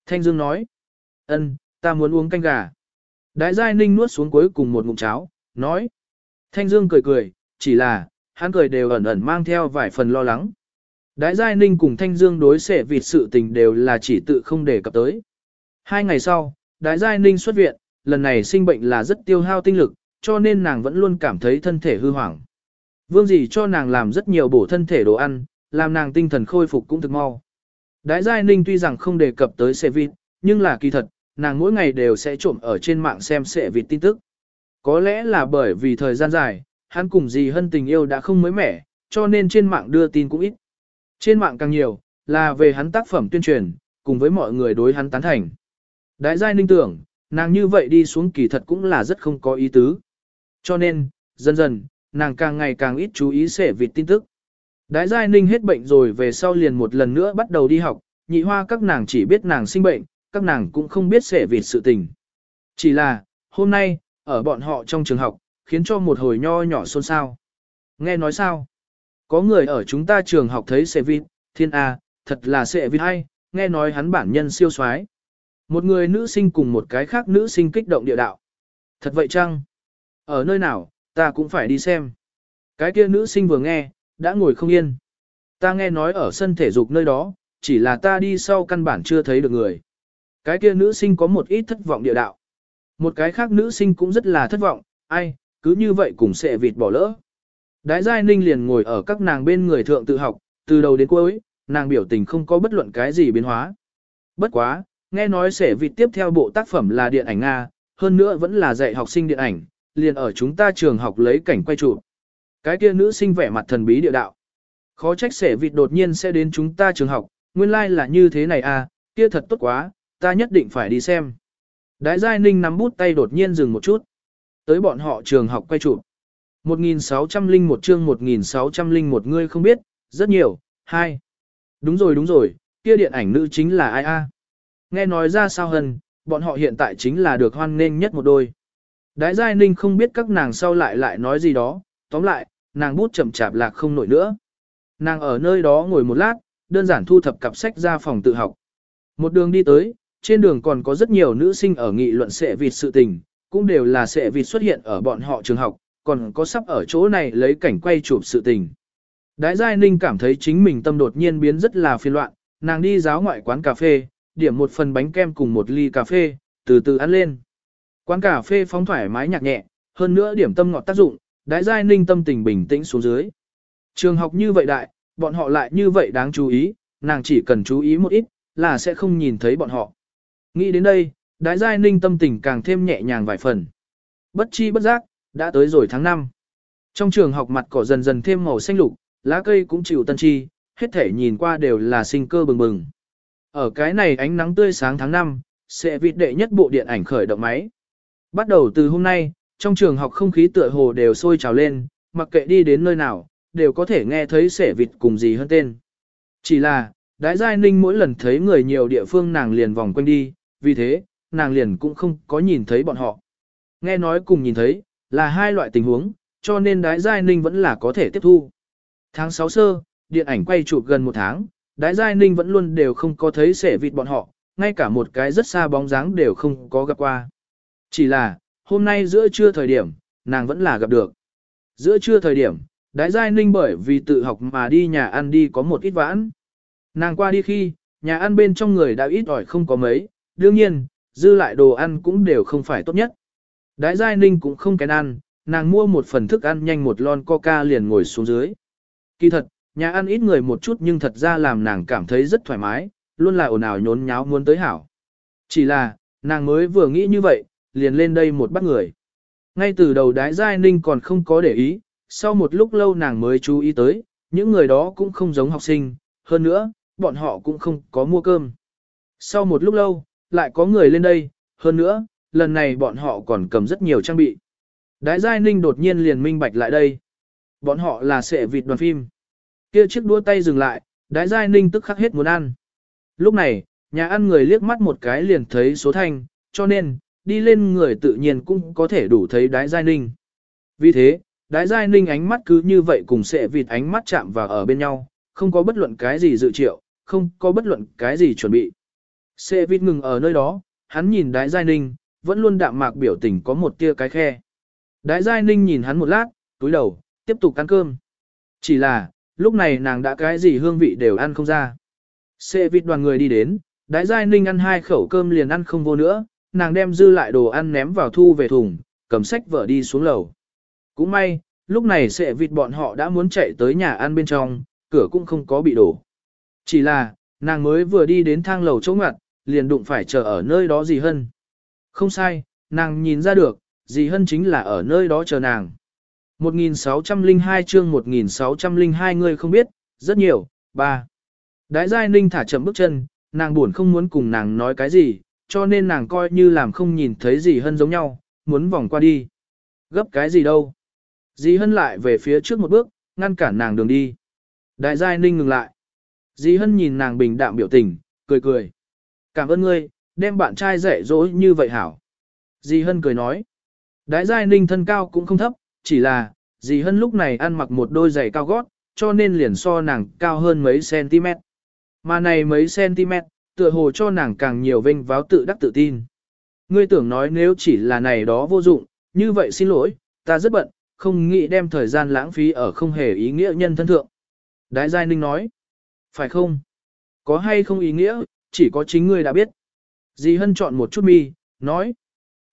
Thanh Dương nói, ân, ta muốn uống canh gà. Đại giai ninh nuốt xuống cuối cùng một ngụm cháo, nói. Thanh Dương cười cười, chỉ là, hắn cười đều ẩn ẩn mang theo vài phần lo lắng. Đại giai ninh cùng Thanh Dương đối xệ vịt sự tình đều là chỉ tự không đề cập tới. Hai ngày sau, Đại giai ninh xuất viện, lần này sinh bệnh là rất tiêu hao tinh lực, cho nên nàng vẫn luôn cảm thấy thân thể hư hoảng. Vương dì cho nàng làm rất nhiều bổ thân thể đồ ăn, làm nàng tinh thần khôi phục cũng thực mau. Đại giai ninh tuy rằng không đề cập tới xe vịt, nhưng là kỳ thật, nàng mỗi ngày đều sẽ trộm ở trên mạng xem xệ vịt tin tức. Có lẽ là bởi vì thời gian dài, hắn cùng dì hân tình yêu đã không mới mẻ, cho nên trên mạng đưa tin cũng ít. Trên mạng càng nhiều, là về hắn tác phẩm tuyên truyền, cùng với mọi người đối hắn tán thành. Đại giai ninh tưởng, nàng như vậy đi xuống kỳ thật cũng là rất không có ý tứ. Cho nên, dần dần, nàng càng ngày càng ít chú ý sẻ vịt tin tức. đại giai ninh hết bệnh rồi về sau liền một lần nữa bắt đầu đi học, nhị hoa các nàng chỉ biết nàng sinh bệnh, các nàng cũng không biết sẻ vịt sự tình. Chỉ là, hôm nay, ở bọn họ trong trường học, khiến cho một hồi nho nhỏ xôn xao. Nghe nói sao? Có người ở chúng ta trường học thấy sẽ vịt, thiên A, thật là sẽ vịt hay, nghe nói hắn bản nhân siêu soái. Một người nữ sinh cùng một cái khác nữ sinh kích động địa đạo. Thật vậy chăng? Ở nơi nào, ta cũng phải đi xem. Cái kia nữ sinh vừa nghe, đã ngồi không yên. Ta nghe nói ở sân thể dục nơi đó, chỉ là ta đi sau căn bản chưa thấy được người. Cái kia nữ sinh có một ít thất vọng địa đạo. Một cái khác nữ sinh cũng rất là thất vọng, ai, cứ như vậy cùng sẽ vịt bỏ lỡ. Đái giai ninh liền ngồi ở các nàng bên người thượng tự học, từ đầu đến cuối, nàng biểu tình không có bất luận cái gì biến hóa. Bất quá, nghe nói sẽ vịt tiếp theo bộ tác phẩm là điện ảnh Nga, hơn nữa vẫn là dạy học sinh điện ảnh, liền ở chúng ta trường học lấy cảnh quay chụp. Cái kia nữ sinh vẻ mặt thần bí địa đạo. Khó trách sẽ vịt đột nhiên sẽ đến chúng ta trường học, nguyên lai like là như thế này à, kia thật tốt quá, ta nhất định phải đi xem. Đái Giai Ninh nắm bút tay đột nhiên dừng một chút. Tới bọn họ trường học quay chụp. 1601 chương 1601 ngươi không biết, rất nhiều, hai. Đúng rồi đúng rồi, kia điện ảnh nữ chính là ai a? Nghe nói ra sao hân, bọn họ hiện tại chính là được hoan nghênh nhất một đôi. Đái Giai Ninh không biết các nàng sau lại lại nói gì đó, tóm lại, nàng bút chậm chạp lạc không nổi nữa. Nàng ở nơi đó ngồi một lát, đơn giản thu thập cặp sách ra phòng tự học. Một đường đi tới, trên đường còn có rất nhiều nữ sinh ở nghị luận sẽ vịt sự tình, cũng đều là sẽ vịt xuất hiện ở bọn họ trường học, còn có sắp ở chỗ này lấy cảnh quay chụp sự tình. Đái Giai Ninh cảm thấy chính mình tâm đột nhiên biến rất là phiền loạn, nàng đi giáo ngoại quán cà phê, điểm một phần bánh kem cùng một ly cà phê, từ từ ăn lên. Quán cà phê phóng thoải mái nhạc nhẹ, hơn nữa điểm tâm ngọt tác dụng, đái giai ninh tâm tình bình tĩnh xuống dưới. Trường học như vậy đại, bọn họ lại như vậy đáng chú ý, nàng chỉ cần chú ý một ít, là sẽ không nhìn thấy bọn họ. Nghĩ đến đây, đái giai ninh tâm tình càng thêm nhẹ nhàng vài phần. Bất chi bất giác, đã tới rồi tháng 5. Trong trường học mặt cỏ dần dần thêm màu xanh lục, lá cây cũng chịu tân chi, hết thể nhìn qua đều là sinh cơ bừng bừng. Ở cái này ánh nắng tươi sáng tháng 5, sẽ vịt đệ nhất bộ điện ảnh khởi động máy. Bắt đầu từ hôm nay, trong trường học không khí tựa hồ đều sôi trào lên, mặc kệ đi đến nơi nào, đều có thể nghe thấy sẻ vịt cùng gì hơn tên. Chỉ là, đái giai ninh mỗi lần thấy người nhiều địa phương nàng liền vòng quanh đi, vì thế, nàng liền cũng không có nhìn thấy bọn họ. Nghe nói cùng nhìn thấy, là hai loại tình huống, cho nên đái giai ninh vẫn là có thể tiếp thu. Tháng 6 sơ, điện ảnh quay chụp gần một tháng, đái giai ninh vẫn luôn đều không có thấy sẻ vịt bọn họ, ngay cả một cái rất xa bóng dáng đều không có gặp qua. Chỉ là, hôm nay giữa trưa thời điểm, nàng vẫn là gặp được. Giữa trưa thời điểm, đái giai ninh bởi vì tự học mà đi nhà ăn đi có một ít vãn. Nàng qua đi khi, nhà ăn bên trong người đã ít ỏi không có mấy, đương nhiên, dư lại đồ ăn cũng đều không phải tốt nhất. Đái giai ninh cũng không kén ăn, nàng mua một phần thức ăn nhanh một lon coca liền ngồi xuống dưới. Kỳ thật, nhà ăn ít người một chút nhưng thật ra làm nàng cảm thấy rất thoải mái, luôn là ồn ào nhốn nháo muốn tới hảo. Chỉ là, nàng mới vừa nghĩ như vậy, liền lên đây một bắt người. Ngay từ đầu đái giai ninh còn không có để ý, sau một lúc lâu nàng mới chú ý tới, những người đó cũng không giống học sinh, hơn nữa, bọn họ cũng không có mua cơm. Sau một lúc lâu, lại có người lên đây, hơn nữa, lần này bọn họ còn cầm rất nhiều trang bị. Đái Giai Ninh đột nhiên liền minh bạch lại đây. Bọn họ là sệ vịt đoàn phim. Kia chiếc đua tay dừng lại, Đái Giai Ninh tức khắc hết muốn ăn. Lúc này, nhà ăn người liếc mắt một cái liền thấy số thanh, cho nên, đi lên người tự nhiên cũng có thể đủ thấy Đái Giai Ninh. Vì thế, Đái Giai Ninh ánh mắt cứ như vậy cùng sệ vịt ánh mắt chạm vào ở bên nhau, không có bất luận cái gì dự triệu, không có bất luận cái gì chuẩn bị. Sệ vịt ngừng ở nơi đó, hắn nhìn Đái Giai Ninh, vẫn luôn đạm mạc biểu tình có một tia cái khe. Đái Giai Ninh nhìn hắn một lát, túi đầu, tiếp tục ăn cơm. Chỉ là, lúc này nàng đã cái gì hương vị đều ăn không ra. Xê vịt đoàn người đi đến, Đái Giai Ninh ăn hai khẩu cơm liền ăn không vô nữa, nàng đem dư lại đồ ăn ném vào thu về thùng, cầm sách vở đi xuống lầu. Cũng may, lúc này xệ vịt bọn họ đã muốn chạy tới nhà ăn bên trong, cửa cũng không có bị đổ. Chỉ là, nàng mới vừa đi đến thang lầu chỗ ngặt, liền đụng phải chờ ở nơi đó gì hơn. Không sai, nàng nhìn ra được, dì Hân chính là ở nơi đó chờ nàng. 1602 chương 1602 người không biết, rất nhiều, ba. Đái Giai Ninh thả chậm bước chân, nàng buồn không muốn cùng nàng nói cái gì, cho nên nàng coi như làm không nhìn thấy dì Hân giống nhau, muốn vòng qua đi. Gấp cái gì đâu. Dì Hân lại về phía trước một bước, ngăn cản nàng đường đi. Đại Giai Ninh ngừng lại. Dì Hân nhìn nàng bình đạm biểu tình, cười cười. Cảm ơn ngươi, đem bạn trai dạy dỗ như vậy hảo. Dì Hân cười nói. Đái giai ninh thân cao cũng không thấp, chỉ là, dì Hân lúc này ăn mặc một đôi giày cao gót, cho nên liền so nàng cao hơn mấy cm. Mà này mấy cm, tựa hồ cho nàng càng nhiều vinh váo tự đắc tự tin. Ngươi tưởng nói nếu chỉ là này đó vô dụng, như vậy xin lỗi, ta rất bận, không nghĩ đem thời gian lãng phí ở không hề ý nghĩa nhân thân thượng. Đái Giai Ninh nói, phải không? Có hay không ý nghĩa, chỉ có chính ngươi đã biết. Dì Hân chọn một chút mi, nói.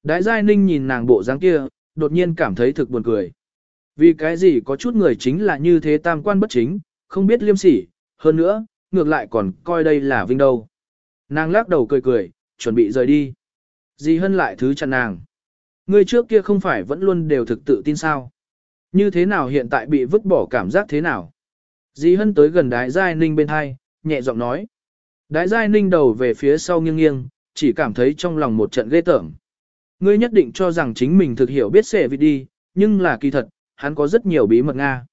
Đái Giai Ninh nhìn nàng bộ dáng kia, đột nhiên cảm thấy thực buồn cười. Vì cái gì có chút người chính là như thế tam quan bất chính, không biết liêm sỉ, hơn nữa, ngược lại còn coi đây là vinh đâu. Nàng lắc đầu cười cười, chuẩn bị rời đi. Dì Hân lại thứ chặn nàng. Người trước kia không phải vẫn luôn đều thực tự tin sao. Như thế nào hiện tại bị vứt bỏ cảm giác thế nào? Dì Hân tới gần đái Giai Ninh bên hai, nhẹ giọng nói. Đái Giai Ninh đầu về phía sau nghiêng nghiêng, chỉ cảm thấy trong lòng một trận ghê tởm. Ngươi nhất định cho rằng chính mình thực hiểu biết xệ vị đi, nhưng là kỳ thật, hắn có rất nhiều bí mật Nga.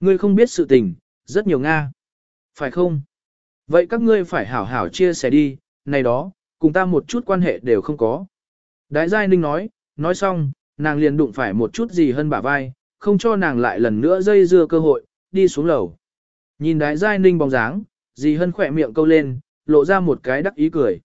Ngươi không biết sự tình, rất nhiều Nga. Phải không? Vậy các ngươi phải hảo hảo chia sẻ đi, này đó, cùng ta một chút quan hệ đều không có. Đại Giai Ninh nói, nói xong, nàng liền đụng phải một chút gì hơn bả vai, không cho nàng lại lần nữa dây dưa cơ hội, đi xuống lầu. Nhìn đái Giai Ninh bóng dáng, dì hân khỏe miệng câu lên, lộ ra một cái đắc ý cười.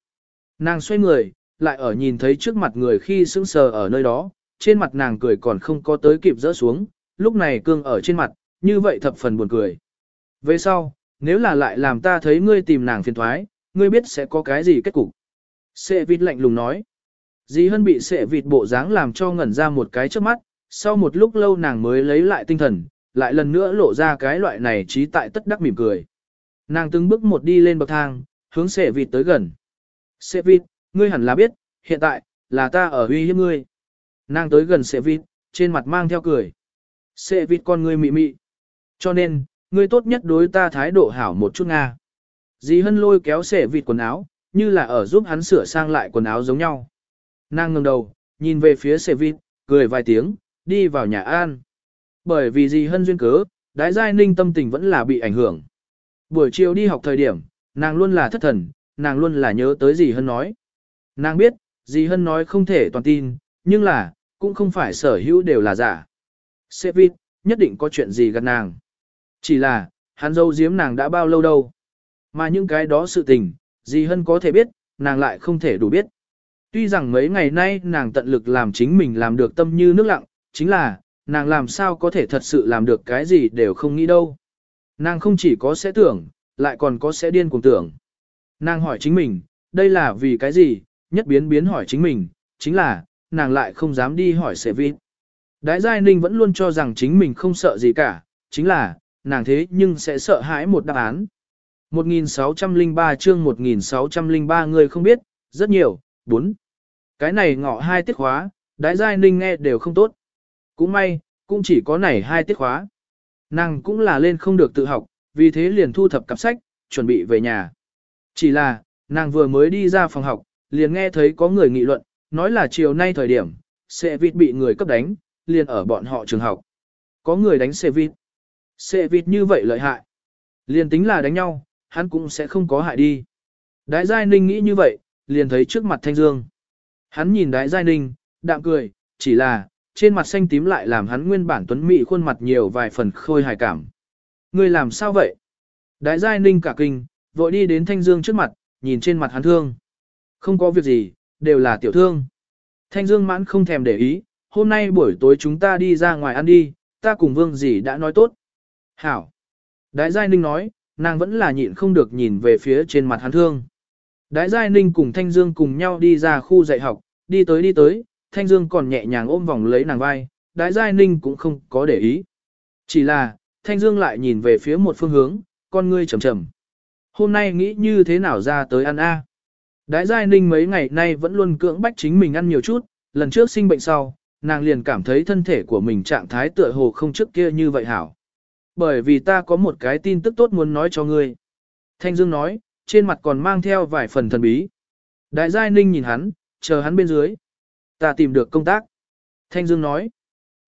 Nàng xoay người, lại ở nhìn thấy trước mặt người khi sững sờ ở nơi đó, trên mặt nàng cười còn không có tới kịp rỡ xuống, lúc này cương ở trên mặt, như vậy thập phần buồn cười. Về sau, nếu là lại làm ta thấy ngươi tìm nàng phiền thoái, ngươi biết sẽ có cái gì kết cục. Sệ vịt lạnh lùng nói. Dì hân bị sệ vịt bộ dáng làm cho ngẩn ra một cái trước mắt, sau một lúc lâu nàng mới lấy lại tinh thần, lại lần nữa lộ ra cái loại này trí tại tất đắc mỉm cười. Nàng từng bước một đi lên bậc thang, hướng sệ vịt tới gần. Sệ vịt, ngươi hẳn là biết, hiện tại, là ta ở uy hiếp ngươi. Nàng tới gần sệ vịt, trên mặt mang theo cười. Sệ vịt con ngươi mị mị. Cho nên, ngươi tốt nhất đối ta thái độ hảo một chút Nga. Dì hân lôi kéo sệ vịt quần áo, như là ở giúp hắn sửa sang lại quần áo giống nhau. Nàng ngẩng đầu, nhìn về phía sệ vịt, cười vài tiếng, đi vào nhà an. Bởi vì dì hân duyên cớ, đái giai ninh tâm tình vẫn là bị ảnh hưởng. Buổi chiều đi học thời điểm, nàng luôn là thất thần, nàng luôn là nhớ tới dì hân nói. Nàng biết, dì hân nói không thể toàn tin, nhưng là, cũng không phải sở hữu đều là giả. Sếp vịt, nhất định có chuyện gì gần nàng. Chỉ là, hắn dâu giếm nàng đã bao lâu đâu. Mà những cái đó sự tình, dì hân có thể biết, nàng lại không thể đủ biết. Tuy rằng mấy ngày nay nàng tận lực làm chính mình làm được tâm như nước lặng, chính là, nàng làm sao có thể thật sự làm được cái gì đều không nghĩ đâu. Nàng không chỉ có sẽ tưởng, lại còn có sẽ điên cuồng tưởng. Nàng hỏi chính mình, đây là vì cái gì, nhất biến biến hỏi chính mình, chính là, nàng lại không dám đi hỏi sẽ vịt. Đái Giai Ninh vẫn luôn cho rằng chính mình không sợ gì cả, chính là, nàng thế nhưng sẽ sợ hãi một đáp án. 1603 chương 1603 người không biết, rất nhiều, 4. Cái này ngọ hai tiết khóa, Đái Giai Ninh nghe đều không tốt. Cũng may, cũng chỉ có này hai tiết khóa. Nàng cũng là lên không được tự học, vì thế liền thu thập cặp sách, chuẩn bị về nhà. Chỉ là, nàng vừa mới đi ra phòng học, liền nghe thấy có người nghị luận, nói là chiều nay thời điểm, xe vịt bị người cấp đánh, liền ở bọn họ trường học. Có người đánh xe vịt. Xe vịt như vậy lợi hại. Liền tính là đánh nhau, hắn cũng sẽ không có hại đi. Đại Giai Ninh nghĩ như vậy, liền thấy trước mặt Thanh Dương. Hắn nhìn Đại Giai Ninh, đạm cười, chỉ là, trên mặt xanh tím lại làm hắn nguyên bản tuấn mỹ khuôn mặt nhiều vài phần khôi hài cảm. Người làm sao vậy? Đại Giai Ninh cả kinh, vội đi đến Thanh Dương trước mặt, nhìn trên mặt hắn thương. Không có việc gì, đều là tiểu thương. Thanh Dương mãn không thèm để ý, hôm nay buổi tối chúng ta đi ra ngoài ăn đi, ta cùng vương gì đã nói tốt. Hảo. Đái Giai Ninh nói, nàng vẫn là nhịn không được nhìn về phía trên mặt hắn thương. Đái Giai Ninh cùng Thanh Dương cùng nhau đi ra khu dạy học, đi tới đi tới, Thanh Dương còn nhẹ nhàng ôm vòng lấy nàng vai, Đái Giai Ninh cũng không có để ý. Chỉ là, Thanh Dương lại nhìn về phía một phương hướng, con ngươi trầm trầm. Hôm nay nghĩ như thế nào ra tới ăn a? Đái Giai Ninh mấy ngày nay vẫn luôn cưỡng bách chính mình ăn nhiều chút, lần trước sinh bệnh sau, nàng liền cảm thấy thân thể của mình trạng thái tựa hồ không trước kia như vậy hảo. Bởi vì ta có một cái tin tức tốt muốn nói cho ngươi. Thanh Dương nói, trên mặt còn mang theo vài phần thần bí. Đại Giai Ninh nhìn hắn, chờ hắn bên dưới. Ta tìm được công tác. Thanh Dương nói.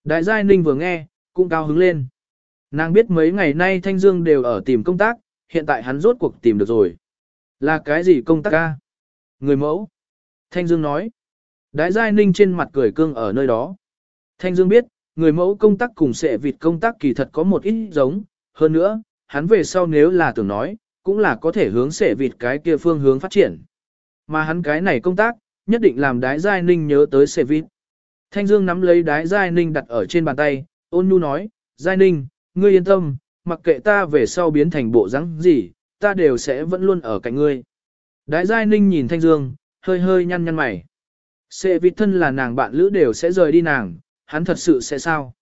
Đại Giai Ninh vừa nghe, cũng cao hứng lên. Nàng biết mấy ngày nay Thanh Dương đều ở tìm công tác, hiện tại hắn rốt cuộc tìm được rồi. Là cái gì công tác ca? Người mẫu. Thanh Dương nói. đái Giai Ninh trên mặt cười cương ở nơi đó. Thanh Dương biết, người mẫu công tác cùng sệ vịt công tác kỳ thật có một ít giống, hơn nữa, hắn về sau nếu là tưởng nói, cũng là có thể hướng sệ vịt cái kia phương hướng phát triển. Mà hắn cái này công tác, nhất định làm đái giai ninh nhớ tới sệ vịt. Thanh Dương nắm lấy đái giai ninh đặt ở trên bàn tay, ôn nhu nói, giai ninh, ngươi yên tâm, mặc kệ ta về sau biến thành bộ rắn gì, ta đều sẽ vẫn luôn ở cạnh ngươi. Đái giai ninh nhìn Thanh Dương, hơi hơi nhăn nhăn mày. Sệ vịt thân là nàng bạn lữ đều sẽ rời đi nàng, hắn thật sự sẽ sao?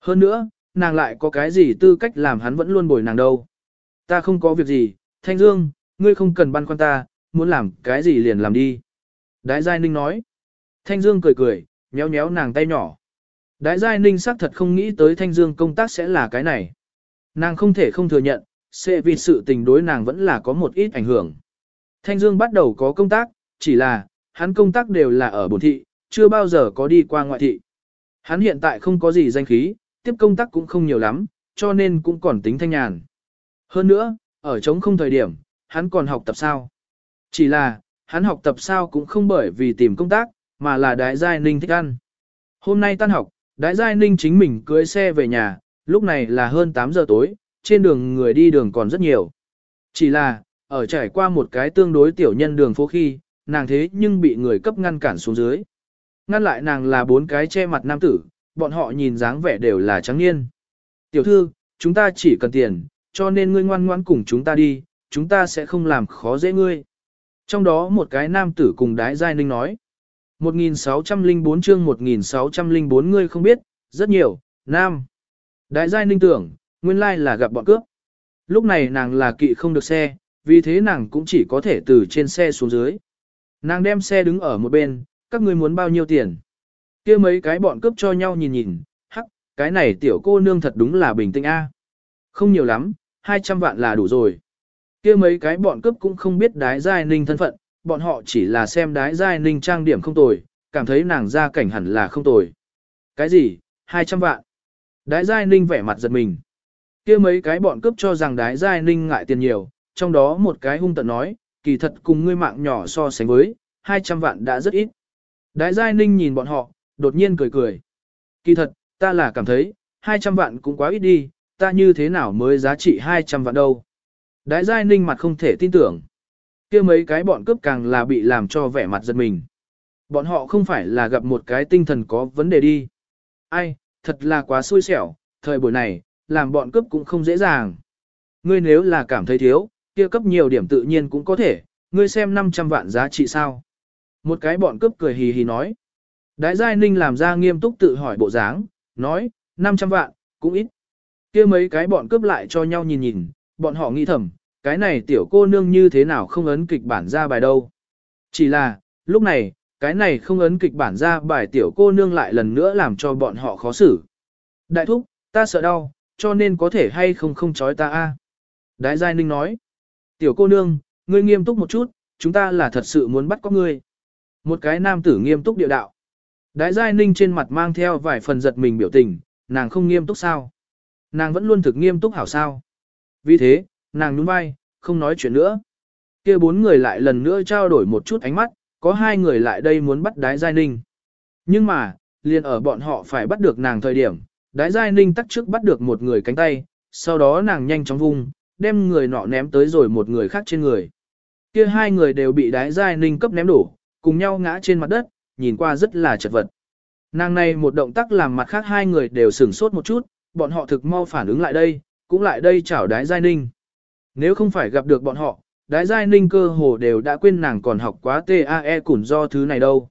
Hơn nữa, nàng lại có cái gì tư cách làm hắn vẫn luôn bồi nàng đâu? Ta không có việc gì, Thanh Dương, ngươi không cần băn khoăn ta, muốn làm cái gì liền làm đi. Đái Giai Ninh nói. Thanh Dương cười cười, nhéo nhéo nàng tay nhỏ. Đái Giai Ninh xác thật không nghĩ tới Thanh Dương công tác sẽ là cái này. Nàng không thể không thừa nhận, sẽ vì sự tình đối nàng vẫn là có một ít ảnh hưởng. Thanh Dương bắt đầu có công tác, chỉ là, hắn công tác đều là ở bổn thị, chưa bao giờ có đi qua ngoại thị. Hắn hiện tại không có gì danh khí, tiếp công tác cũng không nhiều lắm, cho nên cũng còn tính thanh nhàn. Hơn nữa, ở trống không thời điểm, hắn còn học tập sao. Chỉ là, hắn học tập sao cũng không bởi vì tìm công tác, mà là Đái Giai Ninh thích ăn. Hôm nay tan học, Đái Giai Ninh chính mình cưới xe về nhà, lúc này là hơn 8 giờ tối, trên đường người đi đường còn rất nhiều. Chỉ là, ở trải qua một cái tương đối tiểu nhân đường phố khi, nàng thế nhưng bị người cấp ngăn cản xuống dưới. Ngăn lại nàng là bốn cái che mặt nam tử, bọn họ nhìn dáng vẻ đều là trắng niên. Tiểu thư, chúng ta chỉ cần tiền, cho nên ngươi ngoan ngoãn cùng chúng ta đi, chúng ta sẽ không làm khó dễ ngươi. Trong đó một cái nam tử cùng đái giai ninh nói. 1604 chương 1604 ngươi không biết, rất nhiều, nam. Đại giai ninh tưởng, nguyên lai là gặp bọn cướp. Lúc này nàng là kỵ không được xe, vì thế nàng cũng chỉ có thể từ trên xe xuống dưới. Nàng đem xe đứng ở một bên, các ngươi muốn bao nhiêu tiền? kia mấy cái bọn cướp cho nhau nhìn nhìn, hắc, cái này tiểu cô nương thật đúng là bình tĩnh a. Không nhiều lắm, 200 vạn là đủ rồi. kia mấy cái bọn cướp cũng không biết đái giai ninh thân phận, bọn họ chỉ là xem đái giai ninh trang điểm không tồi, cảm thấy nàng ra cảnh hẳn là không tồi. Cái gì, 200 vạn? Đái giai ninh vẻ mặt giật mình. kia mấy cái bọn cướp cho rằng đái giai ninh ngại tiền nhiều, trong đó một cái hung tận nói, kỳ thật cùng ngươi mạng nhỏ so sánh với, 200 vạn đã rất ít. Đái Giai Ninh nhìn bọn họ, đột nhiên cười cười. Kỳ thật, ta là cảm thấy, 200 vạn cũng quá ít đi, ta như thế nào mới giá trị 200 vạn đâu. Đái Giai Ninh mặt không thể tin tưởng. kia mấy cái bọn cướp càng là bị làm cho vẻ mặt giật mình. Bọn họ không phải là gặp một cái tinh thần có vấn đề đi. Ai, thật là quá xui xẻo, thời buổi này, làm bọn cướp cũng không dễ dàng. Ngươi nếu là cảm thấy thiếu, kia cấp nhiều điểm tự nhiên cũng có thể, ngươi xem 500 vạn giá trị sao. Một cái bọn cướp cười hì hì nói. Đái Giai Ninh làm ra nghiêm túc tự hỏi bộ dáng, nói, 500 vạn, cũng ít. kia mấy cái bọn cướp lại cho nhau nhìn nhìn, bọn họ nghĩ thầm, cái này tiểu cô nương như thế nào không ấn kịch bản ra bài đâu. Chỉ là, lúc này, cái này không ấn kịch bản ra bài tiểu cô nương lại lần nữa làm cho bọn họ khó xử. Đại thúc, ta sợ đau, cho nên có thể hay không không chói ta a. Đái Giai Ninh nói, tiểu cô nương, ngươi nghiêm túc một chút, chúng ta là thật sự muốn bắt có ngươi. Một cái nam tử nghiêm túc địa đạo. Đái Giai Ninh trên mặt mang theo vài phần giật mình biểu tình, nàng không nghiêm túc sao? Nàng vẫn luôn thực nghiêm túc hảo sao? Vì thế, nàng nhún vai, không nói chuyện nữa. kia bốn người lại lần nữa trao đổi một chút ánh mắt, có hai người lại đây muốn bắt Đái Giai Ninh. Nhưng mà, liền ở bọn họ phải bắt được nàng thời điểm, Đái Giai Ninh tắt trước bắt được một người cánh tay, sau đó nàng nhanh chóng vung, đem người nọ ném tới rồi một người khác trên người. Kia hai người đều bị Đái Giai Ninh cấp ném đổ, cùng nhau ngã trên mặt đất, nhìn qua rất là chật vật. Nàng này một động tác làm mặt khác hai người đều sửng sốt một chút, bọn họ thực mau phản ứng lại đây, cũng lại đây chảo Đái Giai Ninh. Nếu không phải gặp được bọn họ, Đái Giai Ninh cơ hồ đều đã quên nàng còn học quá TAE củn do thứ này đâu.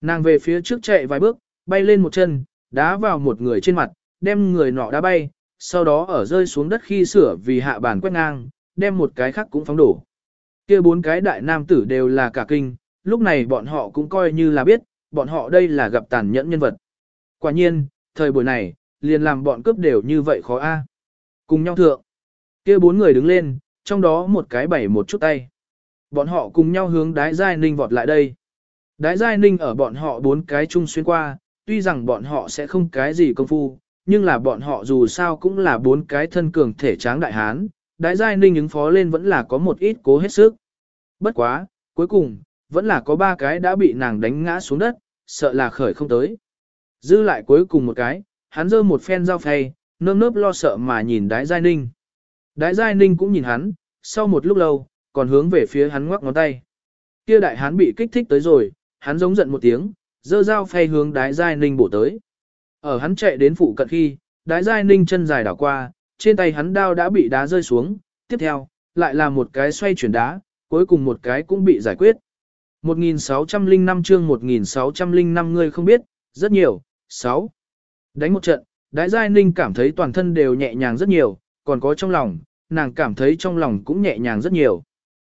Nàng về phía trước chạy vài bước, bay lên một chân, đá vào một người trên mặt, đem người nọ đá bay, sau đó ở rơi xuống đất khi sửa vì hạ bản quét ngang, đem một cái khác cũng phóng đổ. kia bốn cái đại nam tử đều là cả kinh, lúc này bọn họ cũng coi như là biết, bọn họ đây là gặp tàn nhẫn nhân vật. Quả nhiên, thời buổi này, liền làm bọn cướp đều như vậy khó a. Cùng nhau thượng, kia bốn người đứng lên, trong đó một cái bảy một chút tay. Bọn họ cùng nhau hướng đái giai ninh vọt lại đây. Đái giai ninh ở bọn họ bốn cái chung xuyên qua, tuy rằng bọn họ sẽ không cái gì công phu, nhưng là bọn họ dù sao cũng là bốn cái thân cường thể tráng đại hán, đái giai ninh ứng phó lên vẫn là có một ít cố hết sức. Bất quá, cuối cùng, vẫn là có ba cái đã bị nàng đánh ngã xuống đất, sợ là khởi không tới. Dư lại cuối cùng một cái, hắn giơ một phen dao phay, nơm nớp lo sợ mà nhìn đái giai ninh. Đái giai ninh cũng nhìn hắn, sau một lúc lâu, còn hướng về phía hắn ngoắc ngón tay. Kia đại hắn bị kích thích tới rồi, hắn giống giận một tiếng, giơ dao phay hướng đái giai ninh bổ tới. Ở hắn chạy đến phụ cận khi, đái giai ninh chân dài đảo qua, trên tay hắn đao đã bị đá rơi xuống, tiếp theo, lại là một cái xoay chuyển đá, cuối cùng một cái cũng bị giải quyết. 1605 chương 1605 người không biết, rất nhiều, 6. Đánh một trận, đái giai ninh cảm thấy toàn thân đều nhẹ nhàng rất nhiều, còn có trong lòng, nàng cảm thấy trong lòng cũng nhẹ nhàng rất nhiều.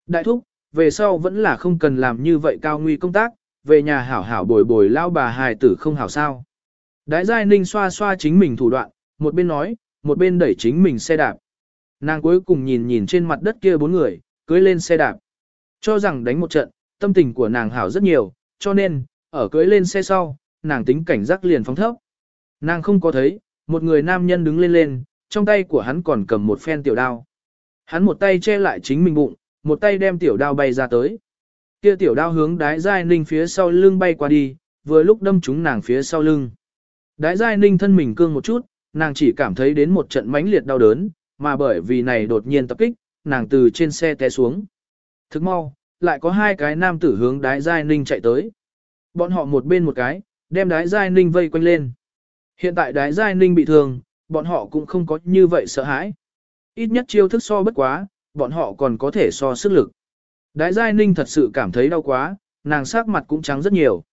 Đại thúc, về sau vẫn là không cần làm như vậy cao nguy công tác, về nhà hảo hảo bồi bồi lao bà hài tử không hảo sao. Đái giai ninh xoa xoa chính mình thủ đoạn, một bên nói, một bên đẩy chính mình xe đạp. Nàng cuối cùng nhìn nhìn trên mặt đất kia bốn người, cưới lên xe đạp. Cho rằng đánh một trận, tâm tình của nàng hảo rất nhiều, cho nên, ở cưới lên xe sau, nàng tính cảnh giác liền phóng thấp. Nàng không có thấy, một người nam nhân đứng lên lên, trong tay của hắn còn cầm một phen tiểu đao. Hắn một tay che lại chính mình bụng, một tay đem tiểu đao bay ra tới. Kia tiểu đao hướng đái giai ninh phía sau lưng bay qua đi, vừa lúc đâm trúng nàng phía sau lưng. Đái giai ninh thân mình cương một chút, nàng chỉ cảm thấy đến một trận mãnh liệt đau đớn, mà bởi vì này đột nhiên tập kích, nàng từ trên xe té xuống. Thức mau, lại có hai cái nam tử hướng đái giai ninh chạy tới. Bọn họ một bên một cái, đem đái giai ninh vây quanh lên. Hiện tại đái giai ninh bị thương, bọn họ cũng không có như vậy sợ hãi. Ít nhất chiêu thức so bất quá, bọn họ còn có thể so sức lực. Đái giai ninh thật sự cảm thấy đau quá, nàng sắc mặt cũng trắng rất nhiều.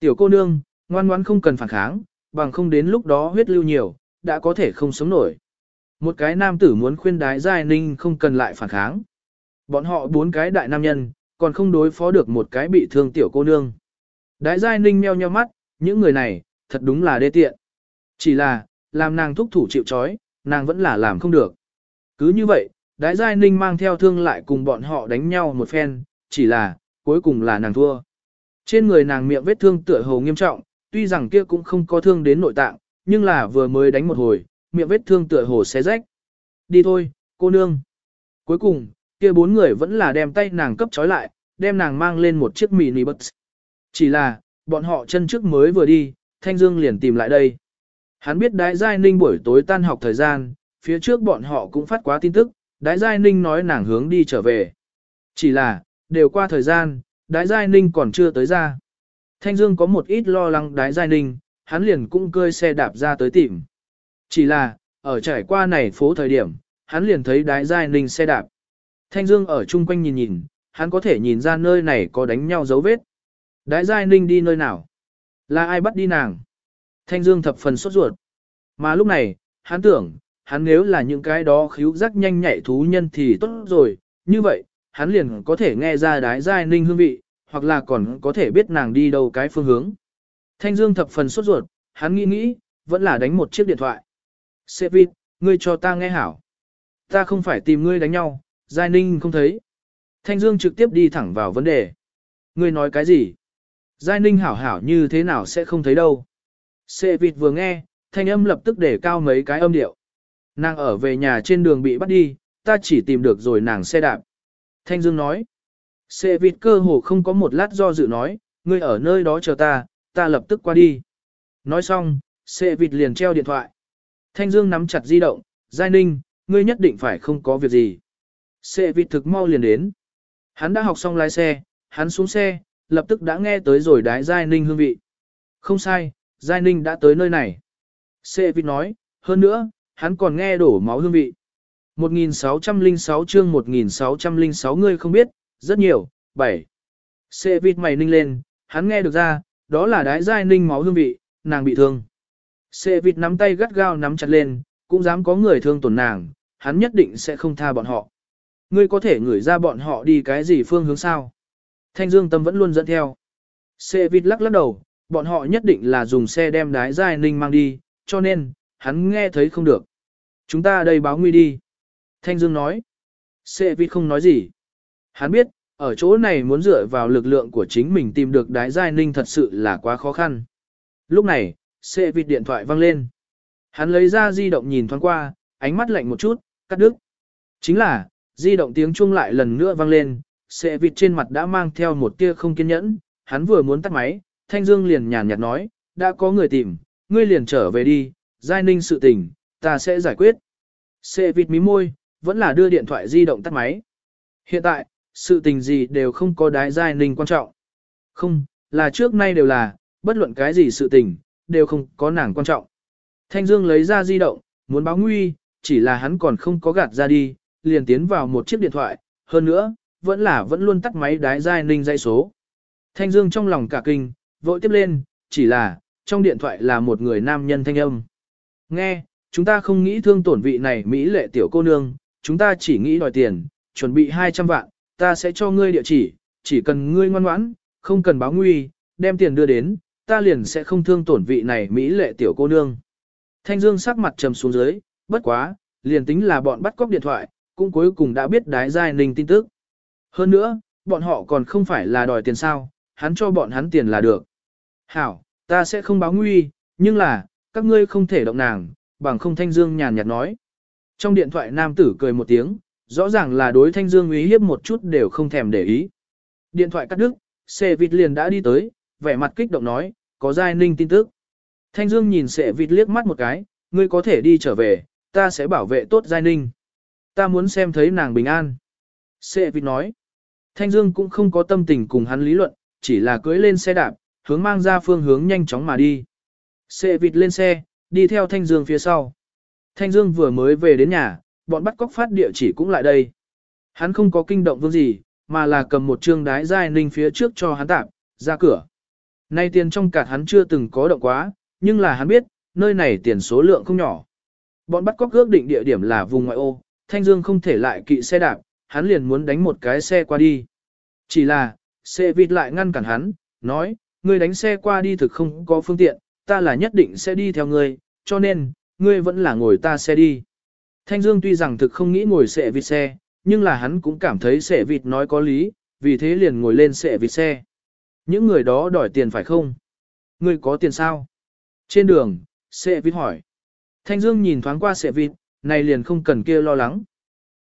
Tiểu cô nương, ngoan ngoãn không cần phản kháng, bằng không đến lúc đó huyết lưu nhiều, đã có thể không sống nổi. Một cái nam tử muốn khuyên đái giai ninh không cần lại phản kháng. Bọn họ bốn cái đại nam nhân, còn không đối phó được một cái bị thương tiểu cô nương. Đái giai ninh meo nheo mắt, những người này, thật đúng là đê tiện. Chỉ là, làm nàng thúc thủ chịu chói, nàng vẫn là làm không được. Cứ như vậy, đái giai ninh mang theo thương lại cùng bọn họ đánh nhau một phen, chỉ là, cuối cùng là nàng thua. Trên người nàng miệng vết thương tựa hồ nghiêm trọng, tuy rằng kia cũng không có thương đến nội tạng, nhưng là vừa mới đánh một hồi, miệng vết thương tựa hồ xé rách. Đi thôi, cô nương. Cuối cùng, kia bốn người vẫn là đem tay nàng cấp trói lại, đem nàng mang lên một chiếc mini bus. Chỉ là, bọn họ chân trước mới vừa đi, Thanh Dương liền tìm lại đây. Hắn biết Đái Giai Ninh buổi tối tan học thời gian, phía trước bọn họ cũng phát quá tin tức, Đái Giai Ninh nói nàng hướng đi trở về. Chỉ là, đều qua thời gian, Đái Giai Ninh còn chưa tới ra. Thanh Dương có một ít lo lắng Đái Giai Ninh, hắn liền cũng cơi xe đạp ra tới tìm. Chỉ là, ở trải qua này phố thời điểm, hắn liền thấy Đái Giai Ninh xe đạp. Thanh Dương ở chung quanh nhìn nhìn, hắn có thể nhìn ra nơi này có đánh nhau dấu vết. Đái Giai Ninh đi nơi nào? Là ai bắt đi nàng? Thanh Dương thập phần sốt ruột. Mà lúc này, hắn tưởng, hắn nếu là những cái đó khíu giác nhanh nhạy thú nhân thì tốt rồi, như vậy, hắn liền có thể nghe ra đái giai ninh hương vị, hoặc là còn có thể biết nàng đi đâu cái phương hướng. Thanh Dương thập phần sốt ruột, hắn nghĩ nghĩ, vẫn là đánh một chiếc điện thoại. Sê Vịt, ngươi cho ta nghe hảo. Ta không phải tìm ngươi đánh nhau, Giai Ninh không thấy. Thanh Dương trực tiếp đi thẳng vào vấn đề. Ngươi nói cái gì? Giai Ninh hảo hảo như thế nào sẽ không thấy đâu. Sê Vịt vừa nghe, thanh âm lập tức để cao mấy cái âm điệu. Nàng ở về nhà trên đường bị bắt đi, ta chỉ tìm được rồi nàng xe đạp. Thanh Dương nói. Sê Vịt cơ hồ không có một lát do dự nói, ngươi ở nơi đó chờ ta, ta lập tức qua đi. Nói xong, Sê Vịt liền treo điện thoại. Thanh Dương nắm chặt di động, Giai Ninh, ngươi nhất định phải không có việc gì. Sê Vịt thực mau liền đến. Hắn đã học xong lái xe, hắn xuống xe, lập tức đã nghe tới rồi đái Giai Ninh hương vị. Không sai, Giai Ninh đã tới nơi này. Sê Vịt nói, hơn nữa, hắn còn nghe đổ máu hương vị. 1606 chương 1606 ngươi không biết, rất nhiều, 7. Sê Vịt mày ninh lên, hắn nghe được ra, đó là đái Giai Ninh máu hương vị, nàng bị thương. Sê Vịt nắm tay gắt gao nắm chặt lên, cũng dám có người thương tổn nàng, hắn nhất định sẽ không tha bọn họ. Ngươi có thể ngửi ra bọn họ đi cái gì phương hướng sao? Thanh Dương Tâm vẫn luôn dẫn theo. Sê Vịt lắc lắc đầu, bọn họ nhất định là dùng xe đem đái giai ninh mang đi, cho nên, hắn nghe thấy không được. Chúng ta đây báo nguy đi. Thanh Dương nói. Sê vi không nói gì. Hắn biết, ở chỗ này muốn dựa vào lực lượng của chính mình tìm được đái giai ninh thật sự là quá khó khăn. Lúc này, Sê Vịt điện thoại vang lên. Hắn lấy ra di động nhìn thoáng qua, ánh mắt lạnh một chút, cắt đứt. Chính là, di động tiếng chuông lại lần nữa vang lên, Sê Vịt trên mặt đã mang theo một tia không kiên nhẫn, hắn vừa muốn tắt máy, Thanh Dương liền nhàn nhạt nói, đã có người tìm, ngươi liền trở về đi, giai ninh sự tình, ta sẽ giải quyết. Sê Vịt mí môi, vẫn là đưa điện thoại di động tắt máy. Hiện tại, sự tình gì đều không có đái giai ninh quan trọng. Không, là trước nay đều là, bất luận cái gì sự tình, đều không có nàng quan trọng. Thanh Dương lấy ra di động, muốn báo nguy, chỉ là hắn còn không có gạt ra đi, liền tiến vào một chiếc điện thoại, hơn nữa, vẫn là vẫn luôn tắt máy đái giai ninh dây số. Thanh Dương trong lòng cả kinh, vội tiếp lên, chỉ là, trong điện thoại là một người nam nhân thanh âm. Nghe, chúng ta không nghĩ thương tổn vị này Mỹ lệ tiểu cô nương, chúng ta chỉ nghĩ đòi tiền, chuẩn bị 200 vạn, ta sẽ cho ngươi địa chỉ, chỉ cần ngươi ngoan ngoãn, không cần báo nguy, đem tiền đưa đến, ta liền sẽ không thương tổn vị này Mỹ lệ tiểu cô nương. Thanh Dương sắc mặt trầm xuống dưới, bất quá, liền tính là bọn bắt cóc điện thoại, cũng cuối cùng đã biết đái giai ninh tin tức. Hơn nữa, bọn họ còn không phải là đòi tiền sao, hắn cho bọn hắn tiền là được. Hảo, ta sẽ không báo nguy, nhưng là, các ngươi không thể động nàng, bằng không Thanh Dương nhàn nhạt nói. Trong điện thoại nam tử cười một tiếng, rõ ràng là đối Thanh Dương uy hiếp một chút đều không thèm để ý. Điện thoại cắt đứt, xe vịt liền đã đi tới, vẻ mặt kích động nói, có giai ninh tin tức. Thanh Dương nhìn sệ vịt liếc mắt một cái, ngươi có thể đi trở về, ta sẽ bảo vệ tốt giai ninh. Ta muốn xem thấy nàng bình an. Sệ vịt nói. Thanh Dương cũng không có tâm tình cùng hắn lý luận, chỉ là cưỡi lên xe đạp, hướng mang ra phương hướng nhanh chóng mà đi. Xe vịt lên xe, đi theo Thanh Dương phía sau. Thanh Dương vừa mới về đến nhà, bọn bắt cóc phát địa chỉ cũng lại đây. Hắn không có kinh động vương gì, mà là cầm một trương đái giai ninh phía trước cho hắn tạm, ra cửa. Nay tiền trong cạt hắn chưa từng có động quá, nhưng là hắn biết, nơi này tiền số lượng không nhỏ. Bọn bắt cóc ước định địa điểm là vùng ngoại ô, Thanh Dương không thể lại kỵ xe đạp, hắn liền muốn đánh một cái xe qua đi. Chỉ là, xe vịt lại ngăn cản hắn, nói, ngươi đánh xe qua đi thực không có phương tiện, ta là nhất định sẽ đi theo ngươi, cho nên, ngươi vẫn là ngồi ta xe đi. Thanh Dương tuy rằng thực không nghĩ ngồi xe vịt xe, nhưng là hắn cũng cảm thấy xe vịt nói có lý, vì thế liền ngồi lên xe vịt xe. Những người đó đòi tiền phải không? Ngươi có tiền sao? Trên đường, xe vịt hỏi. Thanh Dương nhìn thoáng qua xe vịt, này liền không cần kia lo lắng.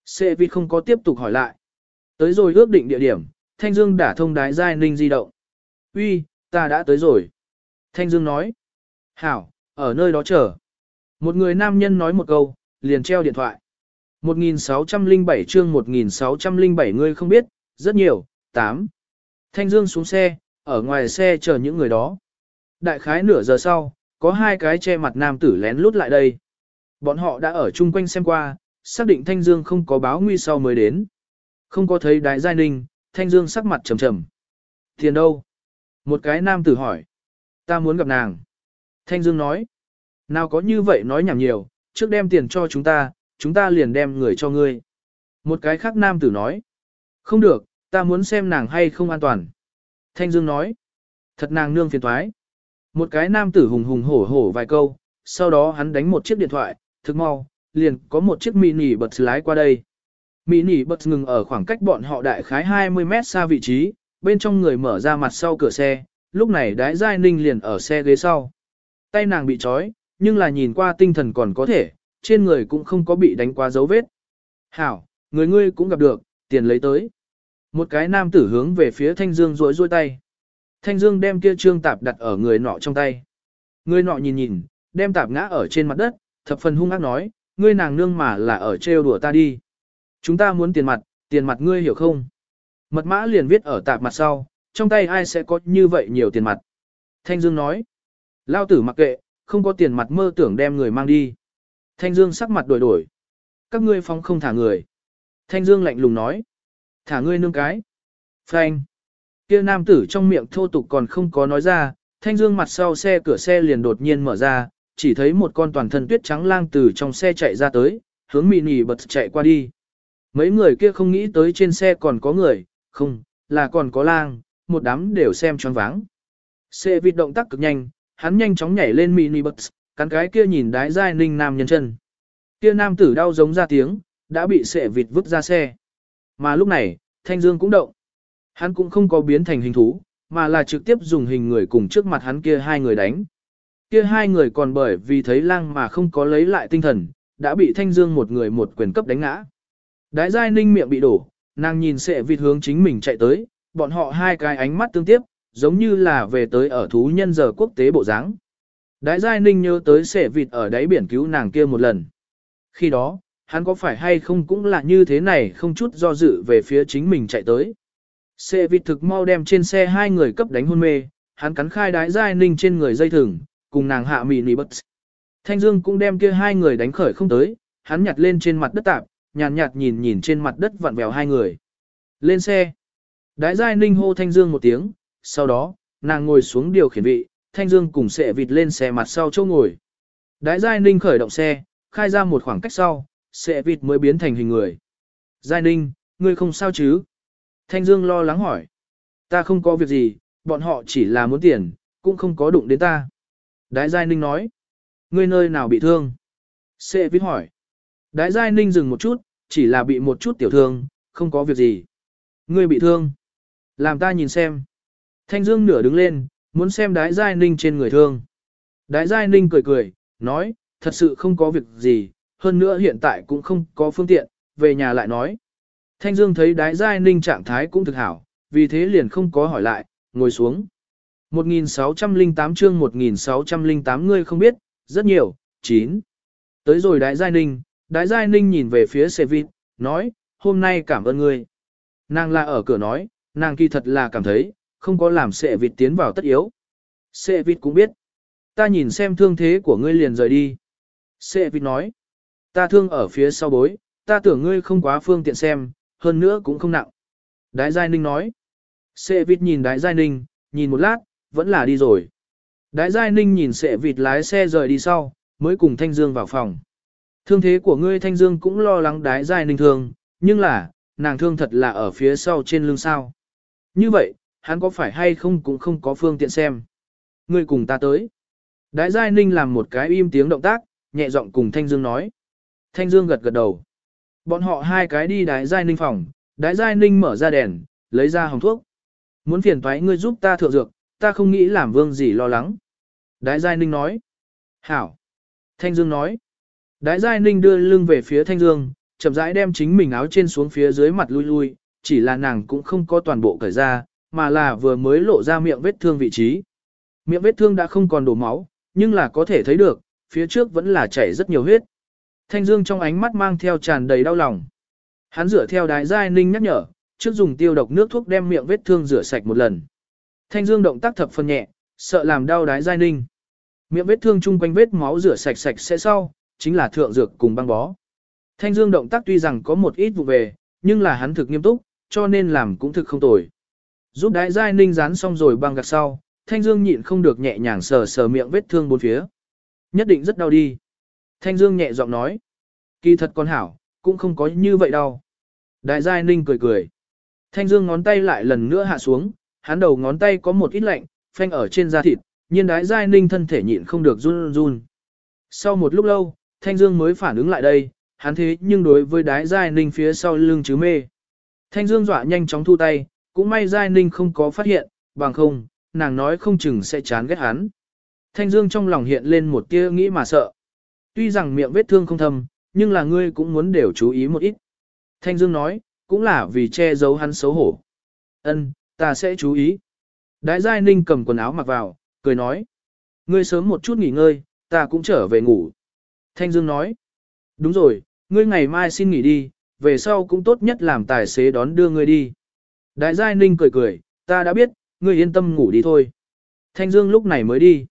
Xe vịt không có tiếp tục hỏi lại. Tới rồi ước định địa điểm, Thanh Dương đã thông đái giai ninh di động. Uy, ta đã tới rồi. Thanh Dương nói. Hảo, ở nơi đó chờ. Một người nam nhân nói một câu, liền treo điện thoại. 1607 chương 1607 ngươi không biết, rất nhiều, 8. Thanh Dương xuống xe, ở ngoài xe chờ những người đó. Đại khái nửa giờ sau, có hai cái che mặt nam tử lén lút lại đây. Bọn họ đã ở chung quanh xem qua, xác định Thanh Dương không có báo nguy sau mới đến. Không có thấy đái giai ninh, Thanh Dương sắc mặt trầm trầm. Tiền đâu? Một cái nam tử hỏi. Ta muốn gặp nàng. Thanh Dương nói. Nào có như vậy nói nhảm nhiều, trước đem tiền cho chúng ta, chúng ta liền đem người cho ngươi. Một cái khác nam tử nói. Không được, ta muốn xem nàng hay không an toàn. Thanh Dương nói. Thật nàng nương phiền thoái. Một cái nam tử hùng hùng hổ hổ vài câu, sau đó hắn đánh một chiếc điện thoại, thực mau, liền có một chiếc mini bật lái qua đây. Mini bật ngừng ở khoảng cách bọn họ đại khái 20 mét xa vị trí, bên trong người mở ra mặt sau cửa xe, lúc này đái giai ninh liền ở xe ghế sau. Tay nàng bị trói, nhưng là nhìn qua tinh thần còn có thể, trên người cũng không có bị đánh qua dấu vết. Hảo, người ngươi cũng gặp được, tiền lấy tới. Một cái nam tử hướng về phía Thanh Dương rối rối tay. Thanh Dương đem kia trương tạp đặt ở người nọ trong tay. Người nọ nhìn nhìn, đem tạp ngã ở trên mặt đất, thập phần hung ác nói, ngươi nàng nương mà là ở trêu đùa ta đi. Chúng ta muốn tiền mặt, tiền mặt ngươi hiểu không? Mật mã liền viết ở tạp mặt sau, trong tay ai sẽ có như vậy nhiều tiền mặt. Thanh Dương nói, lao tử mặc kệ, không có tiền mặt mơ tưởng đem người mang đi. Thanh Dương sắc mặt đổi đổi. Các ngươi phóng không thả người. Thanh Dương lạnh lùng nói, thả ngươi nương cái. Phanh. Kia nam tử trong miệng thô tục còn không có nói ra, Thanh Dương mặt sau xe cửa xe liền đột nhiên mở ra, chỉ thấy một con toàn thân tuyết trắng lang từ trong xe chạy ra tới, hướng mini bật chạy qua đi. Mấy người kia không nghĩ tới trên xe còn có người, không, là còn có lang, một đám đều xem choáng váng. Xe vịt động tác cực nhanh, hắn nhanh chóng nhảy lên mini bus, cắn cái kia nhìn đái giai ninh nam nhân chân. Kia nam tử đau giống ra tiếng, đã bị xe vịt vứt ra xe. Mà lúc này, Thanh Dương cũng động. Hắn cũng không có biến thành hình thú, mà là trực tiếp dùng hình người cùng trước mặt hắn kia hai người đánh. Kia hai người còn bởi vì thấy lang mà không có lấy lại tinh thần, đã bị Thanh Dương một người một quyền cấp đánh ngã. Đái giai ninh miệng bị đổ, nàng nhìn sẽ vịt hướng chính mình chạy tới, bọn họ hai cái ánh mắt tương tiếp, giống như là về tới ở thú nhân giờ quốc tế bộ dáng. Đái giai ninh nhớ tới sẽ vịt ở đáy biển cứu nàng kia một lần. Khi đó, hắn có phải hay không cũng là như thế này không chút do dự về phía chính mình chạy tới. Xe vịt thực mau đem trên xe hai người cấp đánh hôn mê, hắn cắn khai đái giai ninh trên người dây thừng, cùng nàng hạ mì nì bất. Thanh Dương cũng đem kia hai người đánh khởi không tới, hắn nhặt lên trên mặt đất tạp, nhàn nhạt, nhạt nhìn nhìn trên mặt đất vặn vẹo hai người. Lên xe. Đái giai ninh hô Thanh Dương một tiếng, sau đó, nàng ngồi xuống điều khiển vị, Thanh Dương cùng sệ vịt lên xe mặt sau chỗ ngồi. Đái giai ninh khởi động xe, khai ra một khoảng cách sau, sệ vịt mới biến thành hình người. Giai ninh, ngươi không sao chứ? Thanh Dương lo lắng hỏi. Ta không có việc gì, bọn họ chỉ là muốn tiền, cũng không có đụng đến ta. Đái Giai Ninh nói. Ngươi nơi nào bị thương? Sệ vịt hỏi. Đái Giai Ninh dừng một chút, chỉ là bị một chút tiểu thương, không có việc gì. Ngươi bị thương. Làm ta nhìn xem. Thanh Dương nửa đứng lên, muốn xem đái Giai Ninh trên người thương. Đái Giai Ninh cười cười, nói, thật sự không có việc gì, hơn nữa hiện tại cũng không có phương tiện, về nhà lại nói. Thanh Dương thấy đái Giai Ninh trạng thái cũng thực hảo, vì thế liền không có hỏi lại, ngồi xuống. 1608 chương 1608 ngươi không biết, rất nhiều, 9. Tới rồi đái Giai Ninh, đái Giai Ninh nhìn về phía xe vịt, nói, hôm nay cảm ơn ngươi. Nàng là ở cửa nói, nàng kỳ thật là cảm thấy, không có làm sệ vịt tiến vào tất yếu. Sệ vịt cũng biết. Ta nhìn xem thương thế của ngươi liền rời đi. Sệ vịt nói. Ta thương ở phía sau bối, ta tưởng ngươi không quá phương tiện xem, hơn nữa cũng không nặng. Đái Giai Ninh nói. Sệ vịt nhìn Đái Giai Ninh, nhìn một lát, vẫn là đi rồi. Đái Giai Ninh nhìn sệ vịt lái xe rời đi sau, mới cùng Thanh Dương vào phòng. Thương thế của ngươi Thanh Dương cũng lo lắng Đái dài Ninh thương, nhưng là, nàng thương thật là ở phía sau trên lưng sao. Như vậy, hắn có phải hay không cũng không có phương tiện xem. Ngươi cùng ta tới. Đái Giai Ninh làm một cái im tiếng động tác, nhẹ giọng cùng Thanh Dương nói. Thanh Dương gật gật đầu. Bọn họ hai cái đi Đái Giai Ninh phòng, Đái Giai Ninh mở ra đèn, lấy ra hồng thuốc. Muốn phiền thoái ngươi giúp ta thượng dược, ta không nghĩ làm vương gì lo lắng. Đái Giai Ninh nói. Hảo. Thanh Dương nói. Đái Giai Ninh đưa lưng về phía Thanh Dương, chậm rãi đem chính mình áo trên xuống phía dưới mặt lui lui, chỉ là nàng cũng không có toàn bộ cởi ra, mà là vừa mới lộ ra miệng vết thương vị trí. Miệng vết thương đã không còn đổ máu, nhưng là có thể thấy được, phía trước vẫn là chảy rất nhiều huyết. Thanh Dương trong ánh mắt mang theo tràn đầy đau lòng. Hắn rửa theo đái giai ninh nhắc nhở, trước dùng tiêu độc nước thuốc đem miệng vết thương rửa sạch một lần. Thanh Dương động tác thập phần nhẹ, sợ làm đau đái giai ninh. Miệng vết thương chung quanh vết máu rửa sạch sạch sẽ sau, chính là thượng dược cùng băng bó. Thanh Dương động tác tuy rằng có một ít vụ về, nhưng là hắn thực nghiêm túc, cho nên làm cũng thực không tồi. Giúp đại giai ninh dán xong rồi băng gạc sau, Thanh Dương nhịn không được nhẹ nhàng sờ sờ miệng vết thương bốn phía. Nhất định rất đau đi. Thanh Dương nhẹ giọng nói. Kỳ thật con hảo, cũng không có như vậy đâu. Đại giai ninh cười cười. Thanh Dương ngón tay lại lần nữa hạ xuống, hắn đầu ngón tay có một ít lạnh, phanh ở trên da thịt, nhiên đái giai ninh thân thể nhịn không được run run. Sau một lúc lâu, Thanh Dương mới phản ứng lại đây, hắn thế nhưng đối với đái giai ninh phía sau lưng chứ mê. Thanh Dương dọa nhanh chóng thu tay, cũng may giai ninh không có phát hiện, bằng không, nàng nói không chừng sẽ chán ghét hắn. Thanh Dương trong lòng hiện lên một tia nghĩ mà sợ. Tuy rằng miệng vết thương không thâm, nhưng là ngươi cũng muốn đều chú ý một ít. Thanh Dương nói, cũng là vì che giấu hắn xấu hổ. Ân, ta sẽ chú ý. Đái Giai Ninh cầm quần áo mặc vào, cười nói. Ngươi sớm một chút nghỉ ngơi, ta cũng trở về ngủ. Thanh Dương nói. Đúng rồi, ngươi ngày mai xin nghỉ đi, về sau cũng tốt nhất làm tài xế đón đưa ngươi đi. Đại Giai Ninh cười cười, ta đã biết, ngươi yên tâm ngủ đi thôi. Thanh Dương lúc này mới đi.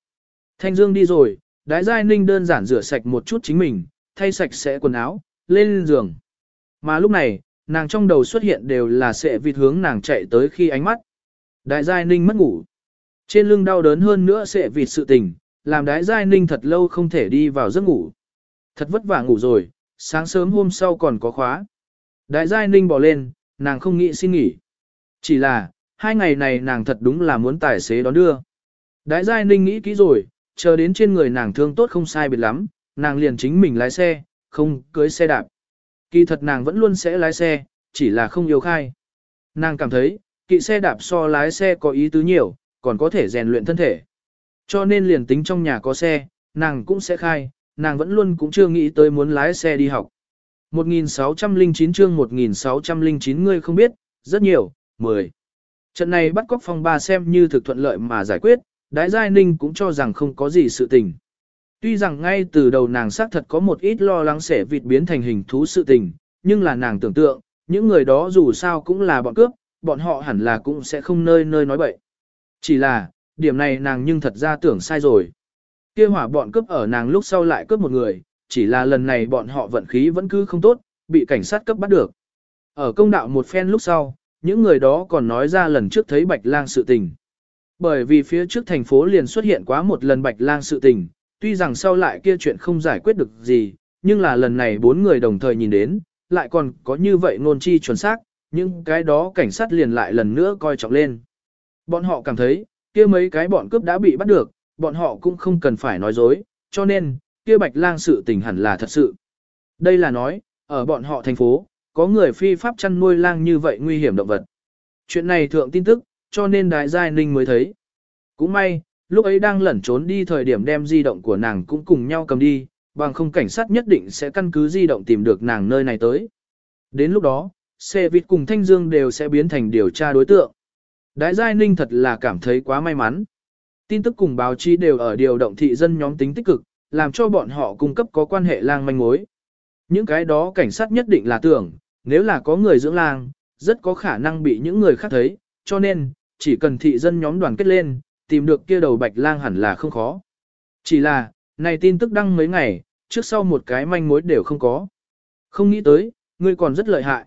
Thanh Dương đi rồi, Đại Giai Ninh đơn giản rửa sạch một chút chính mình, thay sạch sẽ quần áo, lên giường. Mà lúc này, nàng trong đầu xuất hiện đều là sẽ vịt hướng nàng chạy tới khi ánh mắt. Đại Giai Ninh mất ngủ. Trên lưng đau đớn hơn nữa sẽ vịt sự tình, làm Đại Giai Ninh thật lâu không thể đi vào giấc ngủ. Thật vất vả ngủ rồi, sáng sớm hôm sau còn có khóa. Đại Giai Ninh bỏ lên, nàng không nghĩ xin nghỉ. Chỉ là, hai ngày này nàng thật đúng là muốn tài xế đón đưa. Đại Giai Ninh nghĩ kỹ rồi, chờ đến trên người nàng thương tốt không sai biệt lắm, nàng liền chính mình lái xe, không cưới xe đạp. Kỳ thật nàng vẫn luôn sẽ lái xe, chỉ là không yêu khai. Nàng cảm thấy, kỵ xe đạp so lái xe có ý tứ nhiều, còn có thể rèn luyện thân thể. Cho nên liền tính trong nhà có xe, nàng cũng sẽ khai, nàng vẫn luôn cũng chưa nghĩ tới muốn lái xe đi học. 1609 chương 1609 ngươi không biết, rất nhiều, 10. Trận này bắt cóc phòng ba xem như thực thuận lợi mà giải quyết, Đái Giai Ninh cũng cho rằng không có gì sự tình. Tuy rằng ngay từ đầu nàng xác thật có một ít lo lắng sẽ vịt biến thành hình thú sự tình, nhưng là nàng tưởng tượng, những người đó dù sao cũng là bọn cướp, bọn họ hẳn là cũng sẽ không nơi nơi nói bậy. Chỉ là, điểm này nàng nhưng thật ra tưởng sai rồi. Kia hỏa bọn cướp ở nàng lúc sau lại cướp một người, chỉ là lần này bọn họ vận khí vẫn cứ không tốt, bị cảnh sát cấp bắt được. Ở công đạo một phen lúc sau, những người đó còn nói ra lần trước thấy Bạch Lang sự tình. Bởi vì phía trước thành phố liền xuất hiện quá một lần Bạch Lang sự tình, tuy rằng sau lại kia chuyện không giải quyết được gì, nhưng là lần này bốn người đồng thời nhìn đến, lại còn có như vậy ngôn chi chuẩn xác, nhưng cái đó cảnh sát liền lại lần nữa coi trọng lên. Bọn họ cảm thấy, kia mấy cái bọn cướp đã bị bắt được, bọn họ cũng không cần phải nói dối, cho nên, kia bạch lang sự tình hẳn là thật sự. Đây là nói, ở bọn họ thành phố, có người phi pháp chăn nuôi lang như vậy nguy hiểm động vật. Chuyện này thượng tin tức, cho nên đại giai ninh mới thấy. Cũng may, lúc ấy đang lẩn trốn đi thời điểm đem di động của nàng cũng cùng nhau cầm đi, bằng không cảnh sát nhất định sẽ căn cứ di động tìm được nàng nơi này tới. Đến lúc đó, xe vịt cùng Thanh Dương đều sẽ biến thành điều tra đối tượng. Đại Giai Ninh thật là cảm thấy quá may mắn. Tin tức cùng báo chí đều ở điều động thị dân nhóm tính tích cực, làm cho bọn họ cung cấp có quan hệ lang manh mối. Những cái đó cảnh sát nhất định là tưởng, nếu là có người dưỡng lang, rất có khả năng bị những người khác thấy, cho nên, chỉ cần thị dân nhóm đoàn kết lên, tìm được kia đầu bạch lang hẳn là không khó. Chỉ là, này tin tức đăng mấy ngày, trước sau một cái manh mối đều không có. Không nghĩ tới, ngươi còn rất lợi hại.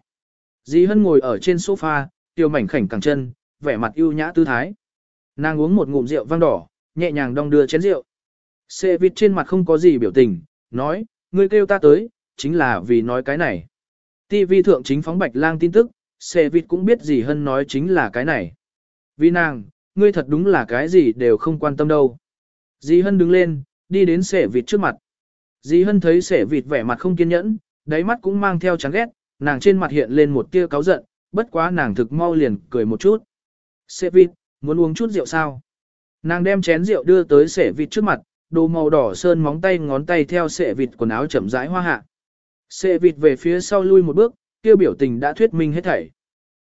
Dì Hân ngồi ở trên sofa, tiêu mảnh khảnh cẳng chân, vẻ mặt ưu nhã tư thái. Nàng uống một ngụm rượu vang đỏ, nhẹ nhàng đong đưa chén rượu. Xê vịt trên mặt không có gì biểu tình, nói, ngươi kêu ta tới, chính là vì nói cái này. TV thượng chính phóng bạch lang tin tức, Xê vịt cũng biết gì hơn nói chính là cái này. Vì nàng, ngươi thật đúng là cái gì đều không quan tâm đâu. Dì Hân đứng lên, đi đến sẻ vịt trước mặt. Dì Hân thấy sẻ vịt vẻ mặt không kiên nhẫn, đáy mắt cũng mang theo chán ghét, nàng trên mặt hiện lên một tia cáu giận, bất quá nàng thực mau liền cười một chút. Sẻ vịt, muốn uống chút rượu sao? Nàng đem chén rượu đưa tới sẻ vịt trước mặt, đồ màu đỏ sơn móng tay ngón tay theo sẻ vịt quần áo chậm rãi hoa hạ. Sẻ vịt về phía sau lui một bước, kia biểu tình đã thuyết minh hết thảy.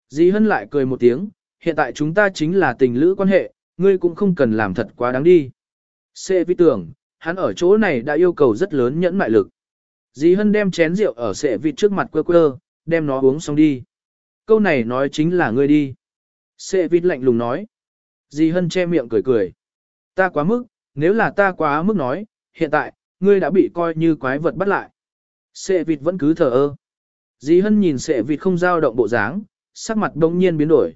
Dì Hân lại cười một tiếng, hiện tại chúng ta chính là tình lữ quan hệ, ngươi cũng không cần làm thật quá đáng đi. Xê vịt tưởng, hắn ở chỗ này đã yêu cầu rất lớn nhẫn mại lực. Dì Hân đem chén rượu ở xệ vịt trước mặt quơ quơ, đem nó uống xong đi. Câu này nói chính là ngươi đi. Xệ vịt lạnh lùng nói. Dì Hân che miệng cười cười. Ta quá mức, nếu là ta quá mức nói, hiện tại, ngươi đã bị coi như quái vật bắt lại. Sệ vịt vẫn cứ thờ ơ. Dì Hân nhìn Sệ vịt không dao động bộ dáng, sắc mặt đông nhiên biến đổi.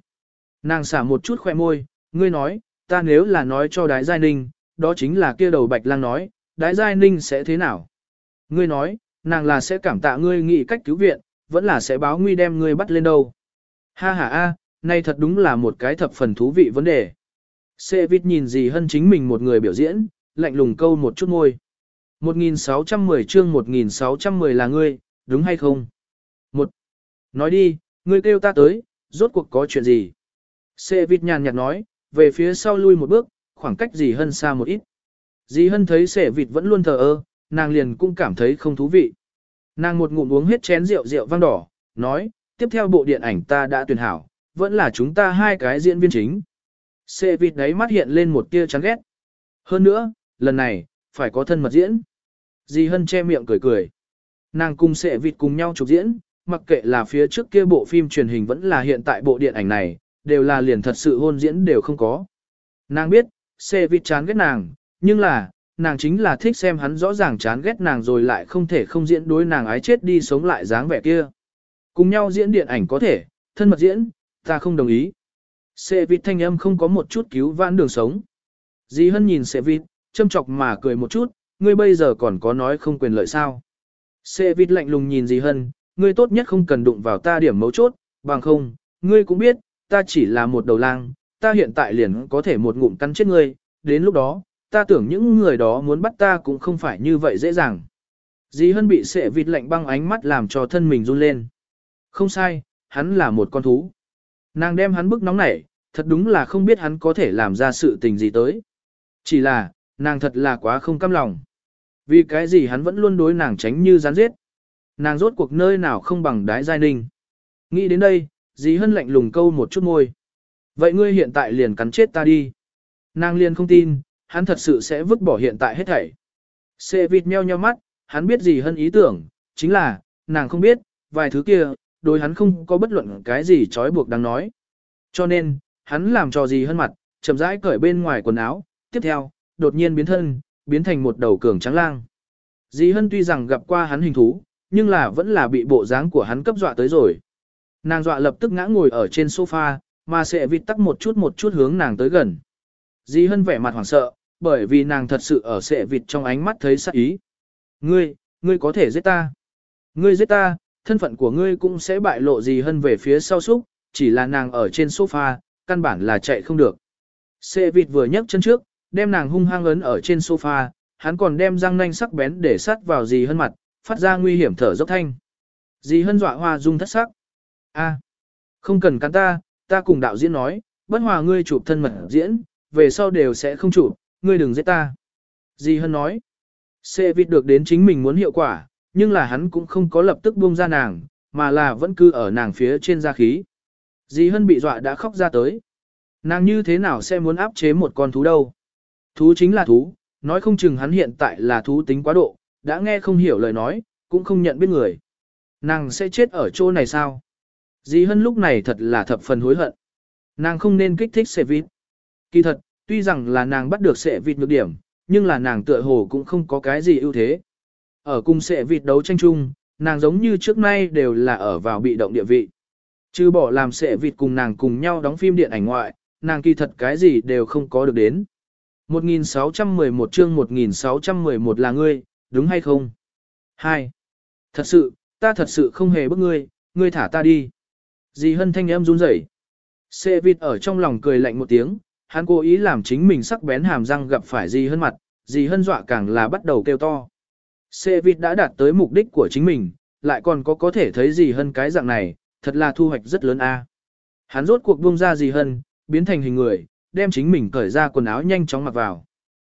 Nàng xả một chút khoe môi, ngươi nói, ta nếu là nói cho đái giai ninh, đó chính là kia đầu bạch lang nói, đái giai ninh sẽ thế nào? Ngươi nói, nàng là sẽ cảm tạ ngươi nghĩ cách cứu viện, vẫn là sẽ báo nguy đem ngươi bắt lên đâu. Ha ha a, nay thật đúng là một cái thập phần thú vị vấn đề. Sệ vịt nhìn gì hơn chính mình một người biểu diễn, lạnh lùng câu một chút môi. 1610 chương 1610 là ngươi, đúng hay không? Một. Nói đi, ngươi kêu ta tới, rốt cuộc có chuyện gì? Sệ vịt nhàn nhạt nói, về phía sau lui một bước, khoảng cách dì hân xa một ít. Dì hân thấy sệ vịt vẫn luôn thờ ơ, nàng liền cũng cảm thấy không thú vị. Nàng một ngụm uống hết chén rượu rượu vang đỏ, nói, tiếp theo bộ điện ảnh ta đã tuyển hảo, vẫn là chúng ta hai cái diễn viên chính. Sệ vịt đấy mắt hiện lên một tia chán ghét. Hơn nữa, lần này, phải có thân mật diễn. Dì hân che miệng cười cười. Nàng cùng sệ vịt cùng nhau chụp diễn, mặc kệ là phía trước kia bộ phim truyền hình vẫn là hiện tại bộ điện ảnh này, đều là liền thật sự hôn diễn đều không có. Nàng biết, sệ vịt chán ghét nàng, nhưng là, nàng chính là thích xem hắn rõ ràng chán ghét nàng rồi lại không thể không diễn đối nàng ái chết đi sống lại dáng vẻ kia. Cùng nhau diễn điện ảnh có thể, thân mật diễn, ta không đồng ý. Sệ vịt thanh âm không có một chút cứu vãn đường sống. Dì hân nhìn sệ vịt, châm chọc mà cười một chút, ngươi bây giờ còn có nói không quyền lợi sao. Sệ vịt lạnh lùng nhìn dì hân, ngươi tốt nhất không cần đụng vào ta điểm mấu chốt, bằng không, ngươi cũng biết, ta chỉ là một đầu lang, ta hiện tại liền có thể một ngụm cắn chết ngươi, đến lúc đó, ta tưởng những người đó muốn bắt ta cũng không phải như vậy dễ dàng. Dì Hân bị sệ vịt lạnh băng ánh mắt làm cho thân mình run lên. Không sai, hắn là một con thú. Nàng đem hắn bức nóng nảy, thật đúng là không biết hắn có thể làm ra sự tình gì tới. Chỉ là, nàng thật là quá không căm lòng. Vì cái gì hắn vẫn luôn đối nàng tránh như gián giết. Nàng rốt cuộc nơi nào không bằng đái giai ninh. Nghĩ đến đây, dì hân lạnh lùng câu một chút môi. Vậy ngươi hiện tại liền cắn chết ta đi. Nàng liền không tin, hắn thật sự sẽ vứt bỏ hiện tại hết thảy. Xê vịt meo nheo mắt, hắn biết gì hơn ý tưởng, chính là, nàng không biết, vài thứ kia, đối hắn không có bất luận cái gì trói buộc đáng nói. Cho nên, hắn làm cho gì hơn mặt, chậm rãi cởi bên ngoài quần áo, tiếp theo, đột nhiên biến thân, biến thành một đầu cường trắng lang. Dì Hân tuy rằng gặp qua hắn hình thú, nhưng là vẫn là bị bộ dáng của hắn cấp dọa tới rồi. Nàng dọa lập tức ngã ngồi ở trên sofa, mà sẽ vịt tắc một chút một chút hướng nàng tới gần. Dì Hân vẻ mặt hoảng sợ, bởi vì nàng thật sự ở sệ vịt trong ánh mắt thấy sắc ý. Ngươi, ngươi có thể giết ta. Ngươi giết ta, thân phận của ngươi cũng sẽ bại lộ Dì Hân về phía sau súc, chỉ là nàng ở trên sofa, căn bản là chạy không được. Sệ vịt vừa nhấc chân trước, đem nàng hung hăng ấn ở trên sofa, hắn còn đem răng nanh sắc bén để sát vào dì hơn mặt, phát ra nguy hiểm thở dốc thanh. Dì hân dọa hoa dung thất sắc. A, không cần cắn ta, ta cùng đạo diễn nói, bất hòa ngươi chụp thân mật diễn, về sau đều sẽ không chụp, ngươi đừng giết ta. Dì Hân nói, Sệ vịt được đến chính mình muốn hiệu quả, nhưng là hắn cũng không có lập tức buông ra nàng, mà là vẫn cứ ở nàng phía trên da khí. Dì Hân bị dọa đã khóc ra tới. Nàng như thế nào sẽ muốn áp chế một con thú đâu? Thú chính là thú, nói không chừng hắn hiện tại là thú tính quá độ, đã nghe không hiểu lời nói, cũng không nhận biết người. Nàng sẽ chết ở chỗ này sao? Dì Hân lúc này thật là thập phần hối hận. Nàng không nên kích thích Sệ vịt. Kỳ thật, Tuy rằng là nàng bắt được sệ vịt nhược điểm, nhưng là nàng tựa hồ cũng không có cái gì ưu thế. Ở cùng sệ vịt đấu tranh chung, nàng giống như trước nay đều là ở vào bị động địa vị. Chứ bỏ làm sệ vịt cùng nàng cùng nhau đóng phim điện ảnh ngoại, nàng kỳ thật cái gì đều không có được đến. 1611 chương 1611 là ngươi, đúng hay không? 2. Thật sự, ta thật sự không hề bức ngươi, ngươi thả ta đi. Dì hân thanh em run rẩy. Sệ vịt ở trong lòng cười lạnh một tiếng, hắn cố ý làm chính mình sắc bén hàm răng gặp phải gì hơn mặt, gì hơn dọa càng là bắt đầu kêu to. Sệ vịt đã đạt tới mục đích của chính mình, lại còn có có thể thấy gì hơn cái dạng này, thật là thu hoạch rất lớn a. Hắn rốt cuộc buông ra gì hân biến thành hình người, đem chính mình cởi ra quần áo nhanh chóng mặc vào.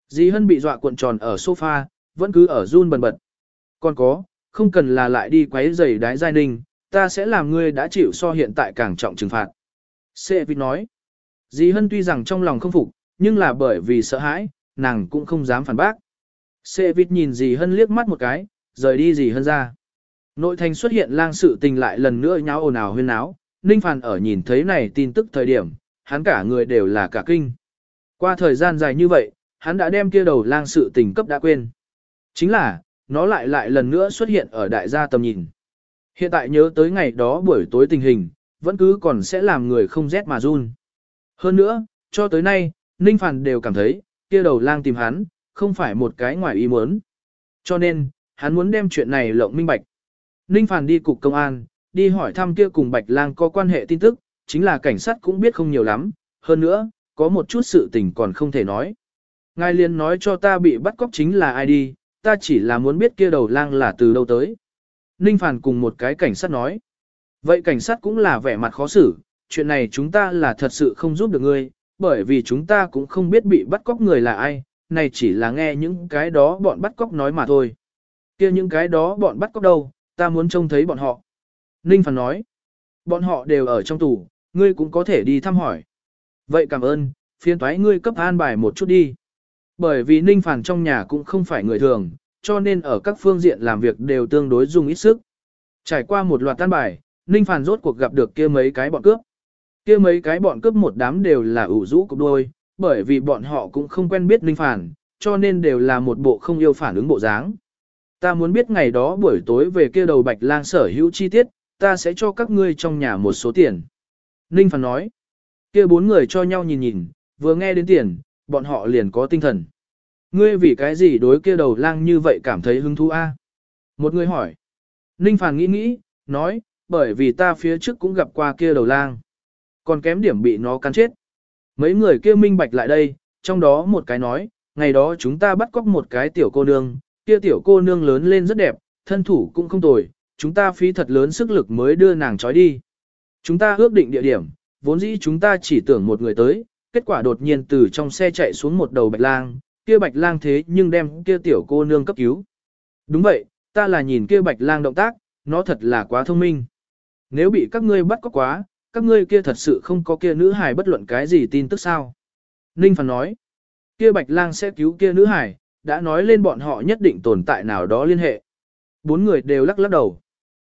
Dì Hân bị dọa cuộn tròn ở sofa, vẫn cứ ở run bần bật. Còn có, không cần là lại đi quấy giày đái giai ninh, ta sẽ làm ngươi đã chịu so hiện tại càng trọng trừng phạt. Sệ vịt nói. Dì Hân tuy rằng trong lòng không phục, nhưng là bởi vì sợ hãi, nàng cũng không dám phản bác. Sệ vịt nhìn dì Hân liếc mắt một cái, rời đi dì Hân ra. Nội thành xuất hiện lang sự tình lại lần nữa nháo ồn ào huyên náo, Ninh Phàn ở nhìn thấy này tin tức thời điểm, hắn cả người đều là cả kinh. Qua thời gian dài như vậy, hắn đã đem kia đầu lang sự tình cấp đã quên. Chính là, nó lại lại lần nữa xuất hiện ở đại gia tầm nhìn. Hiện tại nhớ tới ngày đó buổi tối tình hình, vẫn cứ còn sẽ làm người không rét mà run. Hơn nữa, cho tới nay, Ninh Phàn đều cảm thấy, kia đầu lang tìm hắn, không phải một cái ngoài ý muốn. Cho nên, hắn muốn đem chuyện này lộng minh bạch. Ninh Phàn đi cục công an, đi hỏi thăm kia cùng Bạch Lang có quan hệ tin tức, chính là cảnh sát cũng biết không nhiều lắm, hơn nữa, có một chút sự tình còn không thể nói. Ngài liền nói cho ta bị bắt cóc chính là ai đi, ta chỉ là muốn biết kia đầu lang là từ đâu tới. Ninh Phàn cùng một cái cảnh sát nói. Vậy cảnh sát cũng là vẻ mặt khó xử, chuyện này chúng ta là thật sự không giúp được ngươi, bởi vì chúng ta cũng không biết bị bắt cóc người là ai, này chỉ là nghe những cái đó bọn bắt cóc nói mà thôi. kia những cái đó bọn bắt cóc đâu, ta muốn trông thấy bọn họ. Ninh Phản nói, bọn họ đều ở trong tù, ngươi cũng có thể đi thăm hỏi. Vậy cảm ơn, phiên Toái, ngươi cấp an bài một chút đi. Bởi vì Ninh Phản trong nhà cũng không phải người thường, cho nên ở các phương diện làm việc đều tương đối dùng ít sức. Trải qua một loạt tan bài, Ninh Phản rốt cuộc gặp được kia mấy cái bọn cướp. Kia mấy cái bọn cướp một đám đều là ủ rũ cục đôi, bởi vì bọn họ cũng không quen biết Ninh Phản, cho nên đều là một bộ không yêu phản ứng bộ dáng. Ta muốn biết ngày đó buổi tối về kia đầu bạch lang sở hữu chi tiết, ta sẽ cho các ngươi trong nhà một số tiền. Ninh Phản nói, kia bốn người cho nhau nhìn nhìn, vừa nghe đến tiền, bọn họ liền có tinh thần. Ngươi vì cái gì đối kia đầu lang như vậy cảm thấy hứng thú a? Một người hỏi. Ninh Phản nghĩ nghĩ, nói, bởi vì ta phía trước cũng gặp qua kia đầu lang. Còn kém điểm bị nó cắn chết. Mấy người kia minh bạch lại đây, trong đó một cái nói, ngày đó chúng ta bắt cóc một cái tiểu cô nương, kia tiểu cô nương lớn lên rất đẹp, thân thủ cũng không tồi, chúng ta phí thật lớn sức lực mới đưa nàng trói đi. Chúng ta ước định địa điểm, vốn dĩ chúng ta chỉ tưởng một người tới, kết quả đột nhiên từ trong xe chạy xuống một đầu bạch lang, kia bạch lang thế nhưng đem kia tiểu cô nương cấp cứu. Đúng vậy, ta là nhìn kia bạch lang động tác, nó thật là quá thông minh. Nếu bị các ngươi bắt có quá, các ngươi kia thật sự không có kia nữ hài bất luận cái gì tin tức sao. Ninh Phàn nói, kia bạch lang sẽ cứu kia nữ hài, đã nói lên bọn họ nhất định tồn tại nào đó liên hệ. Bốn người đều lắc lắc đầu.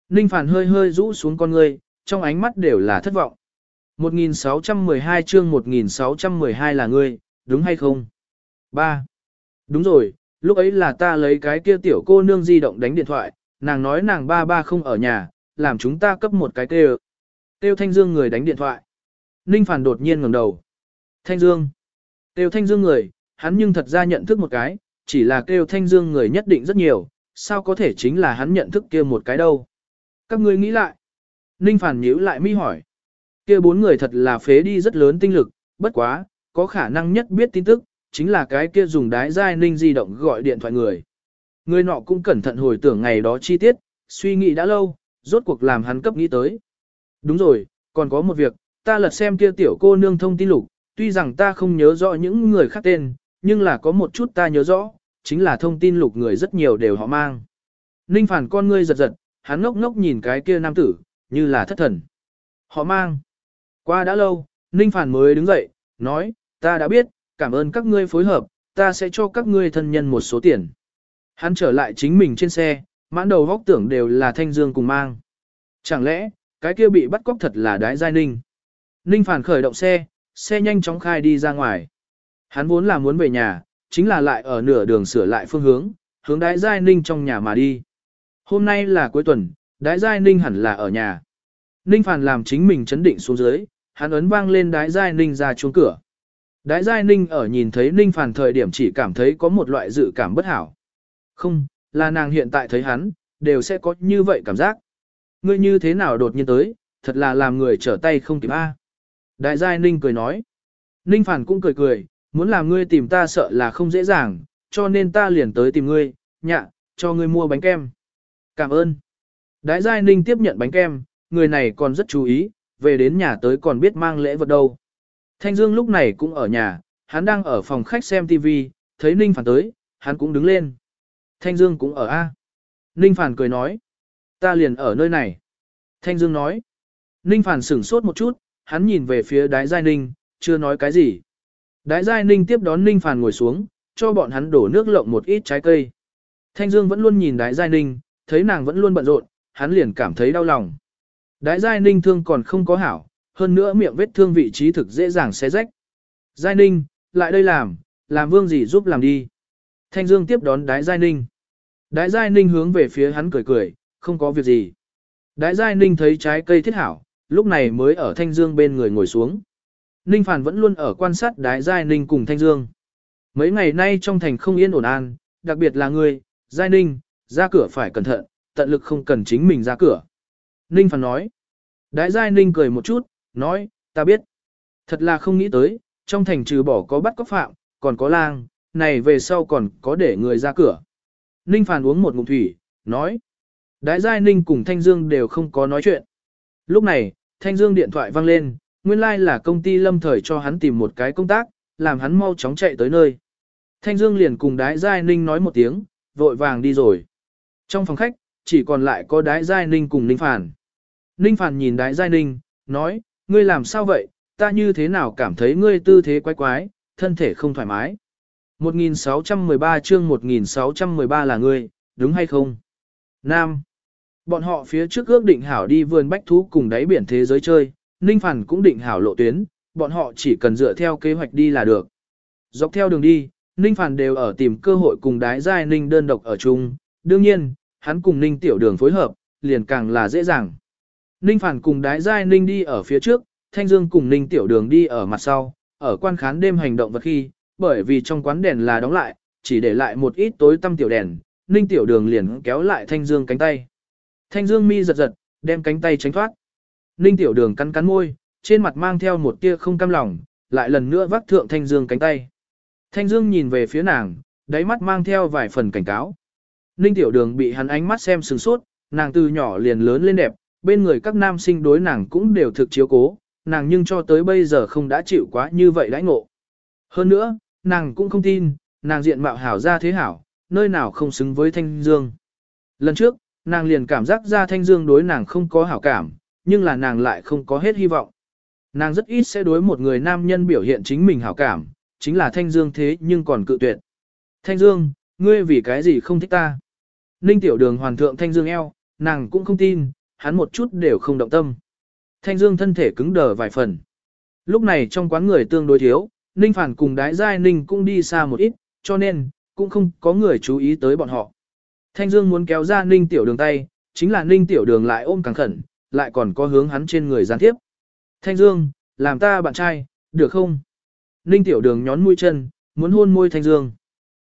Ninh phản hơi hơi rũ xuống con ngươi, trong ánh mắt đều là thất vọng. 1612 chương 1612 là ngươi, đúng hay không? 3. Đúng rồi, lúc ấy là ta lấy cái kia tiểu cô nương di động đánh điện thoại, nàng nói nàng ba ba không ở nhà, làm chúng ta cấp một cái kêu. Tiêu Thanh Dương người đánh điện thoại. Ninh Phản đột nhiên ngẩng đầu. Thanh Dương. Tiêu Thanh Dương người, hắn nhưng thật ra nhận thức một cái, chỉ là kêu Thanh Dương người nhất định rất nhiều, sao có thể chính là hắn nhận thức kia một cái đâu. Các ngươi nghĩ lại. Ninh Phản nhíu lại mi hỏi. Kia bốn người thật là phế đi rất lớn tinh lực, bất quá, có khả năng nhất biết tin tức, chính là cái kia dùng đái giai ninh di động gọi điện thoại người. Người nọ cũng cẩn thận hồi tưởng ngày đó chi tiết, suy nghĩ đã lâu, rốt cuộc làm hắn cấp nghĩ tới. Đúng rồi, còn có một việc, ta lật xem kia tiểu cô nương thông tin lục, tuy rằng ta không nhớ rõ những người khác tên, nhưng là có một chút ta nhớ rõ, chính là thông tin lục người rất nhiều đều họ mang. Ninh phản con ngươi giật giật, hắn ngốc ngốc nhìn cái kia nam tử, như là thất thần. Họ mang. Qua đã lâu, Ninh phản mới đứng dậy, nói, ta đã biết, cảm ơn các ngươi phối hợp, ta sẽ cho các ngươi thân nhân một số tiền. Hắn trở lại chính mình trên xe, mãn đầu góc tưởng đều là thanh dương cùng mang. Chẳng lẽ, cái kia bị bắt cóc thật là đái giai ninh? Ninh phản khởi động xe, xe nhanh chóng khai đi ra ngoài. Hắn vốn là muốn về nhà, chính là lại ở nửa đường sửa lại phương hướng, hướng đái giai ninh trong nhà mà đi. Hôm nay là cuối tuần, đái giai ninh hẳn là ở nhà. Ninh phản làm chính mình chấn định xuống dưới, hắn ấn vang lên đái giai ninh ra chuông cửa. Đái Giai Ninh ở nhìn thấy Ninh Phàn thời điểm chỉ cảm thấy có một loại dự cảm bất hảo. Không, là nàng hiện tại thấy hắn, đều sẽ có như vậy cảm giác. Ngươi như thế nào đột nhiên tới, thật là làm người trở tay không kịp A. Đại Giai Ninh cười nói. Ninh Phản cũng cười cười, muốn làm ngươi tìm ta sợ là không dễ dàng, cho nên ta liền tới tìm ngươi, nhạ, cho ngươi mua bánh kem. Cảm ơn. Đại Giai Ninh tiếp nhận bánh kem, người này còn rất chú ý, về đến nhà tới còn biết mang lễ vật đâu. Thanh Dương lúc này cũng ở nhà, hắn đang ở phòng khách xem TV, thấy Ninh Phản tới, hắn cũng đứng lên. Thanh Dương cũng ở A. Ninh Phản cười nói, ta liền ở nơi này. Thanh Dương nói, Ninh Phản sửng sốt một chút, hắn nhìn về phía đái giai Ninh, chưa nói cái gì. Đái giai Ninh tiếp đón Ninh Phàn ngồi xuống, cho bọn hắn đổ nước lộng một ít trái cây. Thanh Dương vẫn luôn nhìn đái giai Ninh, thấy nàng vẫn luôn bận rộn, hắn liền cảm thấy đau lòng. Đái giai Ninh thương còn không có hảo, hơn nữa miệng vết thương vị trí thực dễ dàng xé rách. Giai Ninh, lại đây làm, làm vương gì giúp làm đi. Thanh Dương tiếp đón Đái Giai Ninh. Đái Giai Ninh hướng về phía hắn cười cười, không có việc gì. Đái Giai Ninh thấy trái cây thiết hảo, lúc này mới ở Thanh Dương bên người ngồi xuống. Ninh Phản vẫn luôn ở quan sát Đái Giai Ninh cùng Thanh Dương. Mấy ngày nay trong thành không yên ổn an, đặc biệt là người Giai Ninh, ra cửa phải cẩn thận, tận lực không cần chính mình ra cửa. Ninh Phản nói. Đái Giai Ninh cười một chút, nói, ta biết. Thật là không nghĩ tới, trong thành trừ bỏ có bắt có phạm, còn có lang, này về sau còn có để người ra cửa. Ninh Phản uống một ngụm thủy, nói. Đái Giai Ninh cùng Thanh Dương đều không có nói chuyện. Lúc này, Thanh Dương điện thoại vang lên, nguyên lai like là công ty lâm thời cho hắn tìm một cái công tác, làm hắn mau chóng chạy tới nơi. Thanh Dương liền cùng Đái Giai Ninh nói một tiếng, vội vàng đi rồi. Trong phòng khách, chỉ còn lại có Đái Giai Ninh cùng Ninh Phản. Ninh Phản nhìn Đái Giai Ninh, nói, ngươi làm sao vậy, ta như thế nào cảm thấy ngươi tư thế quái quái, thân thể không thoải mái. 1613 chương 1613 là ngươi, đúng hay không? Nam. Bọn họ phía trước ước định hảo đi vườn bách thú cùng đáy biển thế giới chơi, Ninh Phản cũng định hảo lộ tuyến, bọn họ chỉ cần dựa theo kế hoạch đi là được. Dọc theo đường đi, Ninh Phản đều ở tìm cơ hội cùng đái giai Ninh đơn độc ở chung, đương nhiên, hắn cùng Ninh tiểu đường phối hợp, liền càng là dễ dàng. Ninh Phản cùng đái giai Ninh đi ở phía trước, Thanh Dương cùng Ninh tiểu đường đi ở mặt sau, ở quan khán đêm hành động vật khi, bởi vì trong quán đèn là đóng lại, chỉ để lại một ít tối tăm tiểu đèn, Ninh tiểu đường liền kéo lại Thanh Dương cánh tay. Thanh Dương mi giật giật, đem cánh tay tránh thoát. Ninh tiểu đường cắn cắn môi, trên mặt mang theo một tia không cam lòng, lại lần nữa vác thượng Thanh Dương cánh tay. Thanh Dương nhìn về phía nàng, đáy mắt mang theo vài phần cảnh cáo. Ninh tiểu đường bị hắn ánh mắt xem sừng sốt, nàng từ nhỏ liền lớn lên đẹp, bên người các nam sinh đối nàng cũng đều thực chiếu cố, nàng nhưng cho tới bây giờ không đã chịu quá như vậy đãi ngộ. Hơn nữa, nàng cũng không tin, nàng diện mạo hảo ra thế hảo, nơi nào không xứng với Thanh Dương. Lần trước, nàng liền cảm giác ra Thanh Dương đối nàng không có hảo cảm, nhưng là nàng lại không có hết hy vọng. Nàng rất ít sẽ đối một người nam nhân biểu hiện chính mình hảo cảm, chính là Thanh Dương thế nhưng còn cự tuyệt. Thanh Dương, ngươi vì cái gì không thích ta? Ninh tiểu đường hoàn thượng Thanh Dương eo, nàng cũng không tin, hắn một chút đều không động tâm. Thanh Dương thân thể cứng đờ vài phần. Lúc này trong quán người tương đối thiếu, Ninh Phản cùng đái giai Ninh cũng đi xa một ít, cho nên, cũng không có người chú ý tới bọn họ. Thanh Dương muốn kéo ra Ninh Tiểu Đường tay, chính là Ninh Tiểu Đường lại ôm càng khẩn, lại còn có hướng hắn trên người gián tiếp. Thanh Dương, làm ta bạn trai, được không? Ninh Tiểu Đường nhón mũi chân, muốn hôn môi Thanh Dương.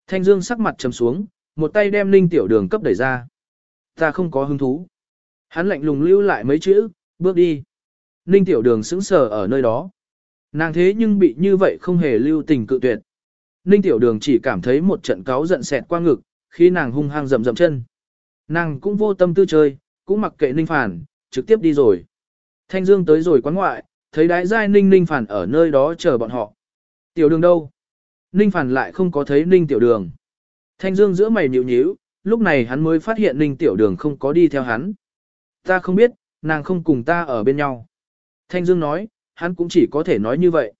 Thanh Dương sắc mặt trầm xuống, một tay đem Ninh Tiểu Đường cấp đẩy ra. Ta không có hứng thú. Hắn lạnh lùng lưu lại mấy chữ, bước đi. Ninh Tiểu Đường sững sờ ở nơi đó. Nàng thế nhưng bị như vậy không hề lưu tình cự tuyệt. Ninh Tiểu Đường chỉ cảm thấy một trận cáo giận xẹt qua ngực, khi nàng hung hăng rầm rầm chân. Nàng cũng vô tâm tư chơi, cũng mặc kệ Ninh Phản, trực tiếp đi rồi. Thanh Dương tới rồi quán ngoại, thấy đái giai Ninh Ninh Phản ở nơi đó chờ bọn họ. Tiểu đường đâu? Ninh Phản lại không có thấy Ninh Tiểu Đường. Thanh Dương giữa mày nhịu nhíu, lúc này hắn mới phát hiện Ninh Tiểu Đường không có đi theo hắn. Ta không biết, nàng không cùng ta ở bên nhau. Thanh Dương nói, hắn cũng chỉ có thể nói như vậy.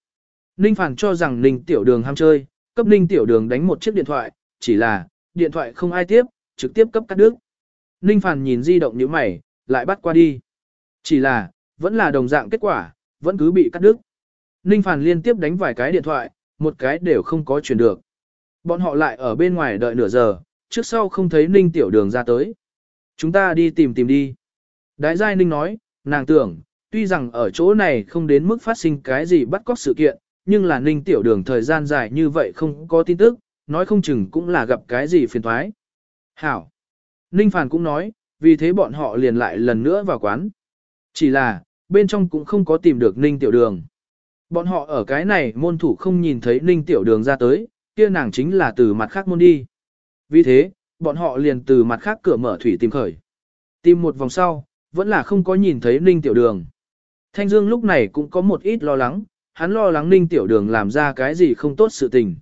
Ninh Phản cho rằng Ninh Tiểu Đường ham chơi, cấp Ninh Tiểu Đường đánh một chiếc điện thoại, chỉ là, điện thoại không ai tiếp, trực tiếp cấp cắt đứt. Ninh Phản nhìn di động như mày, lại bắt qua đi. Chỉ là, vẫn là đồng dạng kết quả, vẫn cứ bị cắt đứt. Ninh Phản liên tiếp đánh vài cái điện thoại, một cái đều không có chuyển được. Bọn họ lại ở bên ngoài đợi nửa giờ, trước sau không thấy Ninh Tiểu Đường ra tới. Chúng ta đi tìm tìm đi. Đái Giai Ninh nói, nàng tưởng, tuy rằng ở chỗ này không đến mức phát sinh cái gì bắt cóc sự kiện, nhưng là Ninh Tiểu Đường thời gian dài như vậy không có tin tức, nói không chừng cũng là gặp cái gì phiền thoái. Hảo. Ninh Phàn cũng nói, vì thế bọn họ liền lại lần nữa vào quán. Chỉ là, bên trong cũng không có tìm được Ninh Tiểu Đường. Bọn họ ở cái này môn thủ không nhìn thấy Ninh Tiểu Đường ra tới, kia nàng chính là từ mặt khác môn đi. Vì thế, bọn họ liền từ mặt khác cửa mở thủy tìm khởi. Tìm một vòng sau, vẫn là không có nhìn thấy Ninh Tiểu Đường. Thanh Dương lúc này cũng có một ít lo lắng, hắn lo lắng Ninh Tiểu Đường làm ra cái gì không tốt sự tình.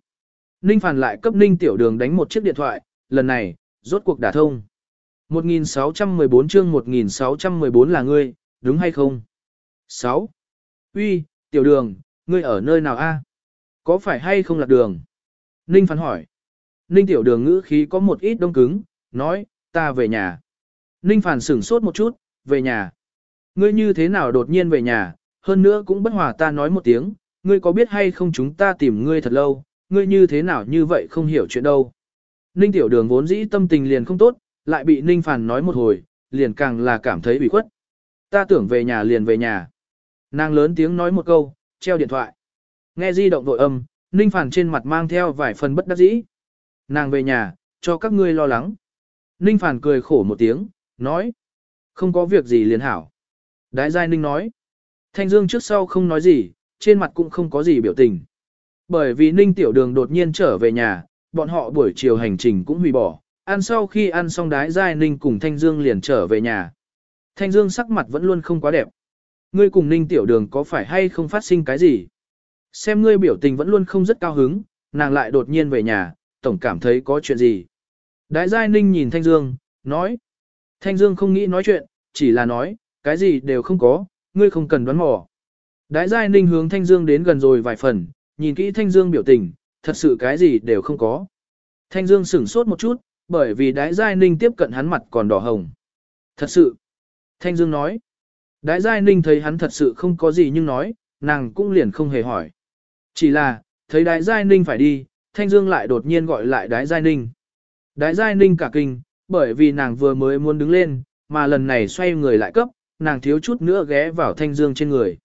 Ninh Phàn lại cấp Ninh Tiểu Đường đánh một chiếc điện thoại, lần này, rốt cuộc đả thông. 1614 chương 1614 là ngươi, đúng hay không? 6. Uy, Tiểu Đường, ngươi ở nơi nào a? Có phải hay không lạc đường? Ninh phán hỏi. Ninh Tiểu Đường ngữ khí có một ít đông cứng, nói, ta về nhà. Ninh phản sửng sốt một chút, về nhà. Ngươi như thế nào đột nhiên về nhà, hơn nữa cũng bất hòa ta nói một tiếng, ngươi có biết hay không chúng ta tìm ngươi thật lâu, ngươi như thế nào như vậy không hiểu chuyện đâu. Ninh tiểu đường vốn dĩ tâm tình liền không tốt, lại bị Ninh Phàn nói một hồi, liền càng là cảm thấy bị khuất. Ta tưởng về nhà liền về nhà. Nàng lớn tiếng nói một câu, treo điện thoại. Nghe di động vội âm, Ninh Phản trên mặt mang theo vài phần bất đắc dĩ. Nàng về nhà, cho các ngươi lo lắng. Ninh Phản cười khổ một tiếng, nói. Không có việc gì liền hảo. Đái Giai Ninh nói. Thanh Dương trước sau không nói gì, trên mặt cũng không có gì biểu tình. Bởi vì Ninh Tiểu Đường đột nhiên trở về nhà, bọn họ buổi chiều hành trình cũng hủy bỏ. Ăn sau khi ăn xong đái Giai Ninh cùng Thanh Dương liền trở về nhà. Thanh Dương sắc mặt vẫn luôn không quá đẹp. Ngươi cùng Ninh Tiểu Đường có phải hay không phát sinh cái gì? Xem ngươi biểu tình vẫn luôn không rất cao hứng, nàng lại đột nhiên về nhà, tổng cảm thấy có chuyện gì. Đại Giai Ninh nhìn Thanh Dương, nói. Thanh Dương không nghĩ nói chuyện, chỉ là nói, cái gì đều không có, ngươi không cần đoán mò. Đại Giai Ninh hướng Thanh Dương đến gần rồi vài phần, nhìn kỹ Thanh Dương biểu tình, thật sự cái gì đều không có. Thanh Dương sửng sốt một chút, bởi vì Đại Giai Ninh tiếp cận hắn mặt còn đỏ hồng. Thật sự. Thanh Dương nói. Đại Giai Ninh thấy hắn thật sự không có gì nhưng nói, nàng cũng liền không hề hỏi. Chỉ là, thấy Đại Giai Ninh phải đi, Thanh Dương lại đột nhiên gọi lại Đại Giai Ninh. Đại Giai Ninh cả kinh, bởi vì nàng vừa mới muốn đứng lên, mà lần này xoay người lại cấp, nàng thiếu chút nữa ghé vào Thanh Dương trên người.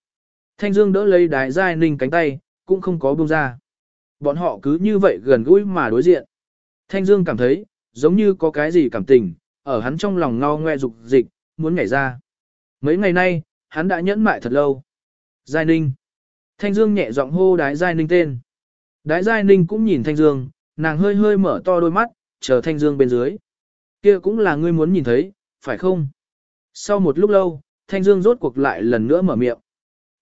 Thanh Dương đỡ lấy Đại Giai Ninh cánh tay, cũng không có buông ra. Bọn họ cứ như vậy gần gũi mà đối diện. Thanh Dương cảm thấy, giống như có cái gì cảm tình, ở hắn trong lòng ngao ngoe dục dịch, muốn nhảy ra. Mấy ngày nay, hắn đã nhẫn mại thật lâu. Giai Ninh. Thanh Dương nhẹ giọng hô đái Giai Ninh tên. Đái Giai Ninh cũng nhìn Thanh Dương, nàng hơi hơi mở to đôi mắt, chờ Thanh Dương bên dưới. Kia cũng là ngươi muốn nhìn thấy, phải không? Sau một lúc lâu, Thanh Dương rốt cuộc lại lần nữa mở miệng.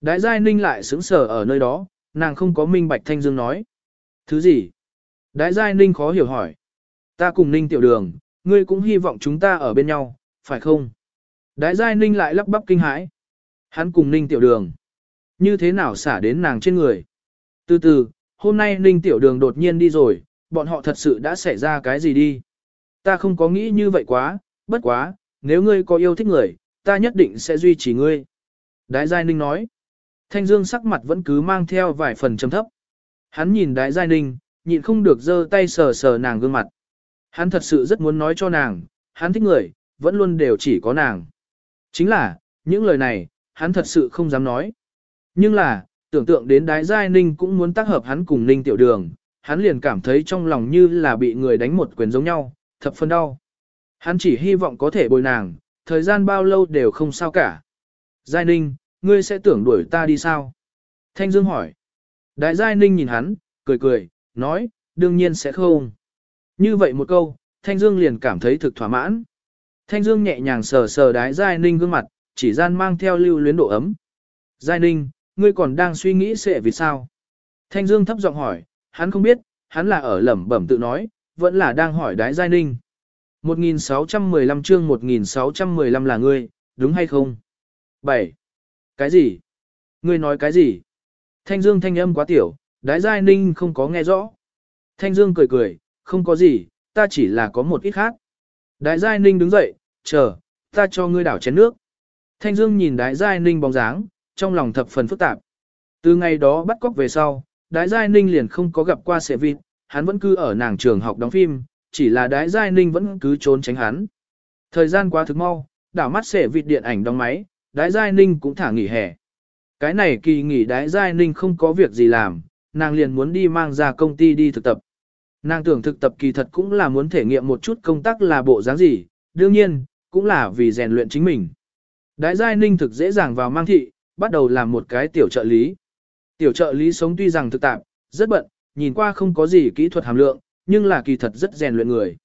Đái Giai Ninh lại sững sờ ở nơi đó, nàng không có minh bạch Thanh Dương nói. Thứ gì? Đái Giai Ninh khó hiểu hỏi. Ta cùng Ninh tiểu đường, ngươi cũng hy vọng chúng ta ở bên nhau, phải không? Đái Giai Ninh lại lắp bắp kinh hãi. Hắn cùng Ninh tiểu đường. Như thế nào xả đến nàng trên người? Từ từ, hôm nay Ninh tiểu đường đột nhiên đi rồi, bọn họ thật sự đã xảy ra cái gì đi? Ta không có nghĩ như vậy quá, bất quá, nếu ngươi có yêu thích người, ta nhất định sẽ duy trì ngươi. Đái Giai Ninh nói. Thanh Dương sắc mặt vẫn cứ mang theo vài phần trầm thấp. Hắn nhìn Đái Giai Ninh, nhịn không được giơ tay sờ sờ nàng gương mặt. Hắn thật sự rất muốn nói cho nàng, hắn thích người, vẫn luôn đều chỉ có nàng. Chính là, những lời này, hắn thật sự không dám nói. Nhưng là, tưởng tượng đến Đái Giai Ninh cũng muốn tác hợp hắn cùng Ninh Tiểu Đường, hắn liền cảm thấy trong lòng như là bị người đánh một quyền giống nhau, thập phân đau. Hắn chỉ hy vọng có thể bồi nàng, thời gian bao lâu đều không sao cả. Giai Ninh, ngươi sẽ tưởng đuổi ta đi sao? Thanh Dương hỏi. Đại Giai Ninh nhìn hắn, cười cười, nói, đương nhiên sẽ không. Như vậy một câu, Thanh Dương liền cảm thấy thực thỏa mãn. Thanh Dương nhẹ nhàng sờ sờ đái Giai Ninh gương mặt, chỉ gian mang theo lưu luyến độ ấm. Giai Ninh, ngươi còn đang suy nghĩ sẽ vì sao? Thanh Dương thấp giọng hỏi, hắn không biết, hắn là ở lẩm bẩm tự nói, vẫn là đang hỏi đái Giai Ninh. 1615 chương 1615 là ngươi, đúng hay không? 7. Cái gì? Ngươi nói cái gì? Thanh Dương thanh âm quá tiểu, đái Giai Ninh không có nghe rõ. Thanh Dương cười cười, không có gì, ta chỉ là có một ít khác. Đại Giai Ninh đứng dậy, chờ, ta cho ngươi đảo chén nước. Thanh Dương nhìn đại Giai Ninh bóng dáng, trong lòng thập phần phức tạp. Từ ngày đó bắt cóc về sau, đại Giai Ninh liền không có gặp qua Sệ Vịt, hắn vẫn cứ ở nàng trường học đóng phim, chỉ là đại Giai Ninh vẫn cứ trốn tránh hắn. Thời gian quá thực mau, đảo mắt Sệ Vịt điện ảnh đóng máy, đại Giai Ninh cũng thả nghỉ hè. Cái này kỳ nghỉ đại Giai Ninh không có việc gì làm, nàng liền muốn đi mang ra công ty đi thực tập. Nàng tưởng thực tập kỳ thật cũng là muốn thể nghiệm một chút công tác là bộ dáng gì, đương nhiên, cũng là vì rèn luyện chính mình. Đại Giai Ninh thực dễ dàng vào mang thị, bắt đầu làm một cái tiểu trợ lý. Tiểu trợ lý sống tuy rằng thực tạp, rất bận, nhìn qua không có gì kỹ thuật hàm lượng, nhưng là kỳ thật rất rèn luyện người.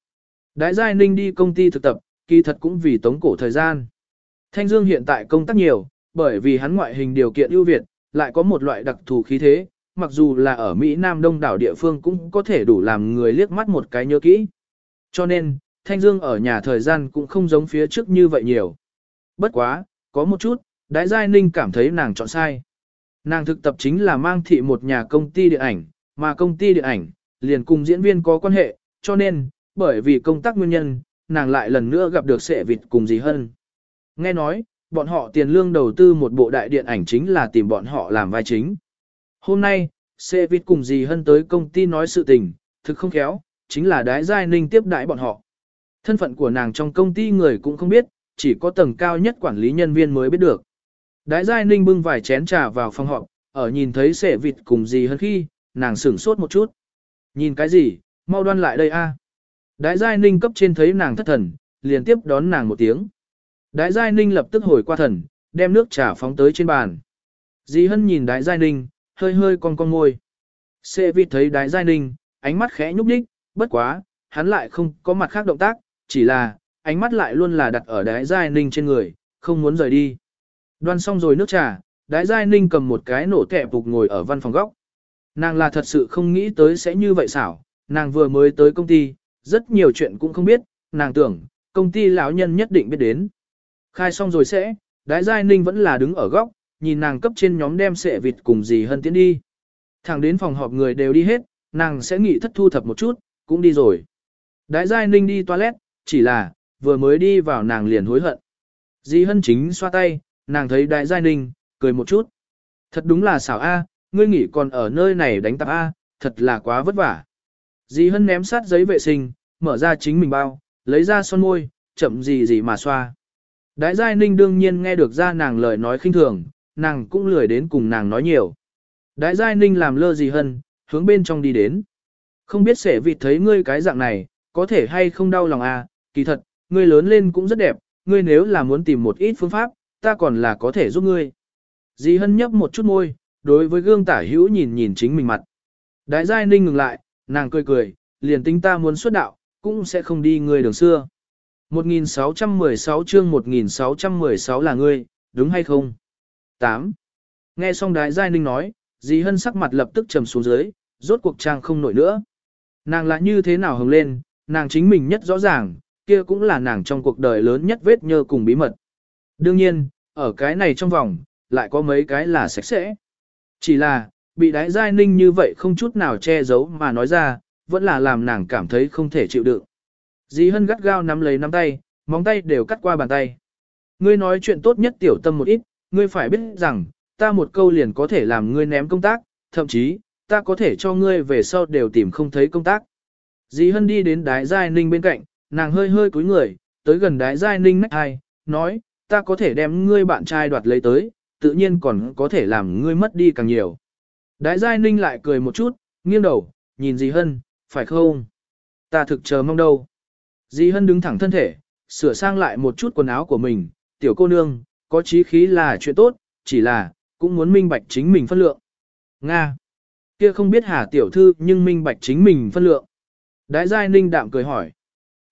Đại Giai Ninh đi công ty thực tập, kỳ thật cũng vì tống cổ thời gian. Thanh Dương hiện tại công tác nhiều, bởi vì hắn ngoại hình điều kiện ưu việt, lại có một loại đặc thù khí thế, mặc dù là ở Mỹ Nam Đông đảo địa phương cũng có thể đủ làm người liếc mắt một cái nhớ kỹ. Cho nên, Thanh Dương ở nhà thời gian cũng không giống phía trước như vậy nhiều. Bất quá, có một chút, Đại Giai Ninh cảm thấy nàng chọn sai. Nàng thực tập chính là mang thị một nhà công ty điện ảnh, mà công ty điện ảnh, liền cùng diễn viên có quan hệ, cho nên, bởi vì công tác nguyên nhân, nàng lại lần nữa gặp được sệ vịt cùng gì hơn. Nghe nói, bọn họ tiền lương đầu tư một bộ đại điện ảnh chính là tìm bọn họ làm vai chính. Hôm nay, xe vịt cùng Dì Hân tới công ty nói sự tình, thực không khéo, chính là đái giai ninh tiếp đãi bọn họ. Thân phận của nàng trong công ty người cũng không biết, chỉ có tầng cao nhất quản lý nhân viên mới biết được. Đái Giai Ninh bưng vài chén trà vào phòng họp, ở nhìn thấy xe vịt cùng Dì Hân khi, nàng sửng sốt một chút. Nhìn cái gì, mau đoan lại đây a. Đái giai ninh cấp trên thấy nàng thất thần, liền tiếp đón nàng một tiếng. Đái giai ninh lập tức hồi qua thần, đem nước trà phóng tới trên bàn. Dì hân nhìn đái giai ninh, hơi hơi con con ngôi. Xê vịt thấy đái giai ninh, ánh mắt khẽ nhúc nhích, bất quá, hắn lại không có mặt khác động tác, chỉ là, ánh mắt lại luôn là đặt ở đái giai ninh trên người, không muốn rời đi. Đoan xong rồi nước trà, đái giai ninh cầm một cái nổ kẹp phục ngồi ở văn phòng góc. Nàng là thật sự không nghĩ tới sẽ như vậy xảo, nàng vừa mới tới công ty, rất nhiều chuyện cũng không biết, nàng tưởng, công ty lão nhân nhất định biết đến. Khai xong rồi sẽ, đái giai ninh vẫn là đứng ở góc, nhìn nàng cấp trên nhóm đem sệ vịt cùng gì hơn tiến đi. Thẳng đến phòng họp người đều đi hết, nàng sẽ nghỉ thất thu thập một chút, cũng đi rồi. Đái giai ninh đi toilet, chỉ là, vừa mới đi vào nàng liền hối hận. Di hân chính xoa tay, nàng thấy đại giai ninh, cười một chút. Thật đúng là xảo A, ngươi nghỉ còn ở nơi này đánh tạp A, thật là quá vất vả. Di hân ném sát giấy vệ sinh, mở ra chính mình bao, lấy ra son môi, chậm gì gì mà xoa. Đại giai ninh đương nhiên nghe được ra nàng lời nói khinh thường, nàng cũng lười đến cùng nàng nói nhiều. Đại giai ninh làm lơ gì hân, hướng bên trong đi đến. Không biết sẽ vịt thấy ngươi cái dạng này, có thể hay không đau lòng à, kỳ thật, ngươi lớn lên cũng rất đẹp, ngươi nếu là muốn tìm một ít phương pháp, ta còn là có thể giúp ngươi. Dì hân nhấp một chút môi, đối với gương tả hữu nhìn nhìn chính mình mặt. Đại giai ninh ngừng lại, nàng cười cười, liền tính ta muốn xuất đạo, cũng sẽ không đi ngươi đường xưa. 1616 chương 1616 là ngươi, đúng hay không? 8. Nghe xong đại giai ninh nói, dì hân sắc mặt lập tức trầm xuống dưới, rốt cuộc trang không nổi nữa. Nàng là như thế nào hồng lên, nàng chính mình nhất rõ ràng, kia cũng là nàng trong cuộc đời lớn nhất vết nhơ cùng bí mật. Đương nhiên, ở cái này trong vòng, lại có mấy cái là sạch sẽ. Chỉ là, bị đái giai ninh như vậy không chút nào che giấu mà nói ra, vẫn là làm nàng cảm thấy không thể chịu đựng. Dì hân gắt gao nắm lấy nắm tay, móng tay đều cắt qua bàn tay. Ngươi nói chuyện tốt nhất tiểu tâm một ít, ngươi phải biết rằng, ta một câu liền có thể làm ngươi ném công tác, thậm chí, ta có thể cho ngươi về sau đều tìm không thấy công tác. Dì hân đi đến đái giai ninh bên cạnh, nàng hơi hơi cúi người, tới gần đái giai ninh nách hai, nói, ta có thể đem ngươi bạn trai đoạt lấy tới, tự nhiên còn có thể làm ngươi mất đi càng nhiều. Đái giai ninh lại cười một chút, nghiêng đầu, nhìn dì hân, phải không? Ta thực chờ mong đâu. Dì hân đứng thẳng thân thể, sửa sang lại một chút quần áo của mình, tiểu cô nương, có chí khí là chuyện tốt, chỉ là, cũng muốn minh bạch chính mình phân lượng. Nga. Kia không biết hà tiểu thư nhưng minh bạch chính mình phân lượng. Đái giai ninh đạm cười hỏi.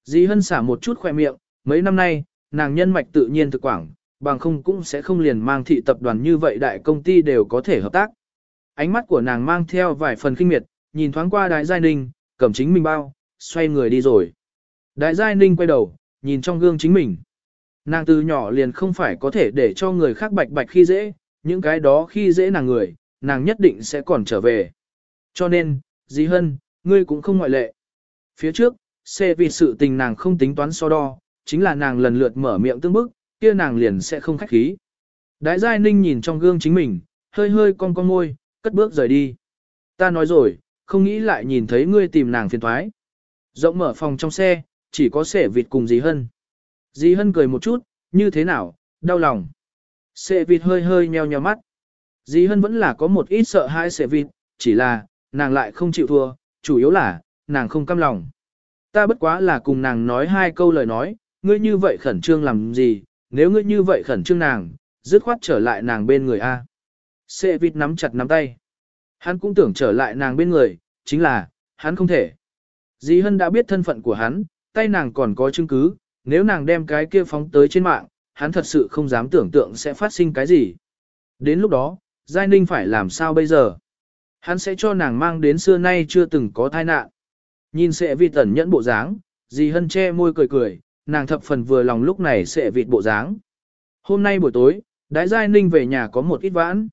Dì hân xả một chút khoe miệng, mấy năm nay, nàng nhân mạch tự nhiên thực quảng, bằng không cũng sẽ không liền mang thị tập đoàn như vậy đại công ty đều có thể hợp tác. Ánh mắt của nàng mang theo vài phần kinh miệt, nhìn thoáng qua đái giai ninh, cầm chính mình bao, xoay người đi rồi. Đại giai ninh quay đầu, nhìn trong gương chính mình. Nàng từ nhỏ liền không phải có thể để cho người khác bạch bạch khi dễ, những cái đó khi dễ nàng người, nàng nhất định sẽ còn trở về. Cho nên, dì hân, ngươi cũng không ngoại lệ. Phía trước, xe vì sự tình nàng không tính toán so đo, chính là nàng lần lượt mở miệng tương bức, kia nàng liền sẽ không khách khí. Đái giai ninh nhìn trong gương chính mình, hơi hơi cong cong môi, cất bước rời đi. Ta nói rồi, không nghĩ lại nhìn thấy ngươi tìm nàng phiền thoái. Rộng mở phòng trong xe, chỉ có sẻ vịt cùng dì hân. Dì hân cười một chút, như thế nào, đau lòng. Sệ vịt hơi hơi nheo nheo mắt. Dì hân vẫn là có một ít sợ hãi sệ vịt, chỉ là, nàng lại không chịu thua, chủ yếu là, nàng không căm lòng. Ta bất quá là cùng nàng nói hai câu lời nói, ngươi như vậy khẩn trương làm gì, nếu ngươi như vậy khẩn trương nàng, dứt khoát trở lại nàng bên người A. Sệ vịt nắm chặt nắm tay. Hắn cũng tưởng trở lại nàng bên người, chính là, hắn không thể. Dì Hân đã biết thân phận của hắn, tay nàng còn có chứng cứ, nếu nàng đem cái kia phóng tới trên mạng, hắn thật sự không dám tưởng tượng sẽ phát sinh cái gì. Đến lúc đó, Giai Ninh phải làm sao bây giờ? Hắn sẽ cho nàng mang đến xưa nay chưa từng có tai nạn. Nhìn sẽ vi tẩn nhẫn bộ dáng, dì hân che môi cười cười, nàng thập phần vừa lòng lúc này sẽ vịt bộ dáng. Hôm nay buổi tối, Đái Giai Ninh về nhà có một ít vãn.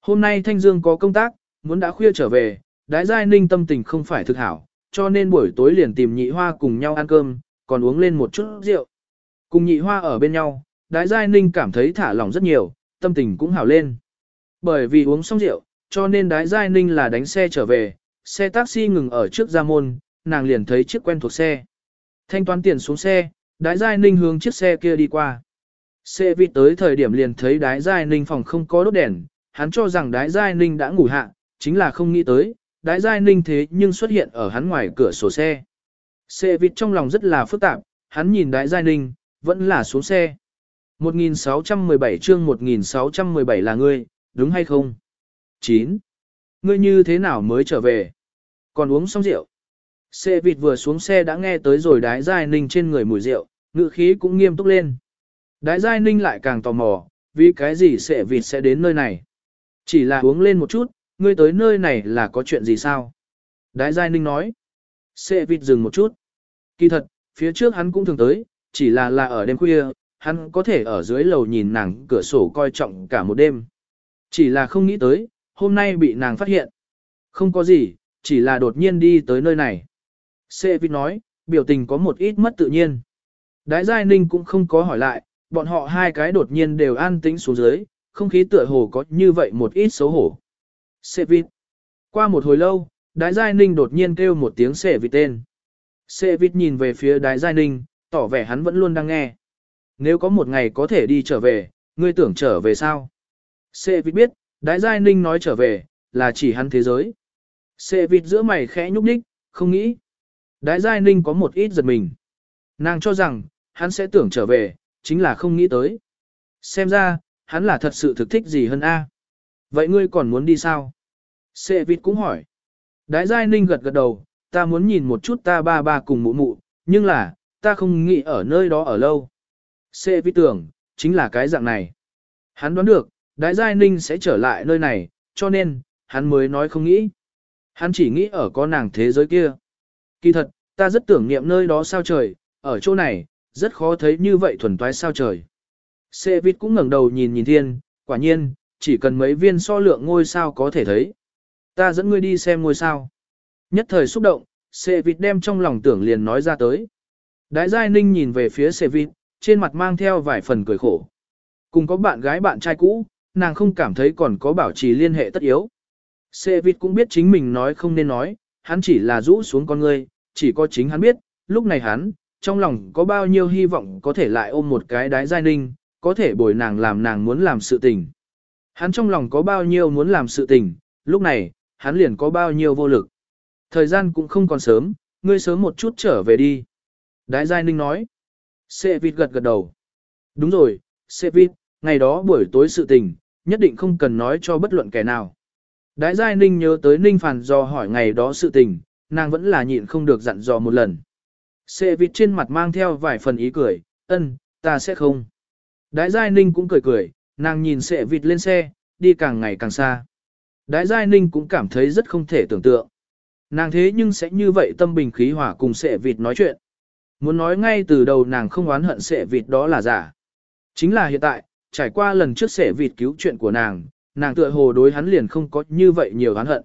Hôm nay Thanh Dương có công tác, muốn đã khuya trở về, Đái Giai Ninh tâm tình không phải thực hảo, cho nên buổi tối liền tìm nhị hoa cùng nhau ăn cơm, còn uống lên một chút rượu. Cùng nhị hoa ở bên nhau, Đái Giai Ninh cảm thấy thả lỏng rất nhiều, tâm tình cũng hảo lên. Bởi vì uống xong rượu, cho nên Đái Giai Ninh là đánh xe trở về, xe taxi ngừng ở trước gia môn, nàng liền thấy chiếc quen thuộc xe. Thanh toán tiền xuống xe, Đái Giai Ninh hướng chiếc xe kia đi qua. Xe vịt tới thời điểm liền thấy Đái Giai Ninh phòng không có đốt đèn, hắn cho rằng Đái Giai Ninh đã ngủ hạ, chính là không nghĩ tới, đái giai ninh thế nhưng xuất hiện ở hắn ngoài cửa sổ xe. Xe vịt trong lòng rất là phức tạp, hắn nhìn Đại giai ninh, vẫn là xuống xe. 1617 chương 1617 là ngươi, đúng hay không? 9. Ngươi như thế nào mới trở về? Còn uống xong rượu. Xe vịt vừa xuống xe đã nghe tới rồi đái giai ninh trên người mùi rượu, ngự khí cũng nghiêm túc lên. Đái giai ninh lại càng tò mò, vì cái gì xe vịt sẽ đến nơi này? Chỉ là uống lên một chút, ngươi tới nơi này là có chuyện gì sao? Đái giai ninh nói. Xe vịt dừng một chút. Kỳ thật, phía trước hắn cũng thường tới, chỉ là là ở đêm khuya, hắn có thể ở dưới lầu nhìn nàng cửa sổ coi trọng cả một đêm. Chỉ là không nghĩ tới, hôm nay bị nàng phát hiện. Không có gì, chỉ là đột nhiên đi tới nơi này. Sê Vít nói, biểu tình có một ít mất tự nhiên. Đái Giai Ninh cũng không có hỏi lại, bọn họ hai cái đột nhiên đều an tĩnh xuống dưới, không khí tựa hồ có như vậy một ít xấu hổ. Sê Vít. Qua một hồi lâu, Đái Giai Ninh đột nhiên kêu một tiếng Sê Vít tên. Sê vịt nhìn về phía Đái Giai Ninh, tỏ vẻ hắn vẫn luôn đang nghe. Nếu có một ngày có thể đi trở về, ngươi tưởng trở về sao? Sê vịt biết, Đái Giai Ninh nói trở về, là chỉ hắn thế giới. Sê vịt giữa mày khẽ nhúc nhích, không nghĩ. Đái Giai Ninh có một ít giật mình. Nàng cho rằng, hắn sẽ tưởng trở về, chính là không nghĩ tới. Xem ra, hắn là thật sự thực thích gì hơn A. Vậy ngươi còn muốn đi sao? Sê vịt cũng hỏi. Đái Giai Ninh gật gật đầu, ta muốn nhìn một chút ta ba ba cùng mụ mụ, nhưng là, ta không nghĩ ở nơi đó ở lâu. Xê vi tưởng, chính là cái dạng này. Hắn đoán được, Đái Giai Ninh sẽ trở lại nơi này, cho nên, hắn mới nói không nghĩ. Hắn chỉ nghĩ ở có nàng thế giới kia. Kỳ thật, ta rất tưởng niệm nơi đó sao trời, ở chỗ này, rất khó thấy như vậy thuần toái sao trời. Xê vịt cũng ngẩng đầu nhìn nhìn thiên, quả nhiên, chỉ cần mấy viên so lượng ngôi sao có thể thấy. Ta dẫn ngươi đi xem ngôi sao. Nhất thời xúc động, Sê Vịt đem trong lòng tưởng liền nói ra tới. Đái Giai Ninh nhìn về phía Sê Vịt, trên mặt mang theo vài phần cười khổ. Cùng có bạn gái bạn trai cũ, nàng không cảm thấy còn có bảo trì liên hệ tất yếu. Sê Vịt cũng biết chính mình nói không nên nói, hắn chỉ là rũ xuống con người, chỉ có chính hắn biết, lúc này hắn, trong lòng có bao nhiêu hy vọng có thể lại ôm một cái đái giai ninh, có thể bồi nàng làm nàng muốn làm sự tình. Hắn trong lòng có bao nhiêu muốn làm sự tình, lúc này, hắn liền có bao nhiêu vô lực. Thời gian cũng không còn sớm, ngươi sớm một chút trở về đi. Đái giai ninh nói. Sệ vịt gật gật đầu. Đúng rồi, Sệ vịt, ngày đó buổi tối sự tình, nhất định không cần nói cho bất luận kẻ nào. Đái Giai Ninh nhớ tới Ninh Phản do hỏi ngày đó sự tình, nàng vẫn là nhịn không được dặn dò một lần. Sệ vịt trên mặt mang theo vài phần ý cười, ân, ta sẽ không. Đái Giai Ninh cũng cười cười, nàng nhìn sệ vịt lên xe, đi càng ngày càng xa. Đái Giai Ninh cũng cảm thấy rất không thể tưởng tượng. Nàng thế nhưng sẽ như vậy tâm bình khí hỏa cùng sệ vịt nói chuyện. Muốn nói ngay từ đầu nàng không oán hận sệ vịt đó là giả. Chính là hiện tại, trải qua lần trước sệ vịt cứu chuyện của nàng, nàng tựa hồ đối hắn liền không có như vậy nhiều oán hận.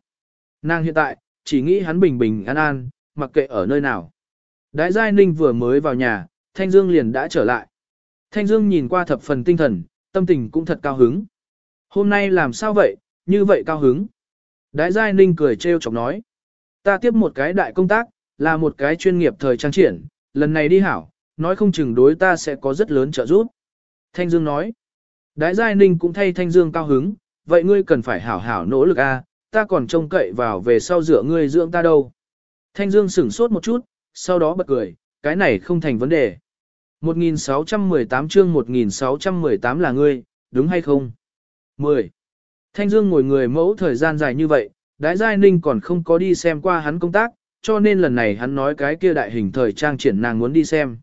Nàng hiện tại, chỉ nghĩ hắn bình bình an an, mặc kệ ở nơi nào. Đại Giai Ninh vừa mới vào nhà, Thanh Dương liền đã trở lại. Thanh Dương nhìn qua thập phần tinh thần, tâm tình cũng thật cao hứng. Hôm nay làm sao vậy, như vậy cao hứng. Đại Giai Ninh cười trêu chọc nói. Ta tiếp một cái đại công tác, là một cái chuyên nghiệp thời trang triển, lần này đi hảo, nói không chừng đối ta sẽ có rất lớn trợ giúp. Thanh Dương nói. Đại Giai Ninh cũng thay Thanh Dương cao hứng, vậy ngươi cần phải hảo hảo nỗ lực a, ta còn trông cậy vào về sau dựa ngươi dưỡng ta đâu. Thanh Dương sửng sốt một chút, sau đó bật cười, cái này không thành vấn đề. 1618 chương 1618 là ngươi, đúng hay không? 10. Thanh Dương ngồi người mẫu thời gian dài như vậy, Đái Giai Ninh còn không có đi xem qua hắn công tác, cho nên lần này hắn nói cái kia đại hình thời trang triển nàng muốn đi xem.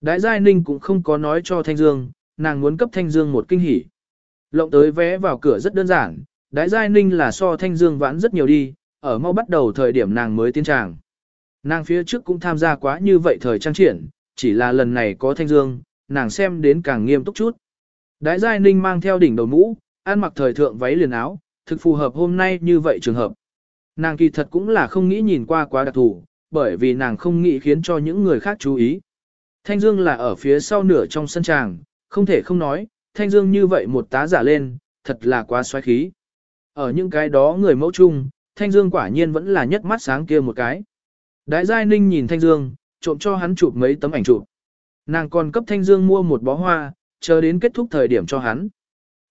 Đái Giai Ninh cũng không có nói cho Thanh Dương, nàng muốn cấp Thanh Dương một kinh hỉ. Lộng tới vé vào cửa rất đơn giản, Đái Giai Ninh là so Thanh Dương vãn rất nhiều đi, ở mau bắt đầu thời điểm nàng mới tiến tràng. Nàng phía trước cũng tham gia quá như vậy thời trang triển, chỉ là lần này có Thanh Dương, nàng xem đến càng nghiêm túc chút. Đái Giai Ninh mang theo đỉnh đầu mũ, ăn mặc thời thượng váy liền áo, thực phù hợp hôm nay như vậy trường hợp. Nàng kỳ thật cũng là không nghĩ nhìn qua quá đặc thù, bởi vì nàng không nghĩ khiến cho những người khác chú ý. Thanh Dương là ở phía sau nửa trong sân tràng, không thể không nói, Thanh Dương như vậy một tá giả lên, thật là quá xoáy khí. Ở những cái đó người mẫu chung, Thanh Dương quả nhiên vẫn là nhất mắt sáng kia một cái. đại Giai Ninh nhìn Thanh Dương, trộm cho hắn chụp mấy tấm ảnh chụp. Nàng còn cấp Thanh Dương mua một bó hoa, chờ đến kết thúc thời điểm cho hắn.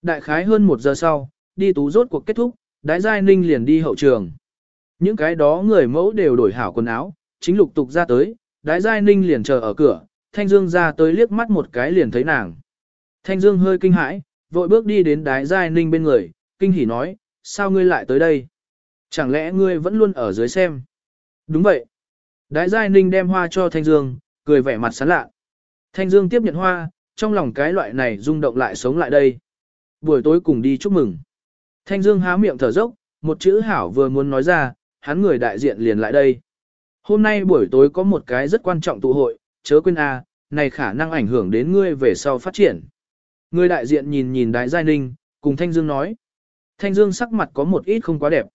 Đại khái hơn một giờ sau, đi tú rốt cuộc kết thúc, Đái Giai Ninh liền đi hậu trường. Những cái đó người mẫu đều đổi hảo quần áo, chính lục tục ra tới, đái giai ninh liền chờ ở cửa, Thanh Dương ra tới liếc mắt một cái liền thấy nàng. Thanh Dương hơi kinh hãi, vội bước đi đến đái giai ninh bên người, kinh hỉ nói, sao ngươi lại tới đây? Chẳng lẽ ngươi vẫn luôn ở dưới xem? Đúng vậy. Đái giai ninh đem hoa cho Thanh Dương, cười vẻ mặt sán lạ. Thanh Dương tiếp nhận hoa, trong lòng cái loại này rung động lại sống lại đây. Buổi tối cùng đi chúc mừng. Thanh Dương há miệng thở dốc, một chữ hảo vừa muốn nói ra, hắn người đại diện liền lại đây. Hôm nay buổi tối có một cái rất quan trọng tụ hội, chớ quên a, này khả năng ảnh hưởng đến ngươi về sau phát triển. Người đại diện nhìn nhìn Đại Giai Ninh, cùng Thanh Dương nói. Thanh Dương sắc mặt có một ít không quá đẹp.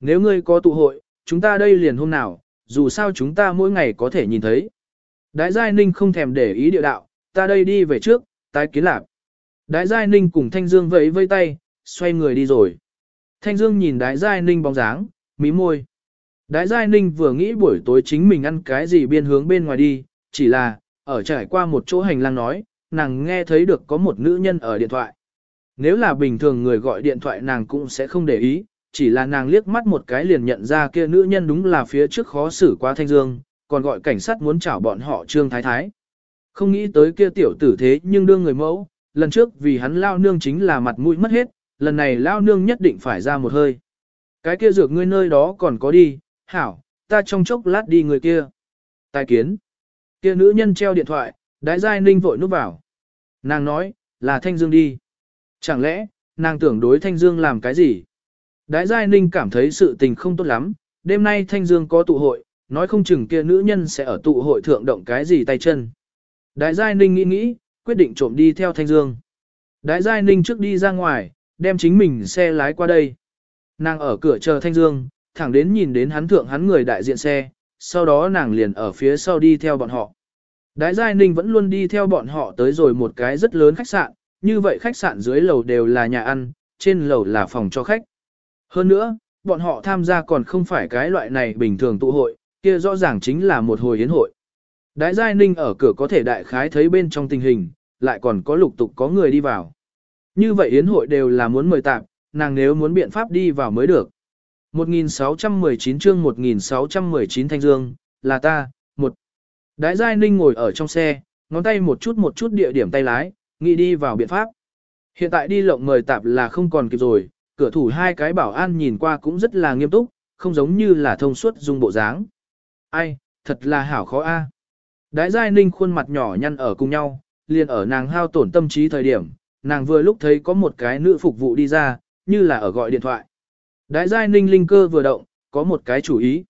Nếu ngươi có tụ hội, chúng ta đây liền hôm nào, dù sao chúng ta mỗi ngày có thể nhìn thấy. Đại Giai Ninh không thèm để ý địa đạo, ta đây đi về trước, tái kiến lạc. Đại Giai Ninh cùng Thanh Dương vẫy vây tay, xoay người đi rồi. Thanh Dương nhìn Đại Giai Ninh bóng dáng, mí môi. Đại Giai Ninh vừa nghĩ buổi tối chính mình ăn cái gì biên hướng bên ngoài đi, chỉ là, ở trải qua một chỗ hành lang nói, nàng nghe thấy được có một nữ nhân ở điện thoại. Nếu là bình thường người gọi điện thoại nàng cũng sẽ không để ý, chỉ là nàng liếc mắt một cái liền nhận ra kia nữ nhân đúng là phía trước khó xử qua Thanh Dương, còn gọi cảnh sát muốn chảo bọn họ Trương Thái Thái. Không nghĩ tới kia tiểu tử thế nhưng đương người mẫu, lần trước vì hắn lao nương chính là mặt mũi mất hết, lần này lao nương nhất định phải ra một hơi. Cái kia dược ngươi nơi đó còn có đi, hảo, ta trong chốc lát đi người kia. Tài kiến. Kia nữ nhân treo điện thoại, đái giai ninh vội núp vào. Nàng nói, là Thanh Dương đi. Chẳng lẽ, nàng tưởng đối Thanh Dương làm cái gì? Đái giai ninh cảm thấy sự tình không tốt lắm, đêm nay Thanh Dương có tụ hội, nói không chừng kia nữ nhân sẽ ở tụ hội thượng động cái gì tay chân. Đái giai ninh nghĩ nghĩ, quyết định trộm đi theo Thanh Dương. Đái giai ninh trước đi ra ngoài, đem chính mình xe lái qua đây. Nàng ở cửa chờ Thanh Dương, thẳng đến nhìn đến hắn thượng hắn người đại diện xe, sau đó nàng liền ở phía sau đi theo bọn họ. Đái Giai Ninh vẫn luôn đi theo bọn họ tới rồi một cái rất lớn khách sạn, như vậy khách sạn dưới lầu đều là nhà ăn, trên lầu là phòng cho khách. Hơn nữa, bọn họ tham gia còn không phải cái loại này bình thường tụ hội, kia rõ ràng chính là một hồi yến hội. Đái Giai Ninh ở cửa có thể đại khái thấy bên trong tình hình, lại còn có lục tục có người đi vào. Như vậy yến hội đều là muốn mời tạm, nàng nếu muốn biện pháp đi vào mới được. 1619 chương 1619 Thanh Dương, là ta, một. Đái Giai Ninh ngồi ở trong xe, ngón tay một chút một chút địa điểm tay lái, nghĩ đi vào biện pháp. Hiện tại đi lộng mời tạp là không còn kịp rồi, cửa thủ hai cái bảo an nhìn qua cũng rất là nghiêm túc, không giống như là thông suốt dung bộ dáng. Ai, thật là hảo khó a. Đái Giai Ninh khuôn mặt nhỏ nhăn ở cùng nhau, liền ở nàng hao tổn tâm trí thời điểm, nàng vừa lúc thấy có một cái nữ phục vụ đi ra, như là ở gọi điện thoại. Đại giai ninh linh cơ vừa động, có một cái chủ ý.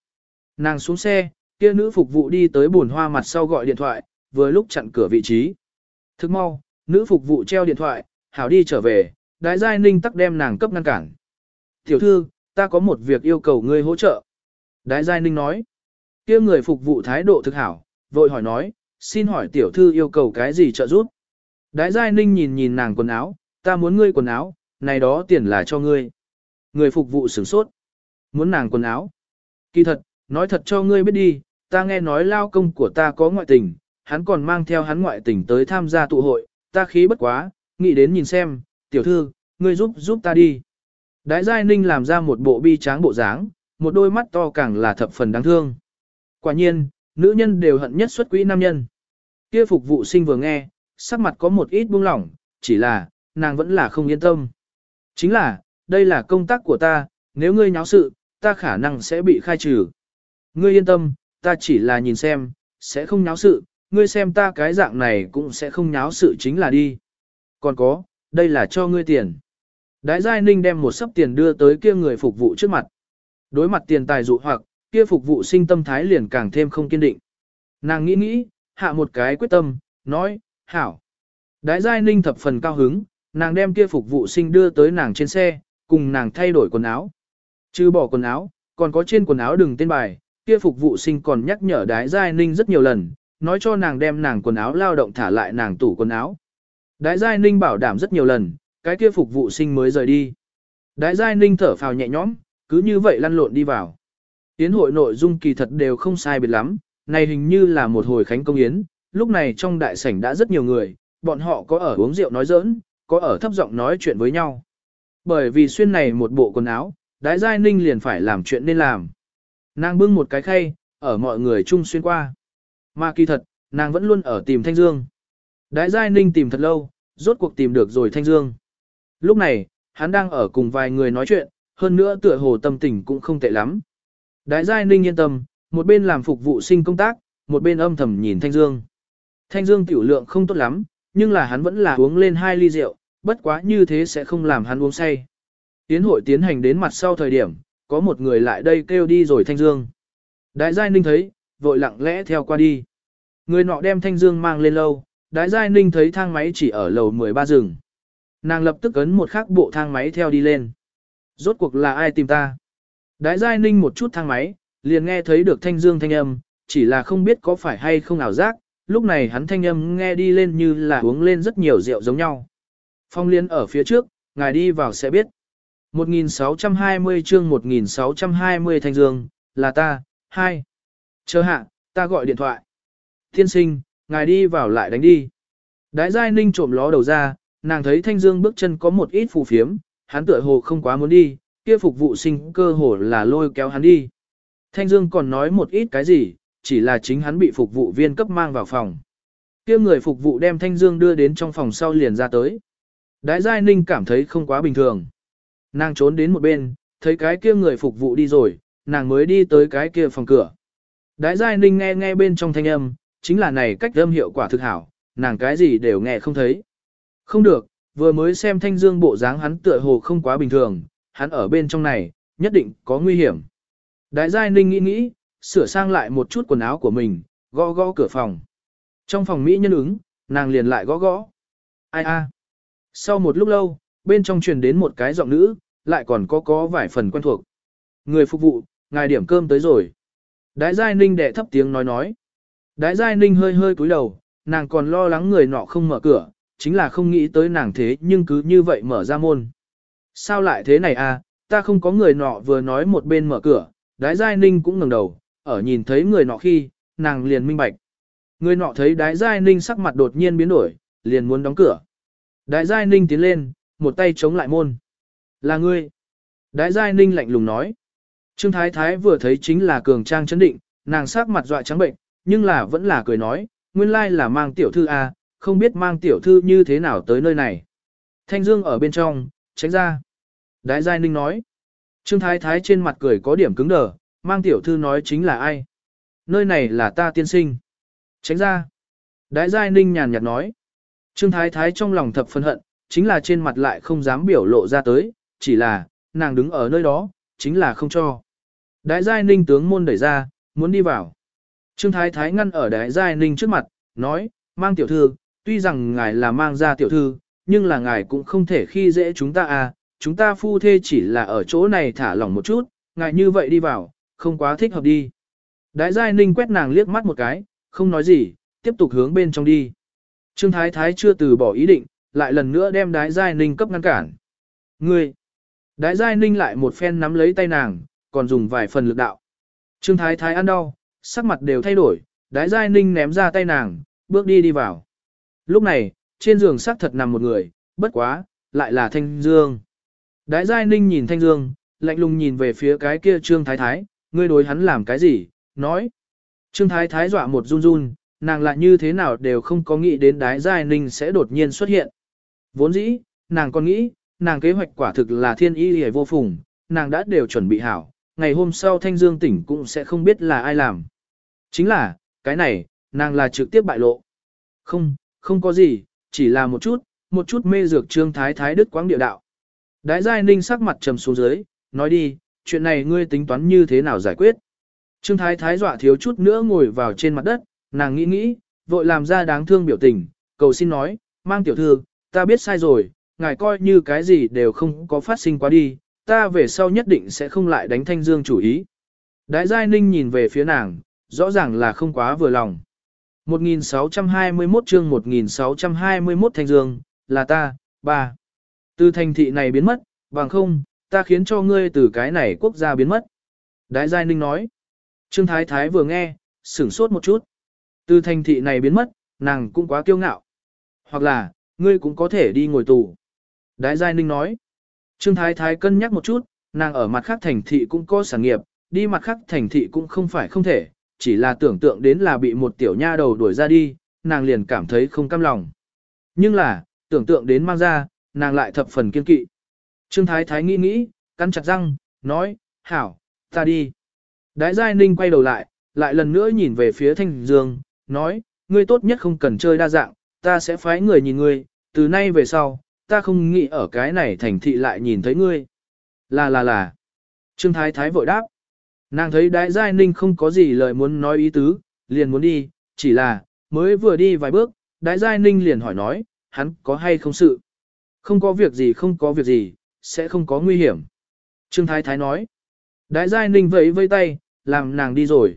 Nàng xuống xe, kia nữ phục vụ đi tới buồn hoa mặt sau gọi điện thoại, vừa lúc chặn cửa vị trí. Thức mau, nữ phục vụ treo điện thoại, hảo đi trở về, đại giai ninh tắc đem nàng cấp ngăn cản. Tiểu thư, ta có một việc yêu cầu ngươi hỗ trợ. Đại giai ninh nói, kia người phục vụ thái độ thực hảo, vội hỏi nói, xin hỏi tiểu thư yêu cầu cái gì trợ giúp. Đại giai ninh nhìn nhìn nàng quần áo, ta muốn ngươi quần áo, này đó tiền là cho ngươi. Người phục vụ sửng sốt. Muốn nàng quần áo. Kỳ thật, nói thật cho ngươi biết đi, ta nghe nói lao công của ta có ngoại tình, hắn còn mang theo hắn ngoại tình tới tham gia tụ hội, ta khí bất quá, nghĩ đến nhìn xem, tiểu thư, ngươi giúp giúp ta đi. Đái Giai Ninh làm ra một bộ bi tráng bộ dáng, một đôi mắt to càng là thập phần đáng thương. Quả nhiên, nữ nhân đều hận nhất xuất quỹ nam nhân. Kia phục vụ sinh vừa nghe, sắc mặt có một ít buông lỏng, chỉ là, nàng vẫn là không yên tâm. Chính là, đây là công tác của ta, nếu ngươi nháo sự, ta khả năng sẽ bị khai trừ. Ngươi yên tâm, ta chỉ là nhìn xem, sẽ không nháo sự, ngươi xem ta cái dạng này cũng sẽ không nháo sự chính là đi. Còn có, đây là cho ngươi tiền. Đái Giai Ninh đem một sấp tiền đưa tới kia người phục vụ trước mặt. Đối mặt tiền tài dụ hoặc, kia phục vụ sinh tâm thái liền càng thêm không kiên định. Nàng nghĩ nghĩ, hạ một cái quyết tâm, nói, hảo. Đái Giai Ninh thập phần cao hứng, nàng đem kia phục vụ sinh đưa tới nàng trên xe, cùng nàng thay đổi quần áo. Chứ bỏ quần áo, còn có trên quần áo đừng tên bài, kia phục vụ sinh còn nhắc nhở đái giai ninh rất nhiều lần, nói cho nàng đem nàng quần áo lao động thả lại nàng tủ quần áo. Đái giai ninh bảo đảm rất nhiều lần, cái kia phục vụ sinh mới rời đi. Đái giai ninh thở phào nhẹ nhõm, cứ như vậy lăn lộn đi vào. Yến hội nội dung kỳ thật đều không sai biệt lắm, này hình như là một hồi khánh công yến, lúc này trong đại sảnh đã rất nhiều người, bọn họ có ở uống rượu nói giỡn, có ở thấp giọng nói chuyện với nhau. Bởi vì xuyên này một bộ quần áo, đái giai ninh liền phải làm chuyện nên làm. Nàng bưng một cái khay, ở mọi người chung xuyên qua. Mà kỳ thật, nàng vẫn luôn ở tìm Thanh Dương. Đái Giai Ninh tìm thật lâu, rốt cuộc tìm được rồi Thanh Dương. Lúc này, hắn đang ở cùng vài người nói chuyện, hơn nữa tựa hồ tâm tình cũng không tệ lắm. Đái Giai Ninh yên tâm, một bên làm phục vụ sinh công tác, một bên âm thầm nhìn Thanh Dương. Thanh Dương tiểu lượng không tốt lắm, nhưng là hắn vẫn là uống lên hai ly rượu, bất quá như thế sẽ không làm hắn uống say. Tiến hội tiến hành đến mặt sau thời điểm, có một người lại đây kêu đi rồi Thanh Dương. Đại Giai Ninh thấy, vội lặng lẽ theo qua đi. Người nọ đem Thanh Dương mang lên lâu, Đại Giai Ninh thấy thang máy chỉ ở lầu 13 rừng. Nàng lập tức ấn một khắc bộ thang máy theo đi lên. Rốt cuộc là ai tìm ta? Đại Giai Ninh một chút thang máy, liền nghe thấy được Thanh Dương thanh âm, chỉ là không biết có phải hay không ảo giác, lúc này hắn thanh âm nghe đi lên như là uống lên rất nhiều rượu giống nhau. Phong liên ở phía trước, ngài đi vào sẽ biết. 1620 chương 1620 Thanh Dương, là ta, hai. Chờ hạ, ta gọi điện thoại. Thiên sinh, ngài đi vào lại đánh đi. Đái giai ninh trộm ló đầu ra, nàng thấy Thanh Dương bước chân có một ít phù phiếm, hắn tựa hồ không quá muốn đi, kia phục vụ sinh cơ hồ là lôi kéo hắn đi. Thanh Dương còn nói một ít cái gì, chỉ là chính hắn bị phục vụ viên cấp mang vào phòng. Kia người phục vụ đem Thanh Dương đưa đến trong phòng sau liền ra tới. Đái Giai Ninh cảm thấy không quá bình thường. Nàng trốn đến một bên, thấy cái kia người phục vụ đi rồi, nàng mới đi tới cái kia phòng cửa. Đái Giai Ninh nghe nghe bên trong thanh âm, chính là này cách âm hiệu quả thực hảo, nàng cái gì đều nghe không thấy. Không được, vừa mới xem Thanh Dương bộ dáng hắn tựa hồ không quá bình thường, hắn ở bên trong này, nhất định có nguy hiểm. Đái Giai Ninh nghĩ nghĩ, sửa sang lại một chút quần áo của mình, gõ gõ cửa phòng. Trong phòng Mỹ nhân ứng, nàng liền lại gõ gõ. Ai a? Sau một lúc lâu, bên trong truyền đến một cái giọng nữ, lại còn có có vài phần quen thuộc. Người phục vụ, ngài điểm cơm tới rồi. Đái Giai Ninh đệ thấp tiếng nói nói. Đái Giai Ninh hơi hơi cúi đầu, nàng còn lo lắng người nọ không mở cửa, chính là không nghĩ tới nàng thế nhưng cứ như vậy mở ra môn. Sao lại thế này à, ta không có người nọ vừa nói một bên mở cửa, Đái Giai Ninh cũng ngẩng đầu, ở nhìn thấy người nọ khi, nàng liền minh bạch. Người nọ thấy Đái Giai Ninh sắc mặt đột nhiên biến đổi, liền muốn đóng cửa. Đái Giai Ninh tiến lên, một tay chống lại môn. Là ngươi. Đái Giai Ninh lạnh lùng nói. Trương Thái Thái vừa thấy chính là cường trang chấn định, nàng sắc mặt dọa trắng bệnh, nhưng là vẫn là cười nói, nguyên lai là mang tiểu thư A, không biết mang tiểu thư như thế nào tới nơi này. Thanh Dương ở bên trong, tránh ra. Đái Giai Ninh nói. Trương Thái Thái trên mặt cười có điểm cứng đờ, mang tiểu thư nói chính là ai. Nơi này là ta tiên sinh. Tránh ra. Đái Giai Ninh nhàn nhạt nói. Trương Thái Thái trong lòng thập phân hận, chính là trên mặt lại không dám biểu lộ ra tới, chỉ là, nàng đứng ở nơi đó, chính là không cho. Đái Giai Ninh tướng môn đẩy ra, muốn đi vào. Trương Thái Thái ngăn ở Đái Giai Ninh trước mặt, nói, mang tiểu thư, tuy rằng ngài là mang ra tiểu thư, nhưng là ngài cũng không thể khi dễ chúng ta à, chúng ta phu thê chỉ là ở chỗ này thả lỏng một chút, ngài như vậy đi vào, không quá thích hợp đi. Đái Giai Ninh quét nàng liếc mắt một cái, không nói gì, tiếp tục hướng bên trong đi. Trương Thái Thái chưa từ bỏ ý định, lại lần nữa đem Đái Giai Ninh cấp ngăn cản. Ngươi! Đái Giai Ninh lại một phen nắm lấy tay nàng, còn dùng vài phần lực đạo. Trương Thái Thái ăn đau, sắc mặt đều thay đổi, Đái Giai Ninh ném ra tay nàng, bước đi đi vào. Lúc này, trên giường xác thật nằm một người, bất quá, lại là Thanh Dương. Đái Giai Ninh nhìn Thanh Dương, lạnh lùng nhìn về phía cái kia Trương Thái Thái, ngươi đối hắn làm cái gì, nói. Trương Thái Thái dọa một run run, nàng lại như thế nào đều không có nghĩ đến Đái Giai Ninh sẽ đột nhiên xuất hiện. Vốn dĩ, nàng còn nghĩ, nàng kế hoạch quả thực là thiên y hề vô phùng, nàng đã đều chuẩn bị hảo, ngày hôm sau Thanh Dương tỉnh cũng sẽ không biết là ai làm. Chính là, cái này, nàng là trực tiếp bại lộ. Không, không có gì, chỉ là một chút, một chút mê dược Trương Thái Thái Đức quáng địa đạo. Đái Giai Ninh sắc mặt trầm xuống dưới, nói đi, chuyện này ngươi tính toán như thế nào giải quyết. Trương Thái Thái dọa thiếu chút nữa ngồi vào trên mặt đất, nàng nghĩ nghĩ, vội làm ra đáng thương biểu tình, cầu xin nói, mang tiểu thư, ta biết sai rồi, ngài coi như cái gì đều không có phát sinh quá đi, ta về sau nhất định sẽ không lại đánh thanh dương chủ ý. Đại Giai Ninh nhìn về phía nàng, rõ ràng là không quá vừa lòng. 1621 chương 1621 thanh dương, là ta, ba. Từ thành thị này biến mất, bằng không, ta khiến cho ngươi từ cái này quốc gia biến mất. Đại Giai Ninh nói. Trương Thái Thái vừa nghe, sửng sốt một chút. Từ thành thị này biến mất, nàng cũng quá kiêu ngạo. Hoặc là, ngươi cũng có thể đi ngồi tù. Đại Giai Ninh nói. Trương Thái Thái cân nhắc một chút, nàng ở mặt khác thành thị cũng có sản nghiệp, đi mặt khác thành thị cũng không phải không thể, chỉ là tưởng tượng đến là bị một tiểu nha đầu đuổi ra đi, nàng liền cảm thấy không cam lòng. Nhưng là, tưởng tượng đến mang ra, nàng lại thập phần kiên kỵ. Trương Thái Thái nghĩ nghĩ, cắn chặt răng, nói, hảo, ta đi. Đái Giai Ninh quay đầu lại, lại lần nữa nhìn về phía Thanh Dương, nói, ngươi tốt nhất không cần chơi đa dạng, ta sẽ phái người nhìn ngươi, từ nay về sau, ta không nghĩ ở cái này thành thị lại nhìn thấy ngươi. Là là là. Trương Thái Thái vội đáp. Nàng thấy Đái Giai Ninh không có gì lời muốn nói ý tứ, liền muốn đi, chỉ là, mới vừa đi vài bước, Đái Giai Ninh liền hỏi nói, hắn có hay không sự. Không có việc gì không có việc gì, sẽ không có nguy hiểm. Trương Thái Thái nói. Đái Giai Ninh vẫy vây tay, làm nàng đi rồi.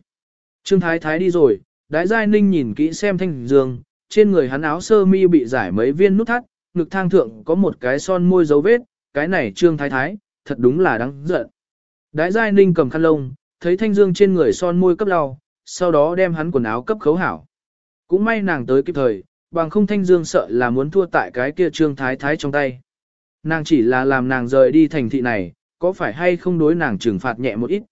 Trương Thái Thái đi rồi, Đái Giai Ninh nhìn kỹ xem Thanh Dương, trên người hắn áo sơ mi bị giải mấy viên nút thắt, ngực thang thượng có một cái son môi dấu vết, cái này Trương Thái Thái, thật đúng là đáng giận. Đái Giai Ninh cầm khăn lông, thấy Thanh Dương trên người son môi cấp lau, sau đó đem hắn quần áo cấp khấu hảo. Cũng may nàng tới kịp thời, bằng không Thanh Dương sợ là muốn thua tại cái kia Trương Thái Thái trong tay. Nàng chỉ là làm nàng rời đi thành thị này, có phải hay không đối nàng trừng phạt nhẹ một ít.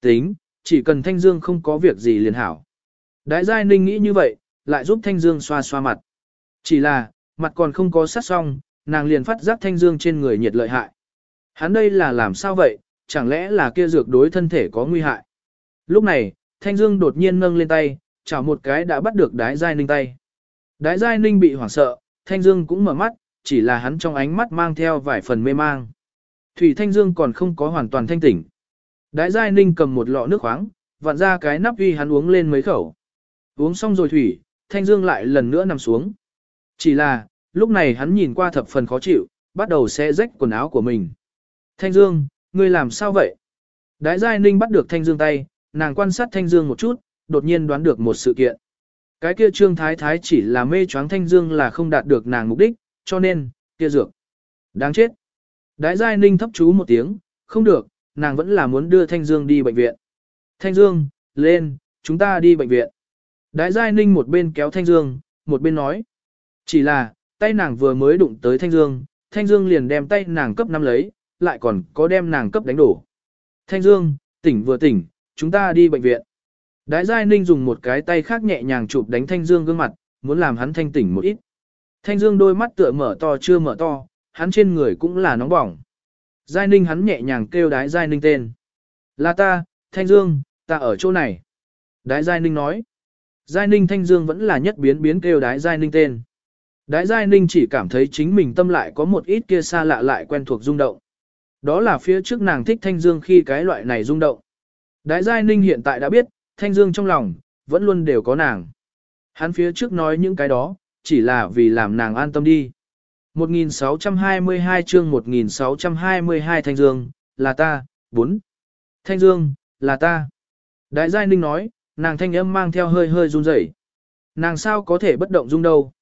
Tính, chỉ cần Thanh Dương không có việc gì liền hảo. Đại Giai Ninh nghĩ như vậy, lại giúp Thanh Dương xoa xoa mặt. Chỉ là, mặt còn không có sát xong, nàng liền phát giác Thanh Dương trên người nhiệt lợi hại. Hắn đây là làm sao vậy, chẳng lẽ là kia dược đối thân thể có nguy hại. Lúc này, Thanh Dương đột nhiên nâng lên tay, chảo một cái đã bắt được Đái Giai Ninh tay. Đái Giai Ninh bị hoảng sợ, Thanh Dương cũng mở mắt, chỉ là hắn trong ánh mắt mang theo vài phần mê mang. Thủy Thanh Dương còn không có hoàn toàn thanh tỉnh. Đái Giai Ninh cầm một lọ nước khoáng, vặn ra cái nắp uy hắn uống lên mấy khẩu. Uống xong rồi Thủy, Thanh Dương lại lần nữa nằm xuống. Chỉ là, lúc này hắn nhìn qua thập phần khó chịu, bắt đầu xé rách quần áo của mình. Thanh Dương, ngươi làm sao vậy? Đái Giai Ninh bắt được Thanh Dương tay, nàng quan sát Thanh Dương một chút, đột nhiên đoán được một sự kiện. Cái kia Trương Thái Thái chỉ là mê choáng Thanh Dương là không đạt được nàng mục đích, cho nên, kia dược. Đáng chết. Đái Giai Ninh thấp chú một tiếng, không được, nàng vẫn là muốn đưa Thanh Dương đi bệnh viện. Thanh Dương, lên, chúng ta đi bệnh viện. Đái Giai Ninh một bên kéo Thanh Dương, một bên nói. Chỉ là, tay nàng vừa mới đụng tới Thanh Dương, Thanh Dương liền đem tay nàng cấp nắm lấy, lại còn có đem nàng cấp đánh đổ. Thanh Dương, tỉnh vừa tỉnh, chúng ta đi bệnh viện. Đái Giai Ninh dùng một cái tay khác nhẹ nhàng chụp đánh Thanh Dương gương mặt, muốn làm hắn thanh tỉnh một ít. Thanh Dương đôi mắt tựa mở to chưa mở to, hắn trên người cũng là nóng bỏng. Giai Ninh hắn nhẹ nhàng kêu đái Giai Ninh tên. Là ta, Thanh Dương, ta ở chỗ này. Đái Giai Ninh nói. Giai Ninh Thanh Dương vẫn là nhất biến biến kêu đái Giai Ninh tên. Đái Giai Ninh chỉ cảm thấy chính mình tâm lại có một ít kia xa lạ lại quen thuộc rung động. Đó là phía trước nàng thích Thanh Dương khi cái loại này rung động. Đái Giai Ninh hiện tại đã biết, Thanh Dương trong lòng, vẫn luôn đều có nàng. Hắn phía trước nói những cái đó, chỉ là vì làm nàng an tâm đi. 1622 chương 1622 Thanh Dương, là ta, 4. Thanh Dương, là ta. Đại Giai Ninh nói, nàng thanh âm mang theo hơi hơi run rẩy. Nàng sao có thể bất động dung đâu.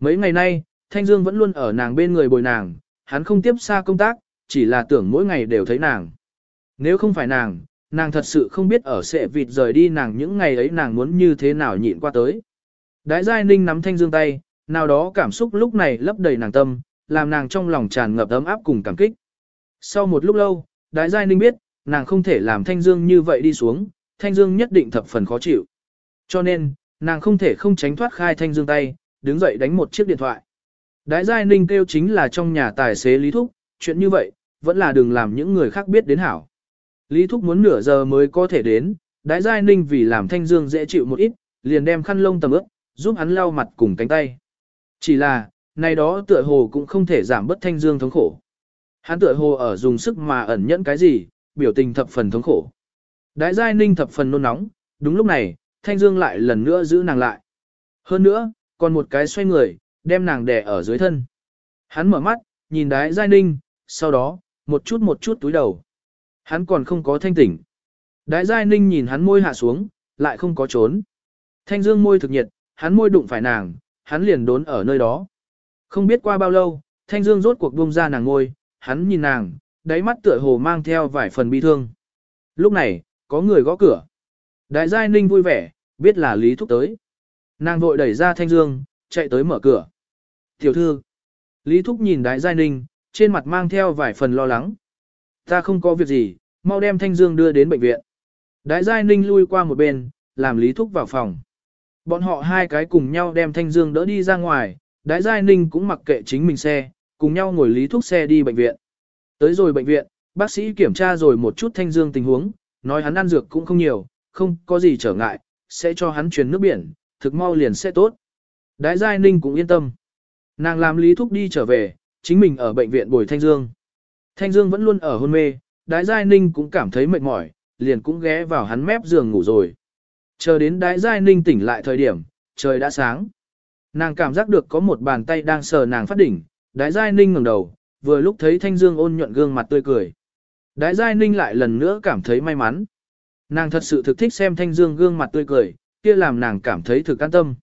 Mấy ngày nay, Thanh Dương vẫn luôn ở nàng bên người bồi nàng, hắn không tiếp xa công tác, chỉ là tưởng mỗi ngày đều thấy nàng. Nếu không phải nàng, nàng thật sự không biết ở sẽ vịt rời đi nàng những ngày ấy nàng muốn như thế nào nhịn qua tới. Đái Giai Ninh nắm Thanh Dương tay, nào đó cảm xúc lúc này lấp đầy nàng tâm, làm nàng trong lòng tràn ngập ấm áp cùng cảm kích. Sau một lúc lâu, Đái Giai Ninh biết, nàng không thể làm Thanh Dương như vậy đi xuống, Thanh Dương nhất định thập phần khó chịu. Cho nên, nàng không thể không tránh thoát khai Thanh Dương tay, đứng dậy đánh một chiếc điện thoại. Đái Giai Ninh kêu chính là trong nhà tài xế Lý Thúc, chuyện như vậy, vẫn là đừng làm những người khác biết đến hảo. Lý Thúc muốn nửa giờ mới có thể đến, Đái Giai Ninh vì làm Thanh Dương dễ chịu một ít, liền đem khăn lông tầm ướp, giúp hắn lau mặt cùng cánh tay. Chỉ là, này đó tựa hồ cũng không thể giảm bớt Thanh Dương thống khổ. Hắn tựa hồ ở dùng sức mà ẩn nhẫn cái gì, biểu tình thập phần thống khổ. Đái Giai Ninh thập phần nôn nóng, đúng lúc này, Thanh Dương lại lần nữa giữ nàng lại. Hơn nữa, còn một cái xoay người, đem nàng đè ở dưới thân. Hắn mở mắt, nhìn Đái Giai Ninh, sau đó, một chút một chút túi đầu. Hắn còn không có thanh tỉnh. Đái Giai Ninh nhìn hắn môi hạ xuống, lại không có trốn. Thanh Dương môi thực nhiệt, hắn môi đụng phải nàng, hắn liền đốn ở nơi đó. Không biết qua bao lâu, Thanh Dương rốt cuộc buông ra nàng ngôi, hắn nhìn nàng, đáy mắt tựa hồ mang theo vài phần bi thương. Lúc này, có người gõ cửa. Đại Giai Ninh vui vẻ, biết là Lý Thúc tới. Nàng vội đẩy ra Thanh Dương, chạy tới mở cửa. Tiểu thư. Lý Thúc nhìn Đại Giai Ninh, trên mặt mang theo vài phần lo lắng. Ta không có việc gì, mau đem Thanh Dương đưa đến bệnh viện. Đại Giai Ninh lui qua một bên, làm Lý Thúc vào phòng. Bọn họ hai cái cùng nhau đem Thanh Dương đỡ đi ra ngoài, Đái Giai Ninh cũng mặc kệ chính mình xe, cùng nhau ngồi Lý thuốc xe đi bệnh viện. Tới rồi bệnh viện, bác sĩ kiểm tra rồi một chút Thanh Dương tình huống, nói hắn ăn dược cũng không nhiều, không có gì trở ngại, sẽ cho hắn truyền nước biển, thực mau liền sẽ tốt. Đái Giai Ninh cũng yên tâm. Nàng làm Lý thuốc đi trở về, chính mình ở bệnh viện bồi Thanh Dương. Thanh Dương vẫn luôn ở hôn mê, Đái Giai Ninh cũng cảm thấy mệt mỏi, liền cũng ghé vào hắn mép giường ngủ rồi. Chờ đến Đái Giai Ninh tỉnh lại thời điểm, trời đã sáng. Nàng cảm giác được có một bàn tay đang sờ nàng phát đỉnh, Đái Giai Ninh ngẩng đầu, vừa lúc thấy Thanh Dương ôn nhuận gương mặt tươi cười. Đái Giai Ninh lại lần nữa cảm thấy may mắn. Nàng thật sự thực thích xem Thanh Dương gương mặt tươi cười, kia làm nàng cảm thấy thực an tâm.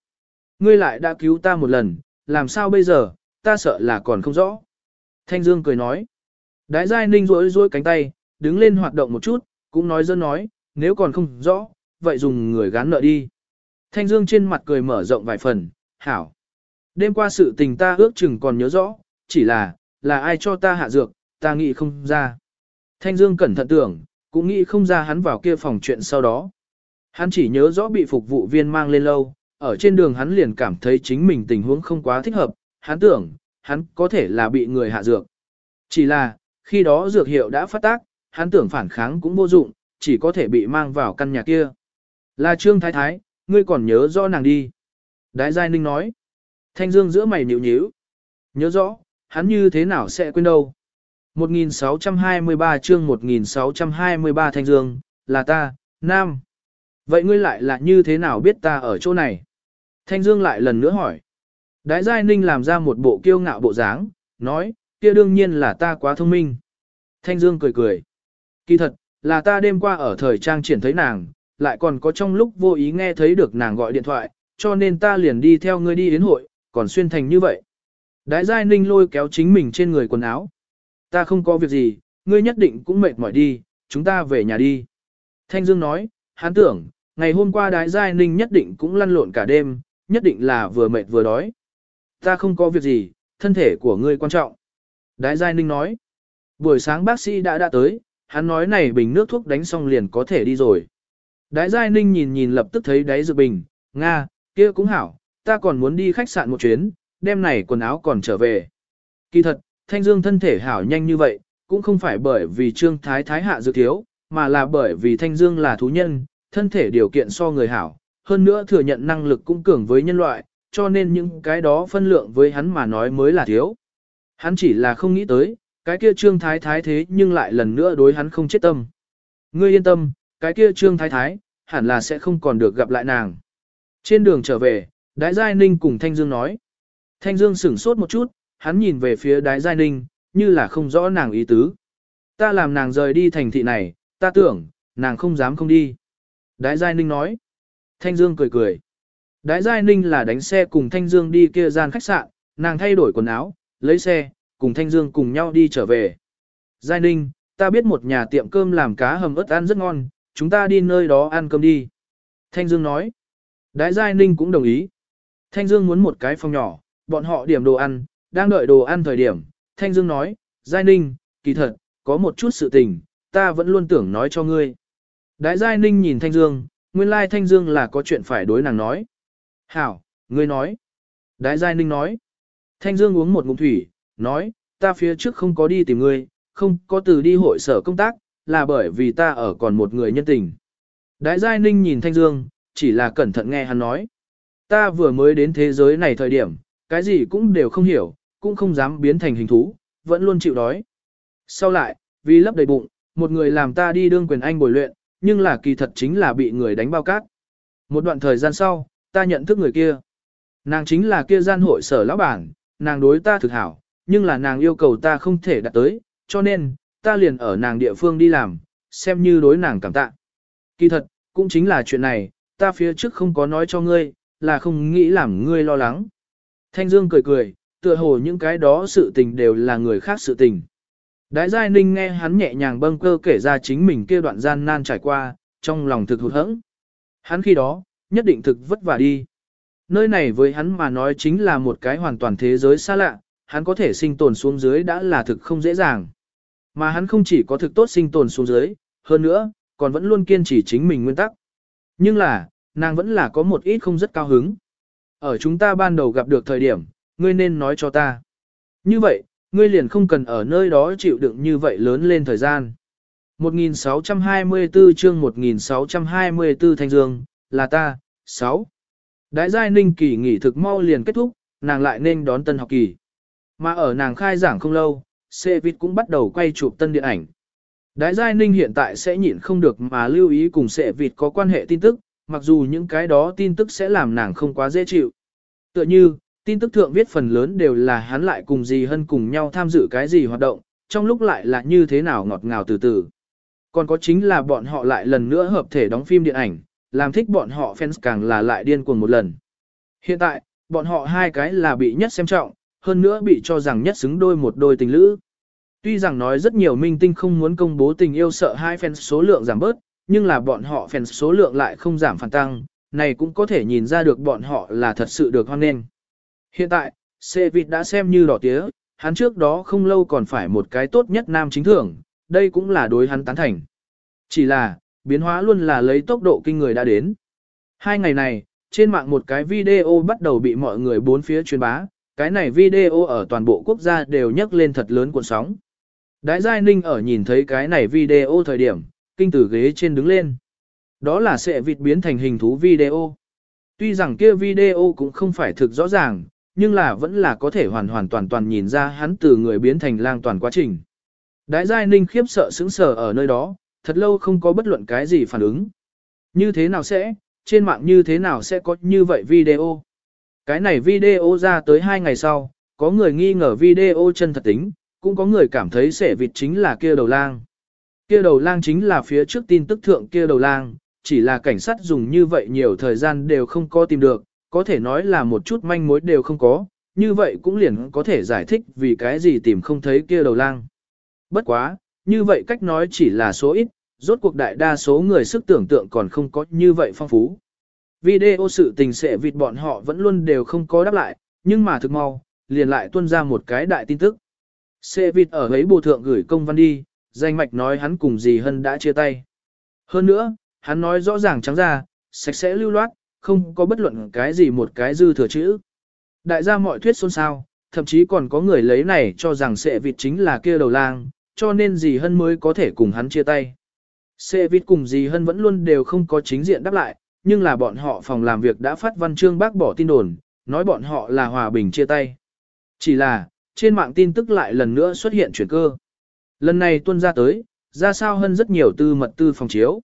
Ngươi lại đã cứu ta một lần, làm sao bây giờ, ta sợ là còn không rõ. Thanh Dương cười nói. Đái Giai Ninh rối rối cánh tay, đứng lên hoạt động một chút, cũng nói dân nói, nếu còn không rõ, vậy dùng người gán nợ đi. Thanh Dương trên mặt cười mở rộng vài phần, hảo. Đêm qua sự tình ta ước chừng còn nhớ rõ, chỉ là, là ai cho ta hạ dược, ta nghĩ không ra. Thanh Dương cẩn thận tưởng, cũng nghĩ không ra hắn vào kia phòng chuyện sau đó. Hắn chỉ nhớ rõ bị phục vụ viên mang lên lâu, ở trên đường hắn liền cảm thấy chính mình tình huống không quá thích hợp, hắn tưởng, hắn có thể là bị người hạ dược. Chỉ là, khi đó dược hiệu đã phát tác, hắn tưởng phản kháng cũng vô dụng, chỉ có thể bị mang vào căn nhà kia. Là Trương Thái Thái, ngươi còn nhớ rõ nàng đi. Đái Giai Ninh nói. Thanh Dương giữa mày nhịu nhíu. Nhớ rõ, hắn như thế nào sẽ quên đâu. 1623 chương 1623 Thanh Dương, là ta, Nam. Vậy ngươi lại là như thế nào biết ta ở chỗ này? Thanh Dương lại lần nữa hỏi. Đái Giai Ninh làm ra một bộ kiêu ngạo bộ dáng, nói, kia đương nhiên là ta quá thông minh. Thanh Dương cười cười. Kỳ thật, là ta đêm qua ở thời trang triển thấy nàng, lại còn có trong lúc vô ý nghe thấy được nàng gọi điện thoại, cho nên ta liền đi theo ngươi đi đến hội, còn xuyên thành như vậy. Đái Giai Ninh lôi kéo chính mình trên người quần áo. Ta không có việc gì, ngươi nhất định cũng mệt mỏi đi, chúng ta về nhà đi. Thanh Dương nói, hắn tưởng, ngày hôm qua Đái Giai Ninh nhất định cũng lăn lộn cả đêm, nhất định là vừa mệt vừa đói. Ta không có việc gì, thân thể của ngươi quan trọng. Đái Giai Ninh nói, buổi sáng bác sĩ đã đã tới, hắn nói này bình nước thuốc đánh xong liền có thể đi rồi. Đái Giai Ninh nhìn nhìn lập tức thấy đáy dược bình, Nga, kia cũng hảo, ta còn muốn đi khách sạn một chuyến, đêm này quần áo còn trở về. Kỳ thật, Thanh Dương thân thể hảo nhanh như vậy, cũng không phải bởi vì Trương Thái Thái hạ dược thiếu, mà là bởi vì Thanh Dương là thú nhân, thân thể điều kiện so người hảo, hơn nữa thừa nhận năng lực cũng cường với nhân loại, cho nên những cái đó phân lượng với hắn mà nói mới là thiếu. Hắn chỉ là không nghĩ tới, cái kia Trương Thái Thái thế nhưng lại lần nữa đối hắn không chết tâm. Ngươi yên tâm, cái kia Trương Thái Thái, hẳn là sẽ không còn được gặp lại nàng. Trên đường trở về, Đái Giai Ninh cùng Thanh Dương nói. Thanh Dương sửng sốt một chút, hắn nhìn về phía Đái Giai Ninh, như là không rõ nàng ý tứ. Ta làm nàng rời đi thành thị này, ta tưởng, nàng không dám không đi. Đái Giai Ninh nói. Thanh Dương cười cười. Đái Giai Ninh là đánh xe cùng Thanh Dương đi kia gian khách sạn, nàng thay đổi quần áo, lấy xe, cùng Thanh Dương cùng nhau đi trở về. Giai Ninh, ta biết một nhà tiệm cơm làm cá hầm ớt ăn rất ngon, chúng ta đi nơi đó ăn cơm đi. Thanh Dương nói. Đái Giai Ninh cũng đồng ý. Thanh Dương muốn một cái phòng nhỏ, bọn họ điểm đồ ăn, đang đợi đồ ăn thời điểm. Thanh Dương nói, Giai Ninh, kỳ thật, có một chút sự tình, ta vẫn luôn tưởng nói cho ngươi. Đái Giai Ninh nhìn Thanh Dương, nguyên lai Thanh Dương là có chuyện phải đối nàng nói. Hảo, ngươi nói. Đái Giai Ninh nói. Thanh Dương uống một ngụm thủy, nói, ta phía trước không có đi tìm ngươi, không có từ đi hội sở công tác, là bởi vì ta ở còn một người nhân tình. Đái Giai Ninh nhìn Thanh Dương, chỉ là cẩn thận nghe hắn nói. Ta vừa mới đến thế giới này thời điểm, cái gì cũng đều không hiểu, cũng không dám biến thành hình thú, vẫn luôn chịu đói. Sau lại, vì lấp đầy bụng, một người làm ta đi đương quyền anh bồi luyện, nhưng là kỳ thật chính là bị người đánh bao cát. Một đoạn thời gian sau, ta nhận thức người kia. Nàng chính là kia gian hội sở lão bản, nàng đối ta thực hảo, nhưng là nàng yêu cầu ta không thể đạt tới, cho nên, ta liền ở nàng địa phương đi làm, xem như đối nàng cảm tạ. Kỳ thật, cũng chính là chuyện này, ta phía trước không có nói cho ngươi, là không nghĩ làm ngươi lo lắng. Thanh Dương cười cười, tựa hồ những cái đó sự tình đều là người khác sự tình. Đái Giai Ninh nghe hắn nhẹ nhàng bâng cơ kể ra chính mình kia đoạn gian nan trải qua, trong lòng thực hụt hẫng. Hắn khi đó, nhất định thực vất vả đi. Nơi này với hắn mà nói chính là một cái hoàn toàn thế giới xa lạ, hắn có thể sinh tồn xuống dưới đã là thực không dễ dàng. Mà hắn không chỉ có thực tốt sinh tồn xuống dưới, hơn nữa, còn vẫn luôn kiên trì chính mình nguyên tắc. Nhưng là, nàng vẫn là có một ít không rất cao hứng. Ở chúng ta ban đầu gặp được thời điểm, ngươi nên nói cho ta. Như vậy, ngươi liền không cần ở nơi đó chịu đựng như vậy lớn lên thời gian. 1624 chương 1624 Thanh Dương, là ta, 6. Đại giai ninh kỳ nghỉ thực mau liền kết thúc, nàng lại nên đón tân học kỳ. Mà ở nàng khai giảng không lâu, xe vịt cũng bắt đầu quay chụp tân điện ảnh. Đái giai ninh hiện tại sẽ nhịn không được mà lưu ý cùng xe vịt có quan hệ tin tức, mặc dù những cái đó tin tức sẽ làm nàng không quá dễ chịu. Tựa như, tin tức thượng viết phần lớn đều là hắn lại cùng gì hơn cùng nhau tham dự cái gì hoạt động, trong lúc lại là như thế nào ngọt ngào từ từ. Còn có chính là bọn họ lại lần nữa hợp thể đóng phim điện ảnh, làm thích bọn họ fans càng là lại điên cuồng một lần. Hiện tại, bọn họ hai cái là bị nhất xem trọng, hơn nữa bị cho rằng nhất xứng đôi một đôi tình lữ. Tuy rằng nói rất nhiều minh tinh không muốn công bố tình yêu sợ hai fans số lượng giảm bớt, nhưng là bọn họ fans số lượng lại không giảm phản tăng, này cũng có thể nhìn ra được bọn họ là thật sự được hoan nghênh. Hiện tại, xe vịt đã xem như đỏ tía, hắn trước đó không lâu còn phải một cái tốt nhất nam chính thưởng, đây cũng là đối hắn tán thành. Chỉ là, biến hóa luôn là lấy tốc độ kinh người đã đến. Hai ngày này, trên mạng một cái video bắt đầu bị mọi người bốn phía truyền bá, cái này video ở toàn bộ quốc gia đều nhấc lên thật lớn cuộn sóng. Đái Giai Ninh ở nhìn thấy cái này video thời điểm, kinh tử ghế trên đứng lên. Đó là sẽ vịt biến thành hình thú video. Tuy rằng kia video cũng không phải thực rõ ràng, nhưng là vẫn là có thể hoàn hoàn toàn toàn nhìn ra hắn từ người biến thành lang toàn quá trình. Đái Giai Ninh khiếp sợ sững sờ ở nơi đó, thật lâu không có bất luận cái gì phản ứng. Như thế nào sẽ, trên mạng như thế nào sẽ có như vậy video? Cái này video ra tới hai ngày sau, có người nghi ngờ video chân thật tính, cũng có người cảm thấy sẻ vịt chính là kia đầu lang. Kia đầu lang chính là phía trước tin tức thượng kia đầu lang, chỉ là cảnh sát dùng như vậy nhiều thời gian đều không có tìm được, có thể nói là một chút manh mối đều không có, như vậy cũng liền có thể giải thích vì cái gì tìm không thấy kia đầu lang. Bất quá, như vậy cách nói chỉ là số ít, rốt cuộc đại đa số người sức tưởng tượng còn không có như vậy phong phú. Video sự tình sẽ vịt bọn họ vẫn luôn đều không có đáp lại, nhưng mà thực mau, liền lại tuân ra một cái đại tin tức. Sẽ vịt ở ấy bộ thượng gửi công văn đi, danh mạch nói hắn cùng dì Hân đã chia tay. Hơn nữa, hắn nói rõ ràng trắng ra, sạch sẽ lưu loát, không có bất luận cái gì một cái dư thừa chữ. Đại gia mọi thuyết xôn xao, thậm chí còn có người lấy này cho rằng sẽ vịt chính là kia đầu lang, cho nên dì Hân mới có thể cùng hắn chia tay. Sẽ vịt cùng dì Hân vẫn luôn đều không có chính diện đáp lại, nhưng là bọn họ phòng làm việc đã phát văn chương bác bỏ tin đồn, nói bọn họ là hòa bình chia tay. Chỉ là, trên mạng tin tức lại lần nữa xuất hiện chuyển cơ. Lần này tuân ra tới, ra sao hơn rất nhiều tư mật tư phòng chiếu.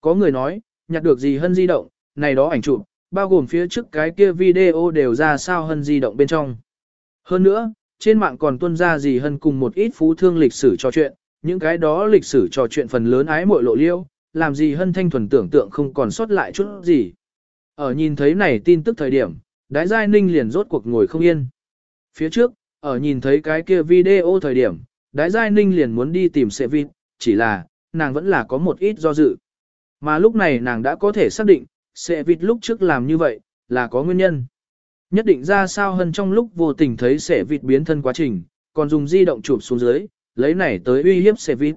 Có người nói, nhặt được gì hơn di động, này đó ảnh chụp, bao gồm phía trước cái kia video đều ra sao hơn di động bên trong. Hơn nữa, trên mạng còn tuân ra gì hơn cùng một ít phú thương lịch sử trò chuyện, những cái đó lịch sử trò chuyện phần lớn ái muội lộ liêu, làm gì hân thanh thuần tưởng tượng không còn sót lại chút gì. Ở nhìn thấy này tin tức thời điểm, đái giai ninh liền rốt cuộc ngồi không yên. Phía trước, ở nhìn thấy cái kia video thời điểm, đái giai ninh liền muốn đi tìm xe vịt, chỉ là, nàng vẫn là có một ít do dự. Mà lúc này nàng đã có thể xác định, xe vịt lúc trước làm như vậy, là có nguyên nhân. Nhất định ra sao hơn trong lúc vô tình thấy xe vịt biến thân quá trình, còn dùng di động chụp xuống dưới, lấy này tới uy hiếp xe vịt.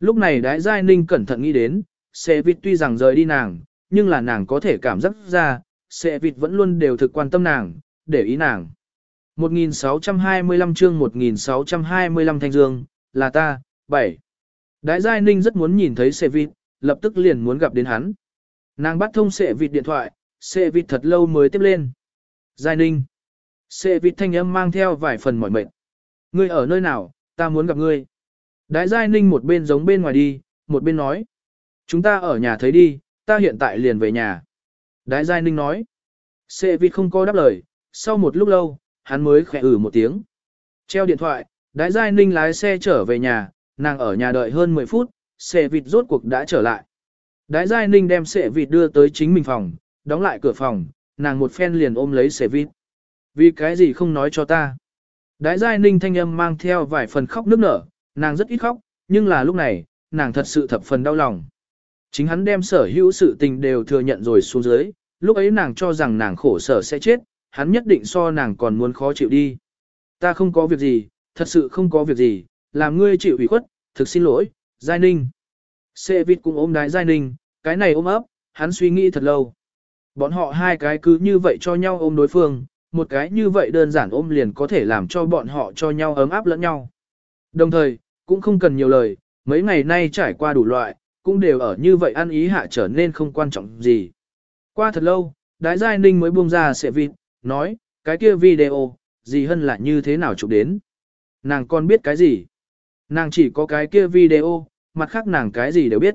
Lúc này đái giai ninh cẩn thận nghĩ đến, xe vịt tuy rằng rời đi nàng, nhưng là nàng có thể cảm giác ra, xe vịt vẫn luôn đều thực quan tâm nàng, để ý nàng. 1625 chương 1625 Thanh Dương, là ta, 7. Đái Giai Ninh rất muốn nhìn thấy xe vịt, lập tức liền muốn gặp đến hắn. Nàng bắt thông xe vịt điện thoại, xe vịt thật lâu mới tiếp lên. Giai Ninh. Xe vịt thanh âm mang theo vài phần mỏi mệt. Ngươi ở nơi nào, ta muốn gặp ngươi. Đái Giai Ninh một bên giống bên ngoài đi, một bên nói. Chúng ta ở nhà thấy đi, ta hiện tại liền về nhà. Đái Giai Ninh nói. Sệ vịt không có đáp lời, sau một lúc lâu, hắn mới khẽ ử một tiếng. Treo điện thoại, Đái Giai Ninh lái xe trở về nhà, nàng ở nhà đợi hơn 10 phút, sệ vịt rốt cuộc đã trở lại. Đái Giai Ninh đem sệ vịt đưa tới chính mình phòng, đóng lại cửa phòng, nàng một phen liền ôm lấy sệ vịt. Vì cái gì không nói cho ta? Đái Giai Ninh thanh âm mang theo vài phần khóc nức nở, nàng rất ít khóc, nhưng là lúc này, nàng thật sự thập phần đau lòng. Chính hắn đem sở hữu sự tình đều thừa nhận rồi xuống dưới, lúc ấy nàng cho rằng nàng khổ sở sẽ chết, hắn nhất định so nàng còn muốn khó chịu đi. Ta không có việc gì, thật sự không có việc gì, làm ngươi chịu ủy khuất, thực xin lỗi, Giai Ninh. Sệ vịt cũng ôm đái giai ninh, cái này ôm ấp, hắn suy nghĩ thật lâu. Bọn họ hai cái cứ như vậy cho nhau ôm đối phương, một cái như vậy đơn giản ôm liền có thể làm cho bọn họ cho nhau ấm áp lẫn nhau. Đồng thời, cũng không cần nhiều lời, mấy ngày nay trải qua đủ loại, cũng đều ở như vậy ăn ý hạ trở nên không quan trọng gì. Qua thật lâu, đái giai ninh mới buông ra sệ vịt, nói, cái kia video, gì hơn là như thế nào chụp đến. Nàng còn biết cái gì? Nàng chỉ có cái kia video, mặt khác nàng cái gì đều biết.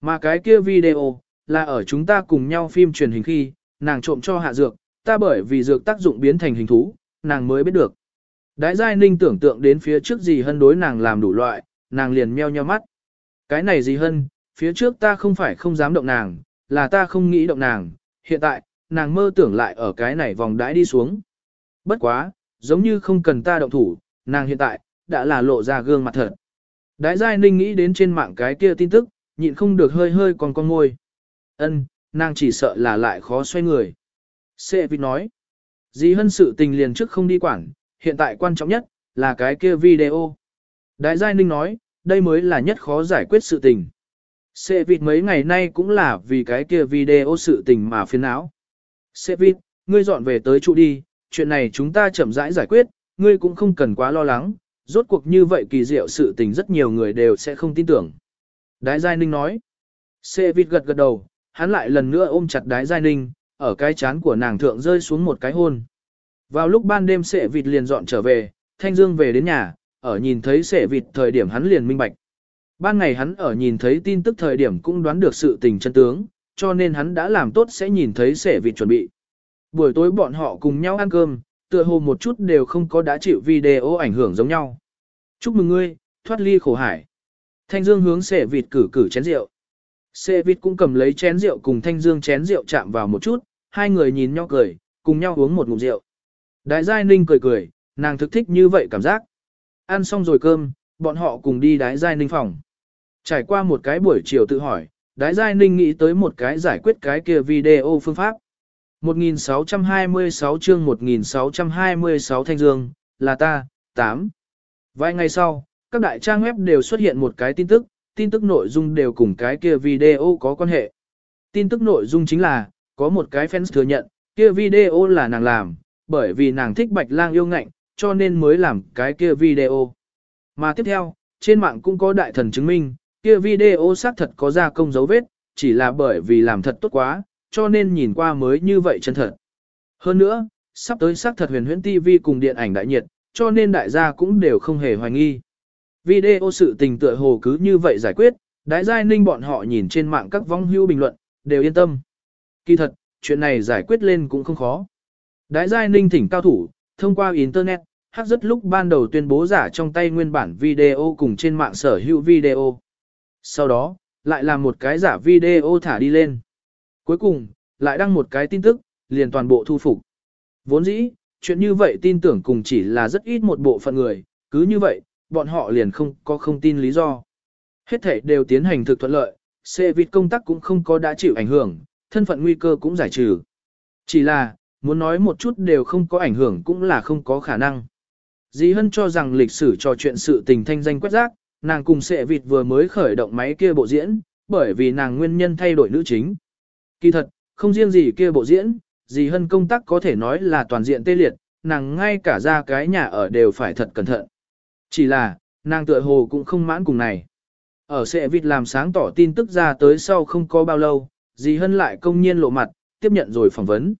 Mà cái kia video, là ở chúng ta cùng nhau phim truyền hình khi, nàng trộm cho hạ dược, ta bởi vì dược tác dụng biến thành hình thú, nàng mới biết được. Đái giai ninh tưởng tượng đến phía trước gì hân đối nàng làm đủ loại, nàng liền meo nheo mắt. Cái này gì hân? phía trước ta không phải không dám động nàng, là ta không nghĩ động nàng, hiện tại, nàng mơ tưởng lại ở cái này vòng đãi đi xuống. Bất quá, giống như không cần ta động thủ, nàng hiện tại, đã là lộ ra gương mặt thật. Đái giai ninh nghĩ đến trên mạng cái kia tin tức, nhịn không được hơi hơi còn con ngôi. ân nàng chỉ sợ là lại khó xoay người. Sệ vịt nói, dì hân sự tình liền trước không đi quản, hiện tại quan trọng nhất, là cái kia video. Đại giai ninh nói, đây mới là nhất khó giải quyết sự tình. Sệ vịt mấy ngày nay cũng là vì cái kia video sự tình mà phiền não. Sệ vịt, ngươi dọn về tới trụ đi, chuyện này chúng ta chậm rãi giải quyết, ngươi cũng không cần quá lo lắng, rốt cuộc như vậy kỳ diệu sự tình rất nhiều người đều sẽ không tin tưởng. Đái Giai Ninh nói. Sệ vịt gật gật đầu, hắn lại lần nữa ôm chặt Đái Giai Ninh, ở cái chán của nàng thượng rơi xuống một cái hôn. Vào lúc ban đêm sệ vịt liền dọn trở về, Thanh Dương về đến nhà, ở nhìn thấy sệ vịt thời điểm hắn liền minh bạch. Ban ngày hắn ở nhìn thấy tin tức thời điểm cũng đoán được sự tình chân tướng, cho nên hắn đã làm tốt sẽ nhìn thấy sệ vịt chuẩn bị. Buổi tối bọn họ cùng nhau ăn cơm, tựa hồ một chút đều không có đã chịu video ảnh hưởng giống nhau. Chúc mừng ngươi, thoát ly khổ hải. Thanh Dương hướng sệ vịt cử cử chén rượu. Sệ vịt cũng cầm lấy chén rượu cùng Thanh Dương chén rượu chạm vào một chút, hai người nhìn nhau cười, cùng nhau uống một ngụm rượu. Đại Giai Ninh cười cười, nàng thực thích như vậy cảm giác. Ăn xong rồi cơm, bọn họ cùng đi Đái Giai Ninh phòng. Trải qua một cái buổi chiều tự hỏi, Đái Giai Ninh nghĩ tới một cái giải quyết cái kia video phương pháp. 1626 chương 1626 Thanh Dương, là ta, 8. Vài ngày sau, các đại trang web đều xuất hiện một cái tin tức, tin tức nội dung đều cùng cái kia video có quan hệ. Tin tức nội dung chính là, có một cái fans thừa nhận, kia video là nàng làm, bởi vì nàng thích bạch lang yêu ngạnh, cho nên mới làm cái kia video. Mà tiếp theo, trên mạng cũng có đại thần chứng minh, kia video xác thật có ra công dấu vết, chỉ là bởi vì làm thật tốt quá, cho nên nhìn qua mới như vậy chân thật. Hơn nữa, sắp tới xác thật huyền huyễn TV cùng điện ảnh đại nhiệt, cho nên đại gia cũng đều không hề hoài nghi. Video sự tình tựa hồ cứ như vậy giải quyết, đại giai ninh bọn họ nhìn trên mạng các vong hưu bình luận, đều yên tâm. Kỳ thật, chuyện này giải quyết lên cũng không khó. Đại giai ninh thỉnh cao thủ, thông qua Internet, hát rất lúc ban đầu tuyên bố giả trong tay nguyên bản video cùng trên mạng sở hữu video. Sau đó, lại làm một cái giả video thả đi lên. Cuối cùng, lại đăng một cái tin tức, liền toàn bộ thu phục. Vốn dĩ, chuyện như vậy tin tưởng cùng chỉ là rất ít một bộ phận người, cứ như vậy, bọn họ liền không có không tin lý do. Hết thể đều tiến hành thực thuận lợi, xe vịt công tác cũng không có đã chịu ảnh hưởng, thân phận nguy cơ cũng giải trừ. Chỉ là, muốn nói một chút đều không có ảnh hưởng cũng là không có khả năng. Dì Hân cho rằng lịch sử trò chuyện sự tình thanh danh quét rác, nàng cùng sệ vịt vừa mới khởi động máy kia bộ diễn, bởi vì nàng nguyên nhân thay đổi nữ chính. Kỳ thật, không riêng gì kia bộ diễn, dì Hân công tác có thể nói là toàn diện tê liệt, nàng ngay cả ra cái nhà ở đều phải thật cẩn thận. Chỉ là, nàng tựa hồ cũng không mãn cùng này. Ở sệ vịt làm sáng tỏ tin tức ra tới sau không có bao lâu, dì Hân lại công nhiên lộ mặt, tiếp nhận rồi phỏng vấn.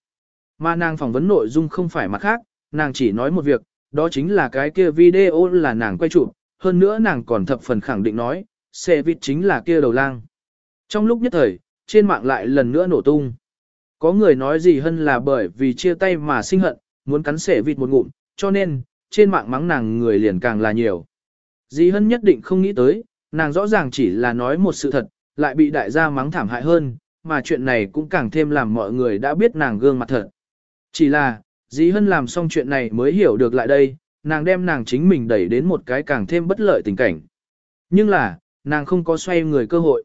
Mà nàng phỏng vấn nội dung không phải mặt khác, nàng chỉ nói một việc, đó chính là cái kia video là nàng quay chụp, hơn nữa nàng còn thập phần khẳng định nói, xe vịt chính là kia đầu lang. Trong lúc nhất thời, trên mạng lại lần nữa nổ tung. Có người nói gì hơn là bởi vì chia tay mà sinh hận, muốn cắn xẻ vịt một ngụm, cho nên, trên mạng mắng nàng người liền càng là nhiều. Dì Hân nhất định không nghĩ tới, nàng rõ ràng chỉ là nói một sự thật, lại bị đại gia mắng thảm hại hơn, mà chuyện này cũng càng thêm làm mọi người đã biết nàng gương mặt thật. Chỉ là, dì Hân làm xong chuyện này mới hiểu được lại đây, nàng đem nàng chính mình đẩy đến một cái càng thêm bất lợi tình cảnh. Nhưng là, nàng không có xoay người cơ hội.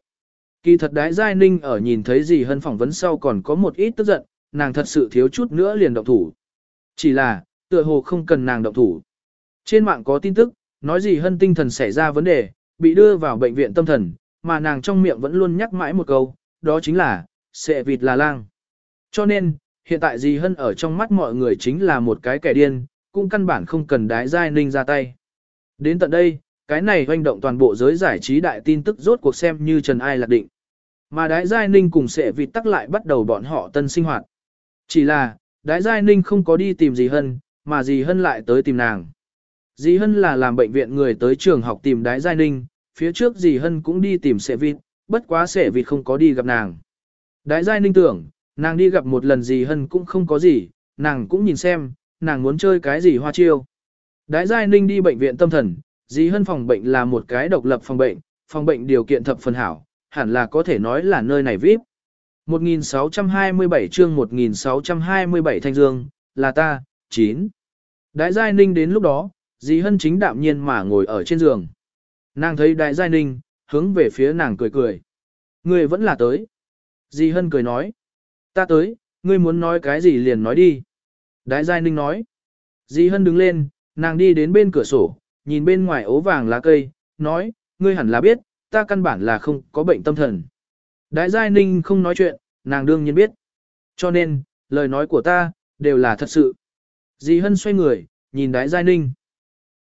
Kỳ thật đái giai ninh ở nhìn thấy dì Hân phỏng vấn sau còn có một ít tức giận, nàng thật sự thiếu chút nữa liền động thủ. Chỉ là, tựa hồ không cần nàng động thủ. Trên mạng có tin tức, nói gì Hân tinh thần xảy ra vấn đề, bị đưa vào bệnh viện tâm thần, mà nàng trong miệng vẫn luôn nhắc mãi một câu, đó chính là, sẽ vịt là lang. Cho nên, hiện tại dì hân ở trong mắt mọi người chính là một cái kẻ điên, cũng căn bản không cần đái giai ninh ra tay. Đến tận đây, cái này hoành động toàn bộ giới giải trí đại tin tức rốt cuộc xem như Trần Ai lạc định. Mà đái giai ninh cùng sẽ vịt tắc lại bắt đầu bọn họ tân sinh hoạt. Chỉ là, đái giai ninh không có đi tìm dì hân, mà dì hân lại tới tìm nàng. Dì hân là làm bệnh viện người tới trường học tìm đái giai ninh, phía trước dì hân cũng đi tìm sẽ vịt, bất quá sẽ vịt không có đi gặp nàng. Đái giai ninh tưởng, nàng đi gặp một lần gì hân cũng không có gì, nàng cũng nhìn xem, nàng muốn chơi cái gì hoa chiêu. Đái giai ninh đi bệnh viện tâm thần, dì hân phòng bệnh là một cái độc lập phòng bệnh, phòng bệnh điều kiện thập phần hảo, hẳn là có thể nói là nơi này VIP. 1627 chương 1627 Thanh Dương, là ta, 9. Đái Giai Ninh đến lúc đó, dì Hân chính đạm nhiên mà ngồi ở trên giường. Nàng thấy đại Giai Ninh, hướng về phía nàng cười cười. Người vẫn là tới. Dì Hân cười nói. Ta tới, ngươi muốn nói cái gì liền nói đi. Đái Giai Ninh nói. Dì Hân đứng lên, nàng đi đến bên cửa sổ, nhìn bên ngoài ố vàng lá cây, nói, ngươi hẳn là biết, ta căn bản là không có bệnh tâm thần. Đại Giai Ninh không nói chuyện, nàng đương nhiên biết. Cho nên, lời nói của ta, đều là thật sự. Dì Hân xoay người, nhìn Đại Giai Ninh.